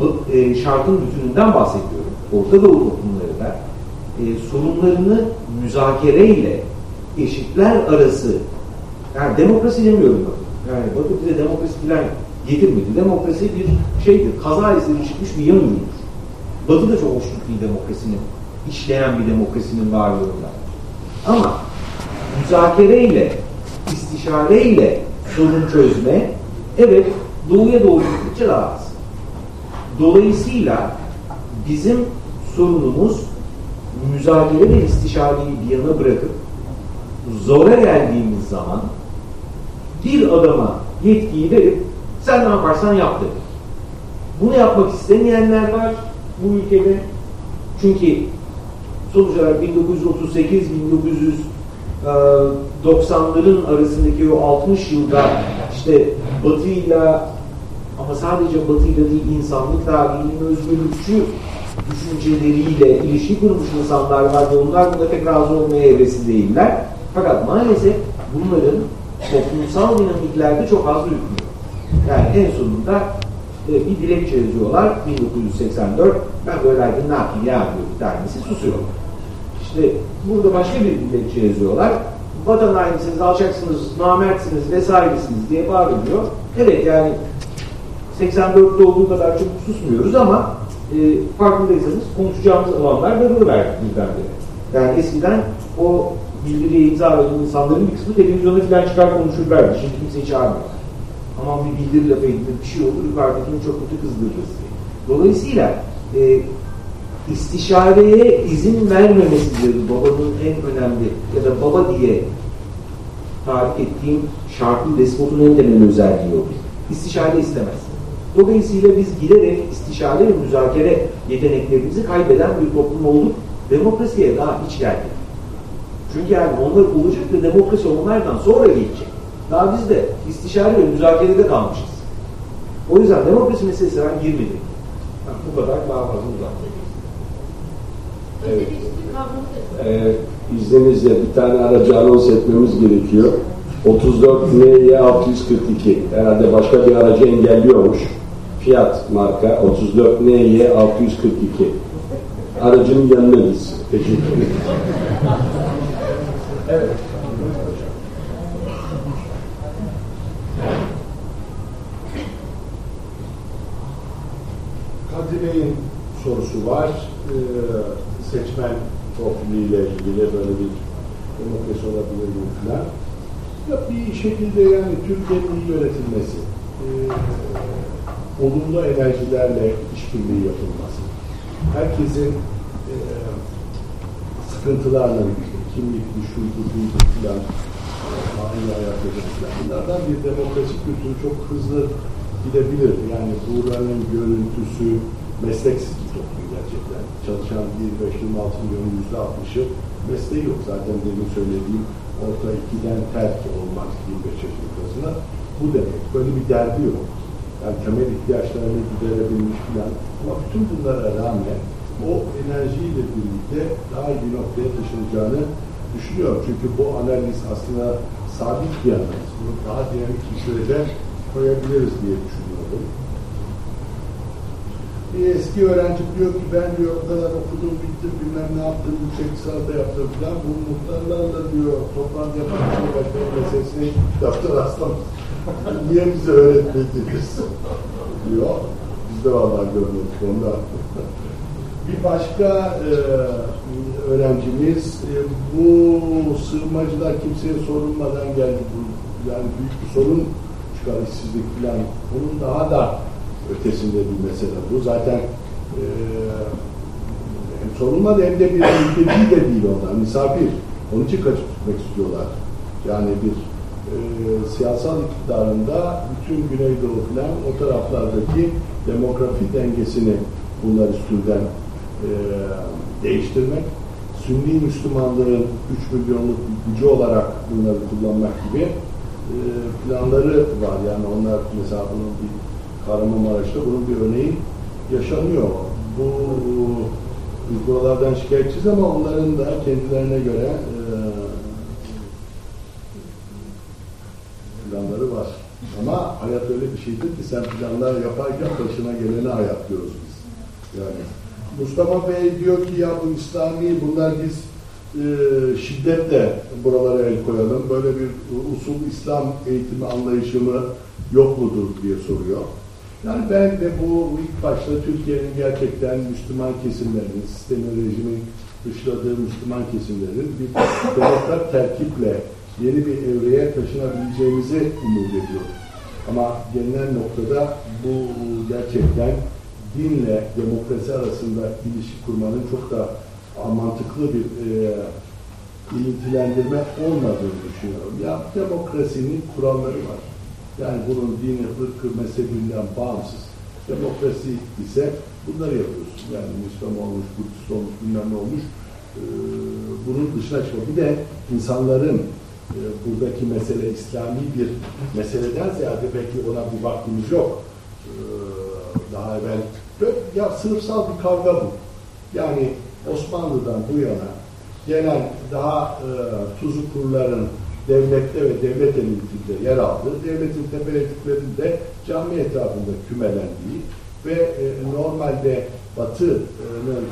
bu, e, şarkın bütününden bahsediyorum. Orta Doğu toplumları da e, sorunlarını müzakereyle eşitler arası yani demokrasi demiyorum bakın. Yani Batı bize demokrasi falan getirmedi. Demokrasi bir şeydir. Kaza eseri çıkmış bir yan üründür. Batı da çok hoşnut değil demokrasinin. işleyen bir demokrasinin varlığında. Ama müzakereyle, istişareyle sorun çözme evet doğuya doğru gittikçe daha. Dolayısıyla bizim sorunumuz müzakere ve istişareyi bir yana bırakıp zora geldiğimiz zaman bir adama yetkiyi verip sen ne yaparsan yap dedik. Bunu yapmak istemeyenler var bu ülkede. Çünkü sonuç olarak 1938-1990'ların arasındaki o 60 yılda işte Batı'yla ama sadece Batı'yla değil insanlık tarihinin özgürlükçü düşünceleriyle ilişki kurmuş insanlar var ve onlar buna pek razı olmaya hevesli değiller. Fakat maalesef bunların toplumsal dinamiklerde çok az hükmü. Yani en sonunda e, bir dilekçe yazıyorlar 1984 ben böyleydim ne yapayım ya diyor bir susuyor. İşte burada başka bir dilekçe yazıyorlar. Vatan haininsiniz, alçaksınız, namertsiniz vesairesiniz diye bağırıyor. Evet yani 84'te olduğu kadar çok susmuyoruz ama e, farkındaysanız konuşacağımız alanlar darılıverdi birdenbire. Yani eskiden o bildiriye imza veren insanların bir kısmı televizyona falan çıkar konuşurlardı. Şimdi kimseyi çağırmıyor. Aman bir bildiri lafı edilir, bir şey olur, yukarıdakini çok kötü kızdırırız. Dolayısıyla e, istişareye izin vermemesidir babanın en önemli ya da baba diye tarif ettiğim şartlı despotun en temel özelliği o. İstişare istemez. Dolayısıyla biz giderek istişare ve müzakere yeteneklerimizi kaybeden bir toplum olduk. Demokrasiye daha hiç geldik. Çünkü yani onlar olacak ve demokrasi onlardan sonra gelecek. Daha biz de istişare ve müzakerede kalmışız. O yüzden demokrasi meselesine ben girmedim. Bu kadar daha fazla uzatmayayım. Evet. Ee, bir tane aracı anons etmemiz gerekiyor. 34 NY 642. Herhalde başka bir aracı engelliyormuş. Fiat marka 34 NY 642. Aracın yanına gitsin. Teşekkür ederim. Evet. Kadri Bey'in sorusu var. Ee, seçmen profiliyle ilgili böyle bir demokrasi olabilir mi falan. Ya bir şekilde yani Türkiye'nin iyi yönetilmesi, e, olumlu enerjilerle işbirliği yapılması, herkesin e, sıkıntılarla kimlikli, şuydu, buydu filan, aynı hayat yaşamışlar. Bunlardan bir demokrasi kültürü çok hızlı gidebilir. Yani buranın görüntüsü mesleksiz toplum gerçekten. Çalışan 25-26 milyonun %60'ı mesleği yok. Zaten demin söylediğim orta ikiden terk olmak 25 yaşındasına bu demek. Böyle bir derdi yok. Yani temel ihtiyaçlarını giderebilmiş falan. Ama bütün bunlara rağmen o enerjiyle birlikte daha iyi noktaya taşınacağını düşünüyorum. Çünkü bu analiz aslında sabit bir analiz. Bunu daha dinamik bir sürede koyabiliriz diye düşünüyorum. Bir eski öğrenci diyor ki ben diyor o kadar okudum bittim bilmem ne yaptım yüksek lisansta yaptım falan bu muhtarlarla diyor toplantı yapan başkanı meselesini kitapta rastlamış. Niye bize öğretmediniz? diyor. Biz de vallahi görmedik onda. Bir başka e, öğrencimiz e, bu sığınmacılar kimseye sorulmadan geldi. Bu, yani büyük bir sorun çıkar işsizlik falan. Bunun daha da ötesinde bir mesele bu. Zaten e, hem sorulmadı hem de bir mülteci de değil onlar. Misafir. Onun için kaçıp tutmak istiyorlar. Yani bir e, siyasal iktidarında bütün Güneydoğu falan o taraflardaki demografi dengesini bunlar üstünden e, değiştirmek, Sünni Müslümanlığın 3 milyonluk gücü olarak bunları kullanmak gibi e, planları var. Yani onlar mesela bunun bir Kahramanmaraş'ta bunun bir örneği yaşanıyor. Bu biz buralardan şikayetçiyiz ama onların da kendilerine göre e, planları var. Ama hayat öyle bir şeydir ki sen planlar yaparken başına geleni hayat diyoruz biz. Yani Mustafa Bey diyor ki ya bu İslami bunlar biz e, şiddetle buralara el koyalım. Böyle bir usul İslam eğitimi anlayışımı yok mudur diye soruyor. Yani ben de bu ilk başta Türkiye'nin gerçekten Müslüman kesimlerinin, sistemin rejimin dışladığı Müslüman kesimlerin bir demokrat terkiple yeni bir evreye taşınabileceğimizi umut ediyorum. Ama gelinen noktada bu gerçekten dinle demokrasi arasında ilişki kurmanın çok da mantıklı bir e, ilintilendirme olmadığını düşünüyorum. Ya demokrasinin kuralları var. Yani bunun dini, ırkı, mezhebinden bağımsız. Demokrasi ise bunları yapıyorsun. Yani Müslüman olmuş, Budist olmuş, bilmem ne olmuş. Ee, bunun dışına çıkıyor. Bir de insanların e, buradaki mesele İslami bir meseleden ziyade belki ona bir vaktimiz yok. Ee, daha evvel ya sınıfsal bir kavga bu. Yani Osmanlı'dan bu yana gelen daha e, tuzu kurların devlette ve devlet elitinde yer aldığı, devletin tepelediklerinde cami etrafında kümelendiği ve e, normalde Batı'nın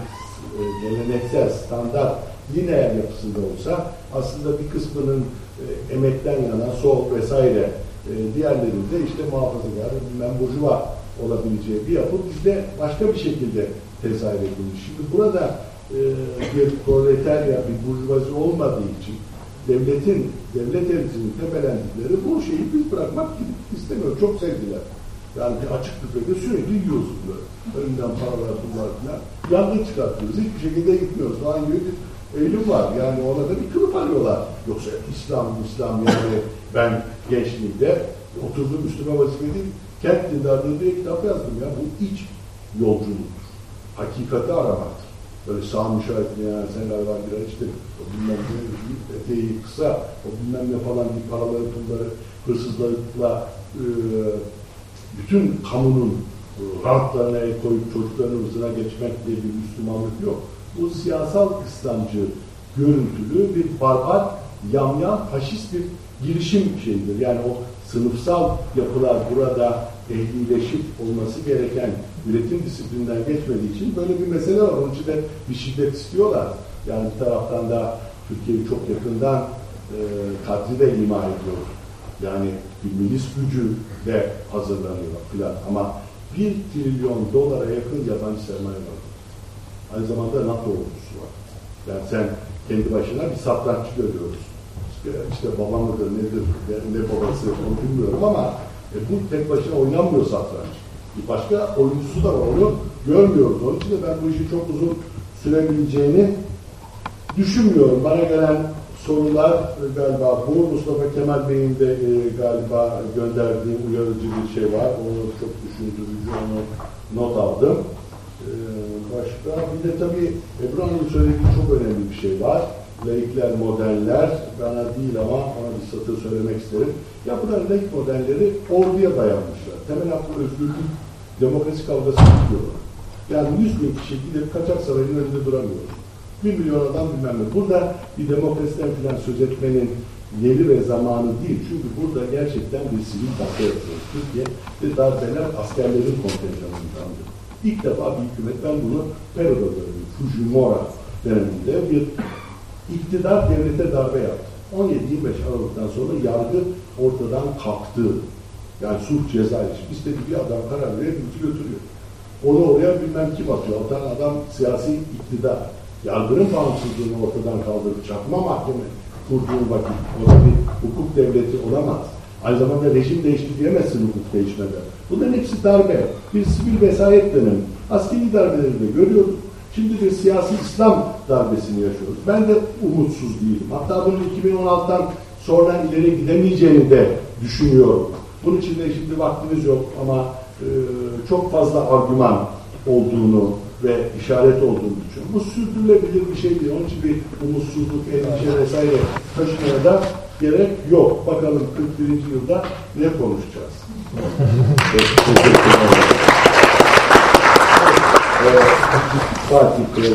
e, geleneksel standart lineer yapısında olsa aslında bir kısmının e, emekten yana sol vesaire e, diğerlerinde işte muhafazakar, bilmem olabileceği bir yapı bizde başka bir şekilde tezahür edilmiş. Şimdi burada e, bir proletarya, bir burjuvazi olmadığı için devletin, devlet elçinin tepelendikleri bu şeyi biz bırakmak istemiyor. Çok sevdiler. Yani açık büfede sürekli yiyorsun böyle. Önünden paralar, pullar falan. Yangın çıkartıyoruz. Hiçbir şekilde gitmiyoruz. Daha gibi bir eğilim var. Yani ona da bir kılıf arıyorlar. Yoksa İslam, İslam yani ben gençliğimde oturdum üstüme vazife değil. Kent dindarlığı diye kitap yazdım ya. Bu iç yolculuktur. Hakikati aramaktır böyle sağ müşahitine yani sen galiba bir işte o bilmem ne eteği kısa o bilmem ne falan bir paraları pulları hırsızlıkla e, bütün kamunun e, rantlarına el koyup çocukların hırzına geçmek diye bir Müslümanlık yok. Bu siyasal İslamcı görüntülü bir barbar, yamyam, faşist bir girişim şeyidir. Yani o sınıfsal yapılar burada ehlileşip olması gereken üretim disiplinden geçmediği için böyle bir mesele var. Onun için de bir şiddet istiyorlar. Yani bir taraftan da Türkiye'yi çok yakından e, kadri de ima ediyor. Yani bir milis gücü de hazırlanıyor filan. Ama bir trilyon dolara yakın yabancı sermaye var. Aynı zamanda NATO ordusu var. Yani sen kendi başına bir satranççı görüyoruz. İşte, işte baba mıdır nedir, ne babası onu bilmiyorum ama e, bu tek başına oynanmıyor satranç. Bir başka oyuncusu da var. Onu görmüyoruz. Onun için de ben bu işi çok uzun sürebileceğini düşünmüyorum. Bana gelen sorular e, galiba bu. Mustafa Kemal Bey'in de e, galiba gönderdiği uyarıcı bir şey var. Onu çok düşündürücü, onu not aldım. E, başka bir de tabii Ebru Hanım'ın söylediği çok önemli bir şey var. Laikler, modeller, bana değil ama ona bir satır söylemek isterim. Yapılan laik modelleri orduya dayanmışlar. Temel hakkı özgürlük, demokrasi kavgası tutuyorlar. Yani 100 bin kişi gidip kaçak sarayın önünde duramıyoruz. Bir milyon adam bilmem ne. Burada bir demokrasiden filan söz etmenin yeri ve zamanı değil. Çünkü burada gerçekten bir sivil darbe yapıyoruz. Türkiye ve darbeler askerlerin kontenjanındandır. İlk defa bir hükümet, ben bunu Pero'da gördüm. Fujimora döneminde bir iktidar devlete darbe yaptı. 17-25 Aralık'tan sonra yargı ortadan kalktı. Yani sulh ceza için. İstedi bir adam karar veriyor, götürüyor. Onu oraya bilmem kim atıyor. Atan adam siyasi iktidar. Yargının bağımsızlığını ortadan kaldırıp çakma mahkeme kurduğun vakit o da bir hukuk devleti olamaz. Aynı zamanda rejim değişti diyemezsin hukuk değişmeden. Bunların hepsi darbe. Bir sivil vesayet dönemi. Askeri darbeleri de görüyoruz. Şimdi bir siyasi İslam darbesini yaşıyoruz. Ben de umutsuz değilim. Hatta bunun 2016'dan sonra ileri gidemeyeceğini de düşünüyorum. Bunun için de şimdi vaktimiz yok ama e, çok fazla argüman olduğunu ve işaret olduğunu düşünüyorum. Bu sürdürülebilir bir şey değil. Onun için bir umutsuzluk, endişe vesaire taşımaya da gerek yok. Bakalım 41. yılda ne konuşacağız? Teşekkür ederim. Fatih Bey.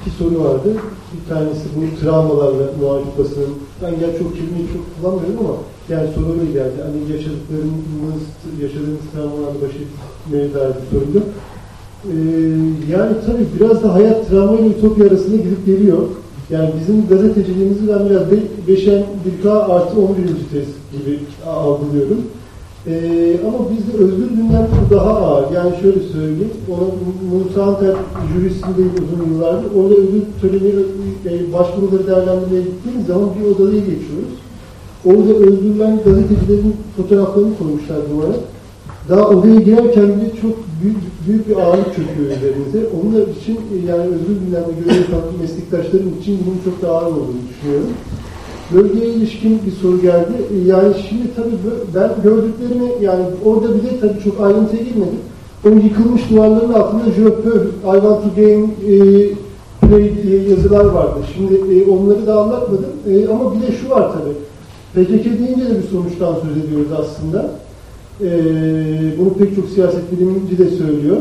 İki soru vardı. Bir tanesi bu travmalarla muhalif basının, ben gerçi çok kelimeyi çok kullanmıyorum ama yani soru öyle geldi. Hani yaşadıklarımız, yaşadığımız travmalarla baş etmeye dair bir soruydu. Ee, yani tabii biraz da hayat travma ile ütopya arasında gidip geliyor. Yani bizim gazeteciliğimizi ben biraz 5'en 1K artı 11. test gibi algılıyorum. Ee, ama bizde özgür gündem daha ağır. Yani şöyle söyleyeyim, ona Musa Anter jürisindeyim uzun yıllardır. Orada ödül töreni e, başvuruları değerlendirmeye gittiğimiz zaman bir odaya geçiyoruz. Orada öldürülen gazetecilerin fotoğraflarını koymuşlar duvara. Daha odaya girerken bile çok büyük, büyük bir ağırlık çöküyor üzerimize. Onlar için e, yani özgür gündemde görev yapan meslektaşlarım için bunun çok daha ağır olduğunu düşünüyorum. Bölgeye ilişkin bir soru geldi. E, yani şimdi tabii ben gördüklerimi yani orada bile tabii çok ayrıntıya girmedim. O yıkılmış duvarların altında Je peux, I want to game e, diye yazılar vardı. Şimdi e, onları da anlatmadım. E, ama bir de şu var tabii. PKK deyince de bir sonuçtan söz ediyoruz aslında. E, bunu pek çok siyaset bilimci de söylüyor.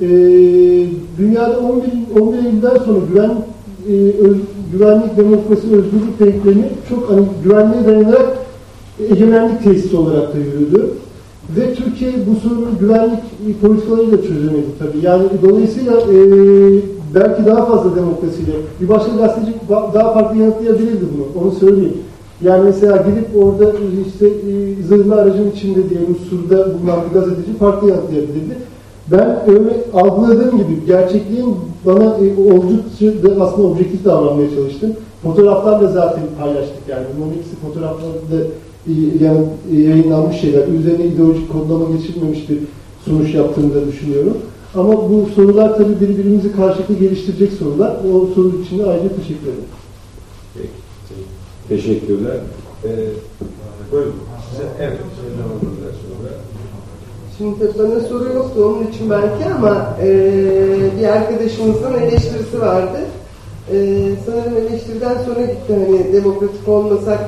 E, dünyada 11, 11 Eylül'den sonra güven e, öz, güvenlik, demokrasi, özgürlük denklemini çok hani güvenliğe dayanarak egemenlik tesisi olarak da yürüdü. Ve Türkiye bu sorunun güvenlik politikalarıyla çözemedi tabii. Yani dolayısıyla e, belki daha fazla demokrasiyle bir başka gazeteci daha farklı yanıtlayabilirdi bunu. Onu söyleyeyim. Yani mesela gidip orada işte e, zırhlı aracın içinde diyelim surda bulunan bir gazeteci farklı yanıtlayabilirdi. Ben öyle algıladığım gibi gerçekliğin bana e, oldukça aslında objektif davranmaya çalıştım. Fotoğraflarla zaten paylaştık yani. Bunun ikisi fotoğraflarda e, yani, e, yayınlanmış şeyler. Üzerine ideolojik kodlama geçirmemiş bir sonuç yaptığını da düşünüyorum. Ama bu sorular tabii birbirimizi karşılıklı geliştirecek sorular. O soru için de ayrıca teşekkür ederim. Peki. Teşekkürler. Ee, buyurun. Size, evet. Şimdi bana soru yoktu onun için belki ama e, bir arkadaşımızın eleştirisi vardı. E, sanırım eleştiriden sonra gitti hani demokratik olmasak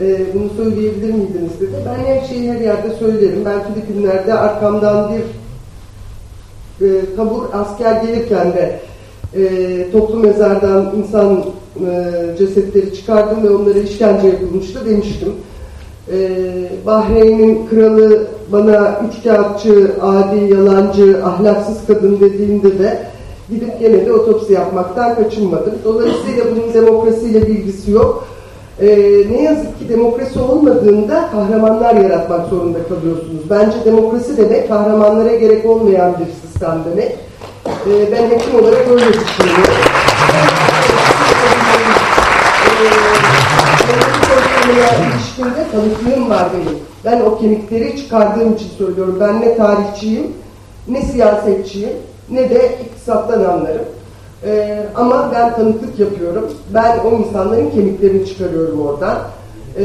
e, bunu söyleyebilir miydiniz dedi. Ben her şeyi her yerde söylerim. Ben Filipinler'de arkamdan bir e, tabur asker gelirken de e, toplu mezardan insan e, cesetleri çıkardım ve onlara işkence yapılmıştı demiştim. E, Bahreyn'in kralı bana üç kağıtçı, adi, yalancı, ahlaksız kadın dediğinde de gidip gene de otopsi yapmaktan kaçınmadım. Dolayısıyla bunun demokrasiyle bir ilgisi yok. Ee, ne yazık ki demokrasi olmadığında kahramanlar yaratmak zorunda kalıyorsunuz. Bence demokrasi demek kahramanlara gerek olmayan bir sistem demek. Ee, ben hekim olarak öyle düşünüyorum. Ee, ilişkinde tanıklığım var benim. Ben o kemikleri çıkardığım için söylüyorum. Ben ne tarihçiyim, ne siyasetçiyim, ne de iktisattan anlarım. Ee, ama ben tanıklık yapıyorum. Ben o insanların kemiklerini çıkarıyorum oradan. Ee,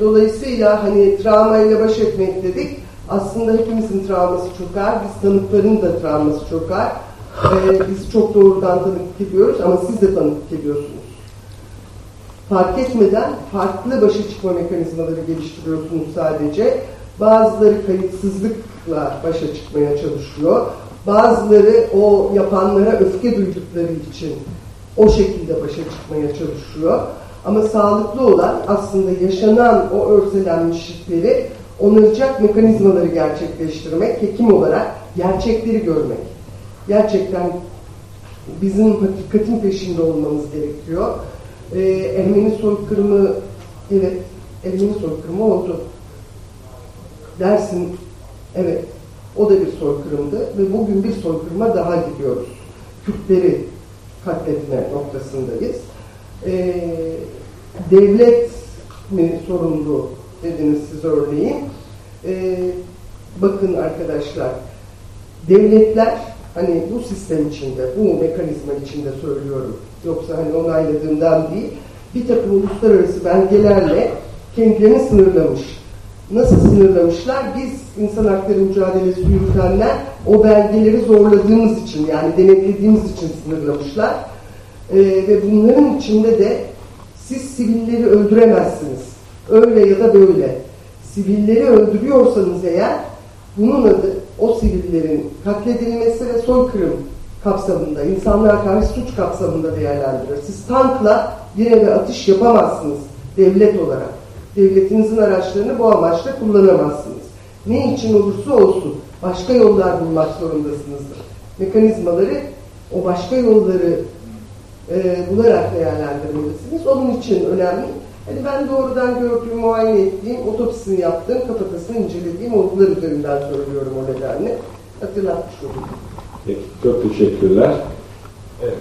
dolayısıyla hani travmayla baş etmek dedik. Aslında hepimizin travması çok ağır. Biz tanıkların da travması çok ağır. Ee, biz çok doğrudan tanıklık ediyoruz ama siz de tanıklık ediyorsunuz fark etmeden farklı başa çıkma mekanizmaları geliştiriyorsunuz sadece. Bazıları kayıtsızlıkla başa çıkmaya çalışıyor. Bazıları o yapanlara öfke duydukları için o şekilde başa çıkmaya çalışıyor. Ama sağlıklı olan aslında yaşanan o örselenmişlikleri onaracak mekanizmaları gerçekleştirmek, hekim olarak gerçekleri görmek. Gerçekten bizim hakikatin peşinde olmamız gerekiyor e, Ermeni soykırımı evet Ermeni soykırımı oldu. Dersin evet o da bir soykırımdı ve bugün bir soykırıma daha gidiyoruz. Kürtleri katletme noktasındayız. E, devlet mi sorumlu dediniz siz örneğin. E, bakın arkadaşlar devletler hani bu sistem içinde, bu mekanizma içinde söylüyorum Yoksa hani onayladığından değil. Bir takım uluslararası belgelerle kendilerini sınırlamış. Nasıl sınırlamışlar? Biz insan hakları mücadelesi yürütenler o belgeleri zorladığımız için yani denetlediğimiz için sınırlamışlar. Ee, ve bunların içinde de siz sivilleri öldüremezsiniz. Öyle ya da böyle. Sivilleri öldürüyorsanız eğer bunun adı o sivillerin katledilmesi ve soykırım kapsamında, insanlığa karşı suç kapsamında değerlendirir. Siz tankla yine de atış yapamazsınız devlet olarak. Devletinizin araçlarını bu amaçla kullanamazsınız. Ne için olursa olsun başka yollar bulmak zorundasınızdır. mekanizmaları o başka yolları e, bularak değerlendirmelisiniz. Onun için önemli. Hani ben doğrudan gördüğüm, muayene ettiğim, otopsisini yaptığım, kafatasını incelediğim olgular üzerinden söylüyorum o nedenle. Hatırlatmış olayım. Peki, çok teşekkürler. Evet.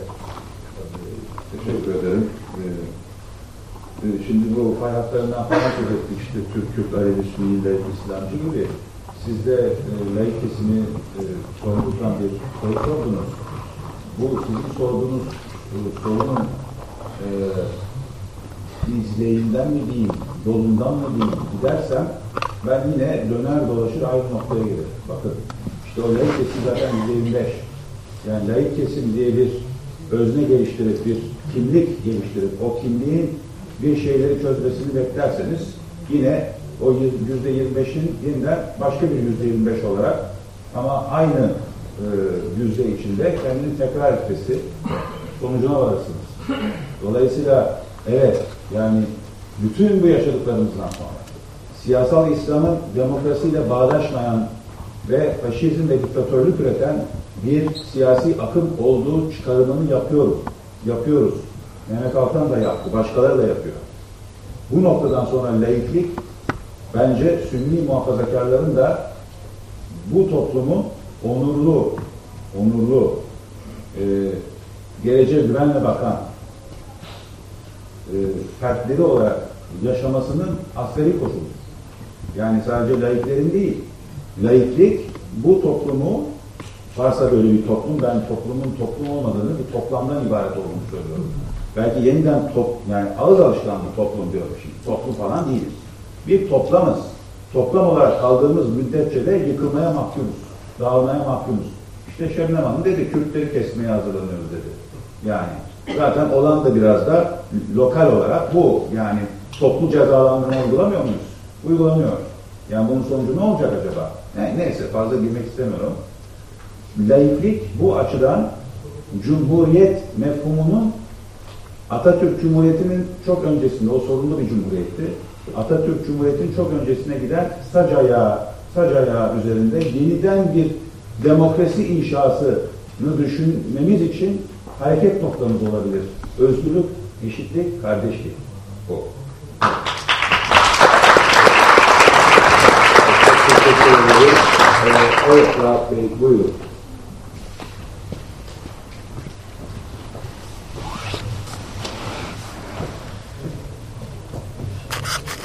Teşekkür ederim. Ee, şimdi bu fay hatlarından falan söz ettik işte Türk, Kürt, Alevi, Sünni'yle İslamcı gibi. Siz de e, laik kesimi e, bir soru sordunuz. Bu sizin sorduğunuz e, sorunun e, izleyinden mi diyeyim, yolundan mı diyeyim gidersem ben yine döner dolaşır aynı noktaya gelirim. Bakın işte o laik kesim zaten %25. Yani laik kesim diye bir özne geliştirip bir kimlik geliştirip o kimliğin bir şeyleri çözmesini beklerseniz yine o yüzde yirmi beşin yeniden başka bir yüzde yirmi beş olarak ama aynı e, yüzde içinde kendini tekrar etmesi sonucuna varırsınız. Dolayısıyla evet yani bütün bu yaşadıklarımızdan sonra siyasal İslam'ın demokrasiyle bağdaşmayan ve faşizm ve diktatörlük üreten bir siyasi akım olduğu çıkarımını yapıyoruz. Yapıyoruz. Mehmet Altan da yaptı, başkaları da yapıyor. Bu noktadan sonra laiklik bence sünni muhafazakarların da bu toplumu onurlu, onurlu, e, geleceğe güvenle bakan fertleri olarak yaşamasının asgari koşulu. Yani sadece laiklerin değil, laiklik bu toplumu varsa böyle bir toplum, ben toplumun toplum olmadığını bir toplamdan ibaret olduğunu söylüyorum. Belki yeniden top, yani ağız alışkanlığı toplum diyorum şimdi. Toplum falan değiliz. Bir toplamız. Toplam olarak kaldığımız müddetçe de yıkılmaya mahkumuz. Dağılmaya mahkumuz. İşte Şebnem Hanım dedi, Kürtleri kesmeye hazırlanıyoruz dedi. Yani zaten olan da biraz da lokal olarak bu. Yani toplu cezalandırma uygulamıyor muyuz? Uygulanıyor. Yani bunun sonucu ne olacak acaba? Yani neyse fazla girmek istemiyorum. Laiklik bu açıdan Cumhuriyet mefhumunun Atatürk Cumhuriyeti'nin çok öncesinde, o sorunlu bir cumhuriyetti. Atatürk Cumhuriyeti'nin çok öncesine giden sac ayağı, sac ayağı üzerinde yeniden bir demokrasi inşasını düşünmemiz için hareket noktamız olabilir. Özgürlük, eşitlik, kardeşlik. O. Teşekkür ederim. Ee, evet Rahat Bey, buyurun.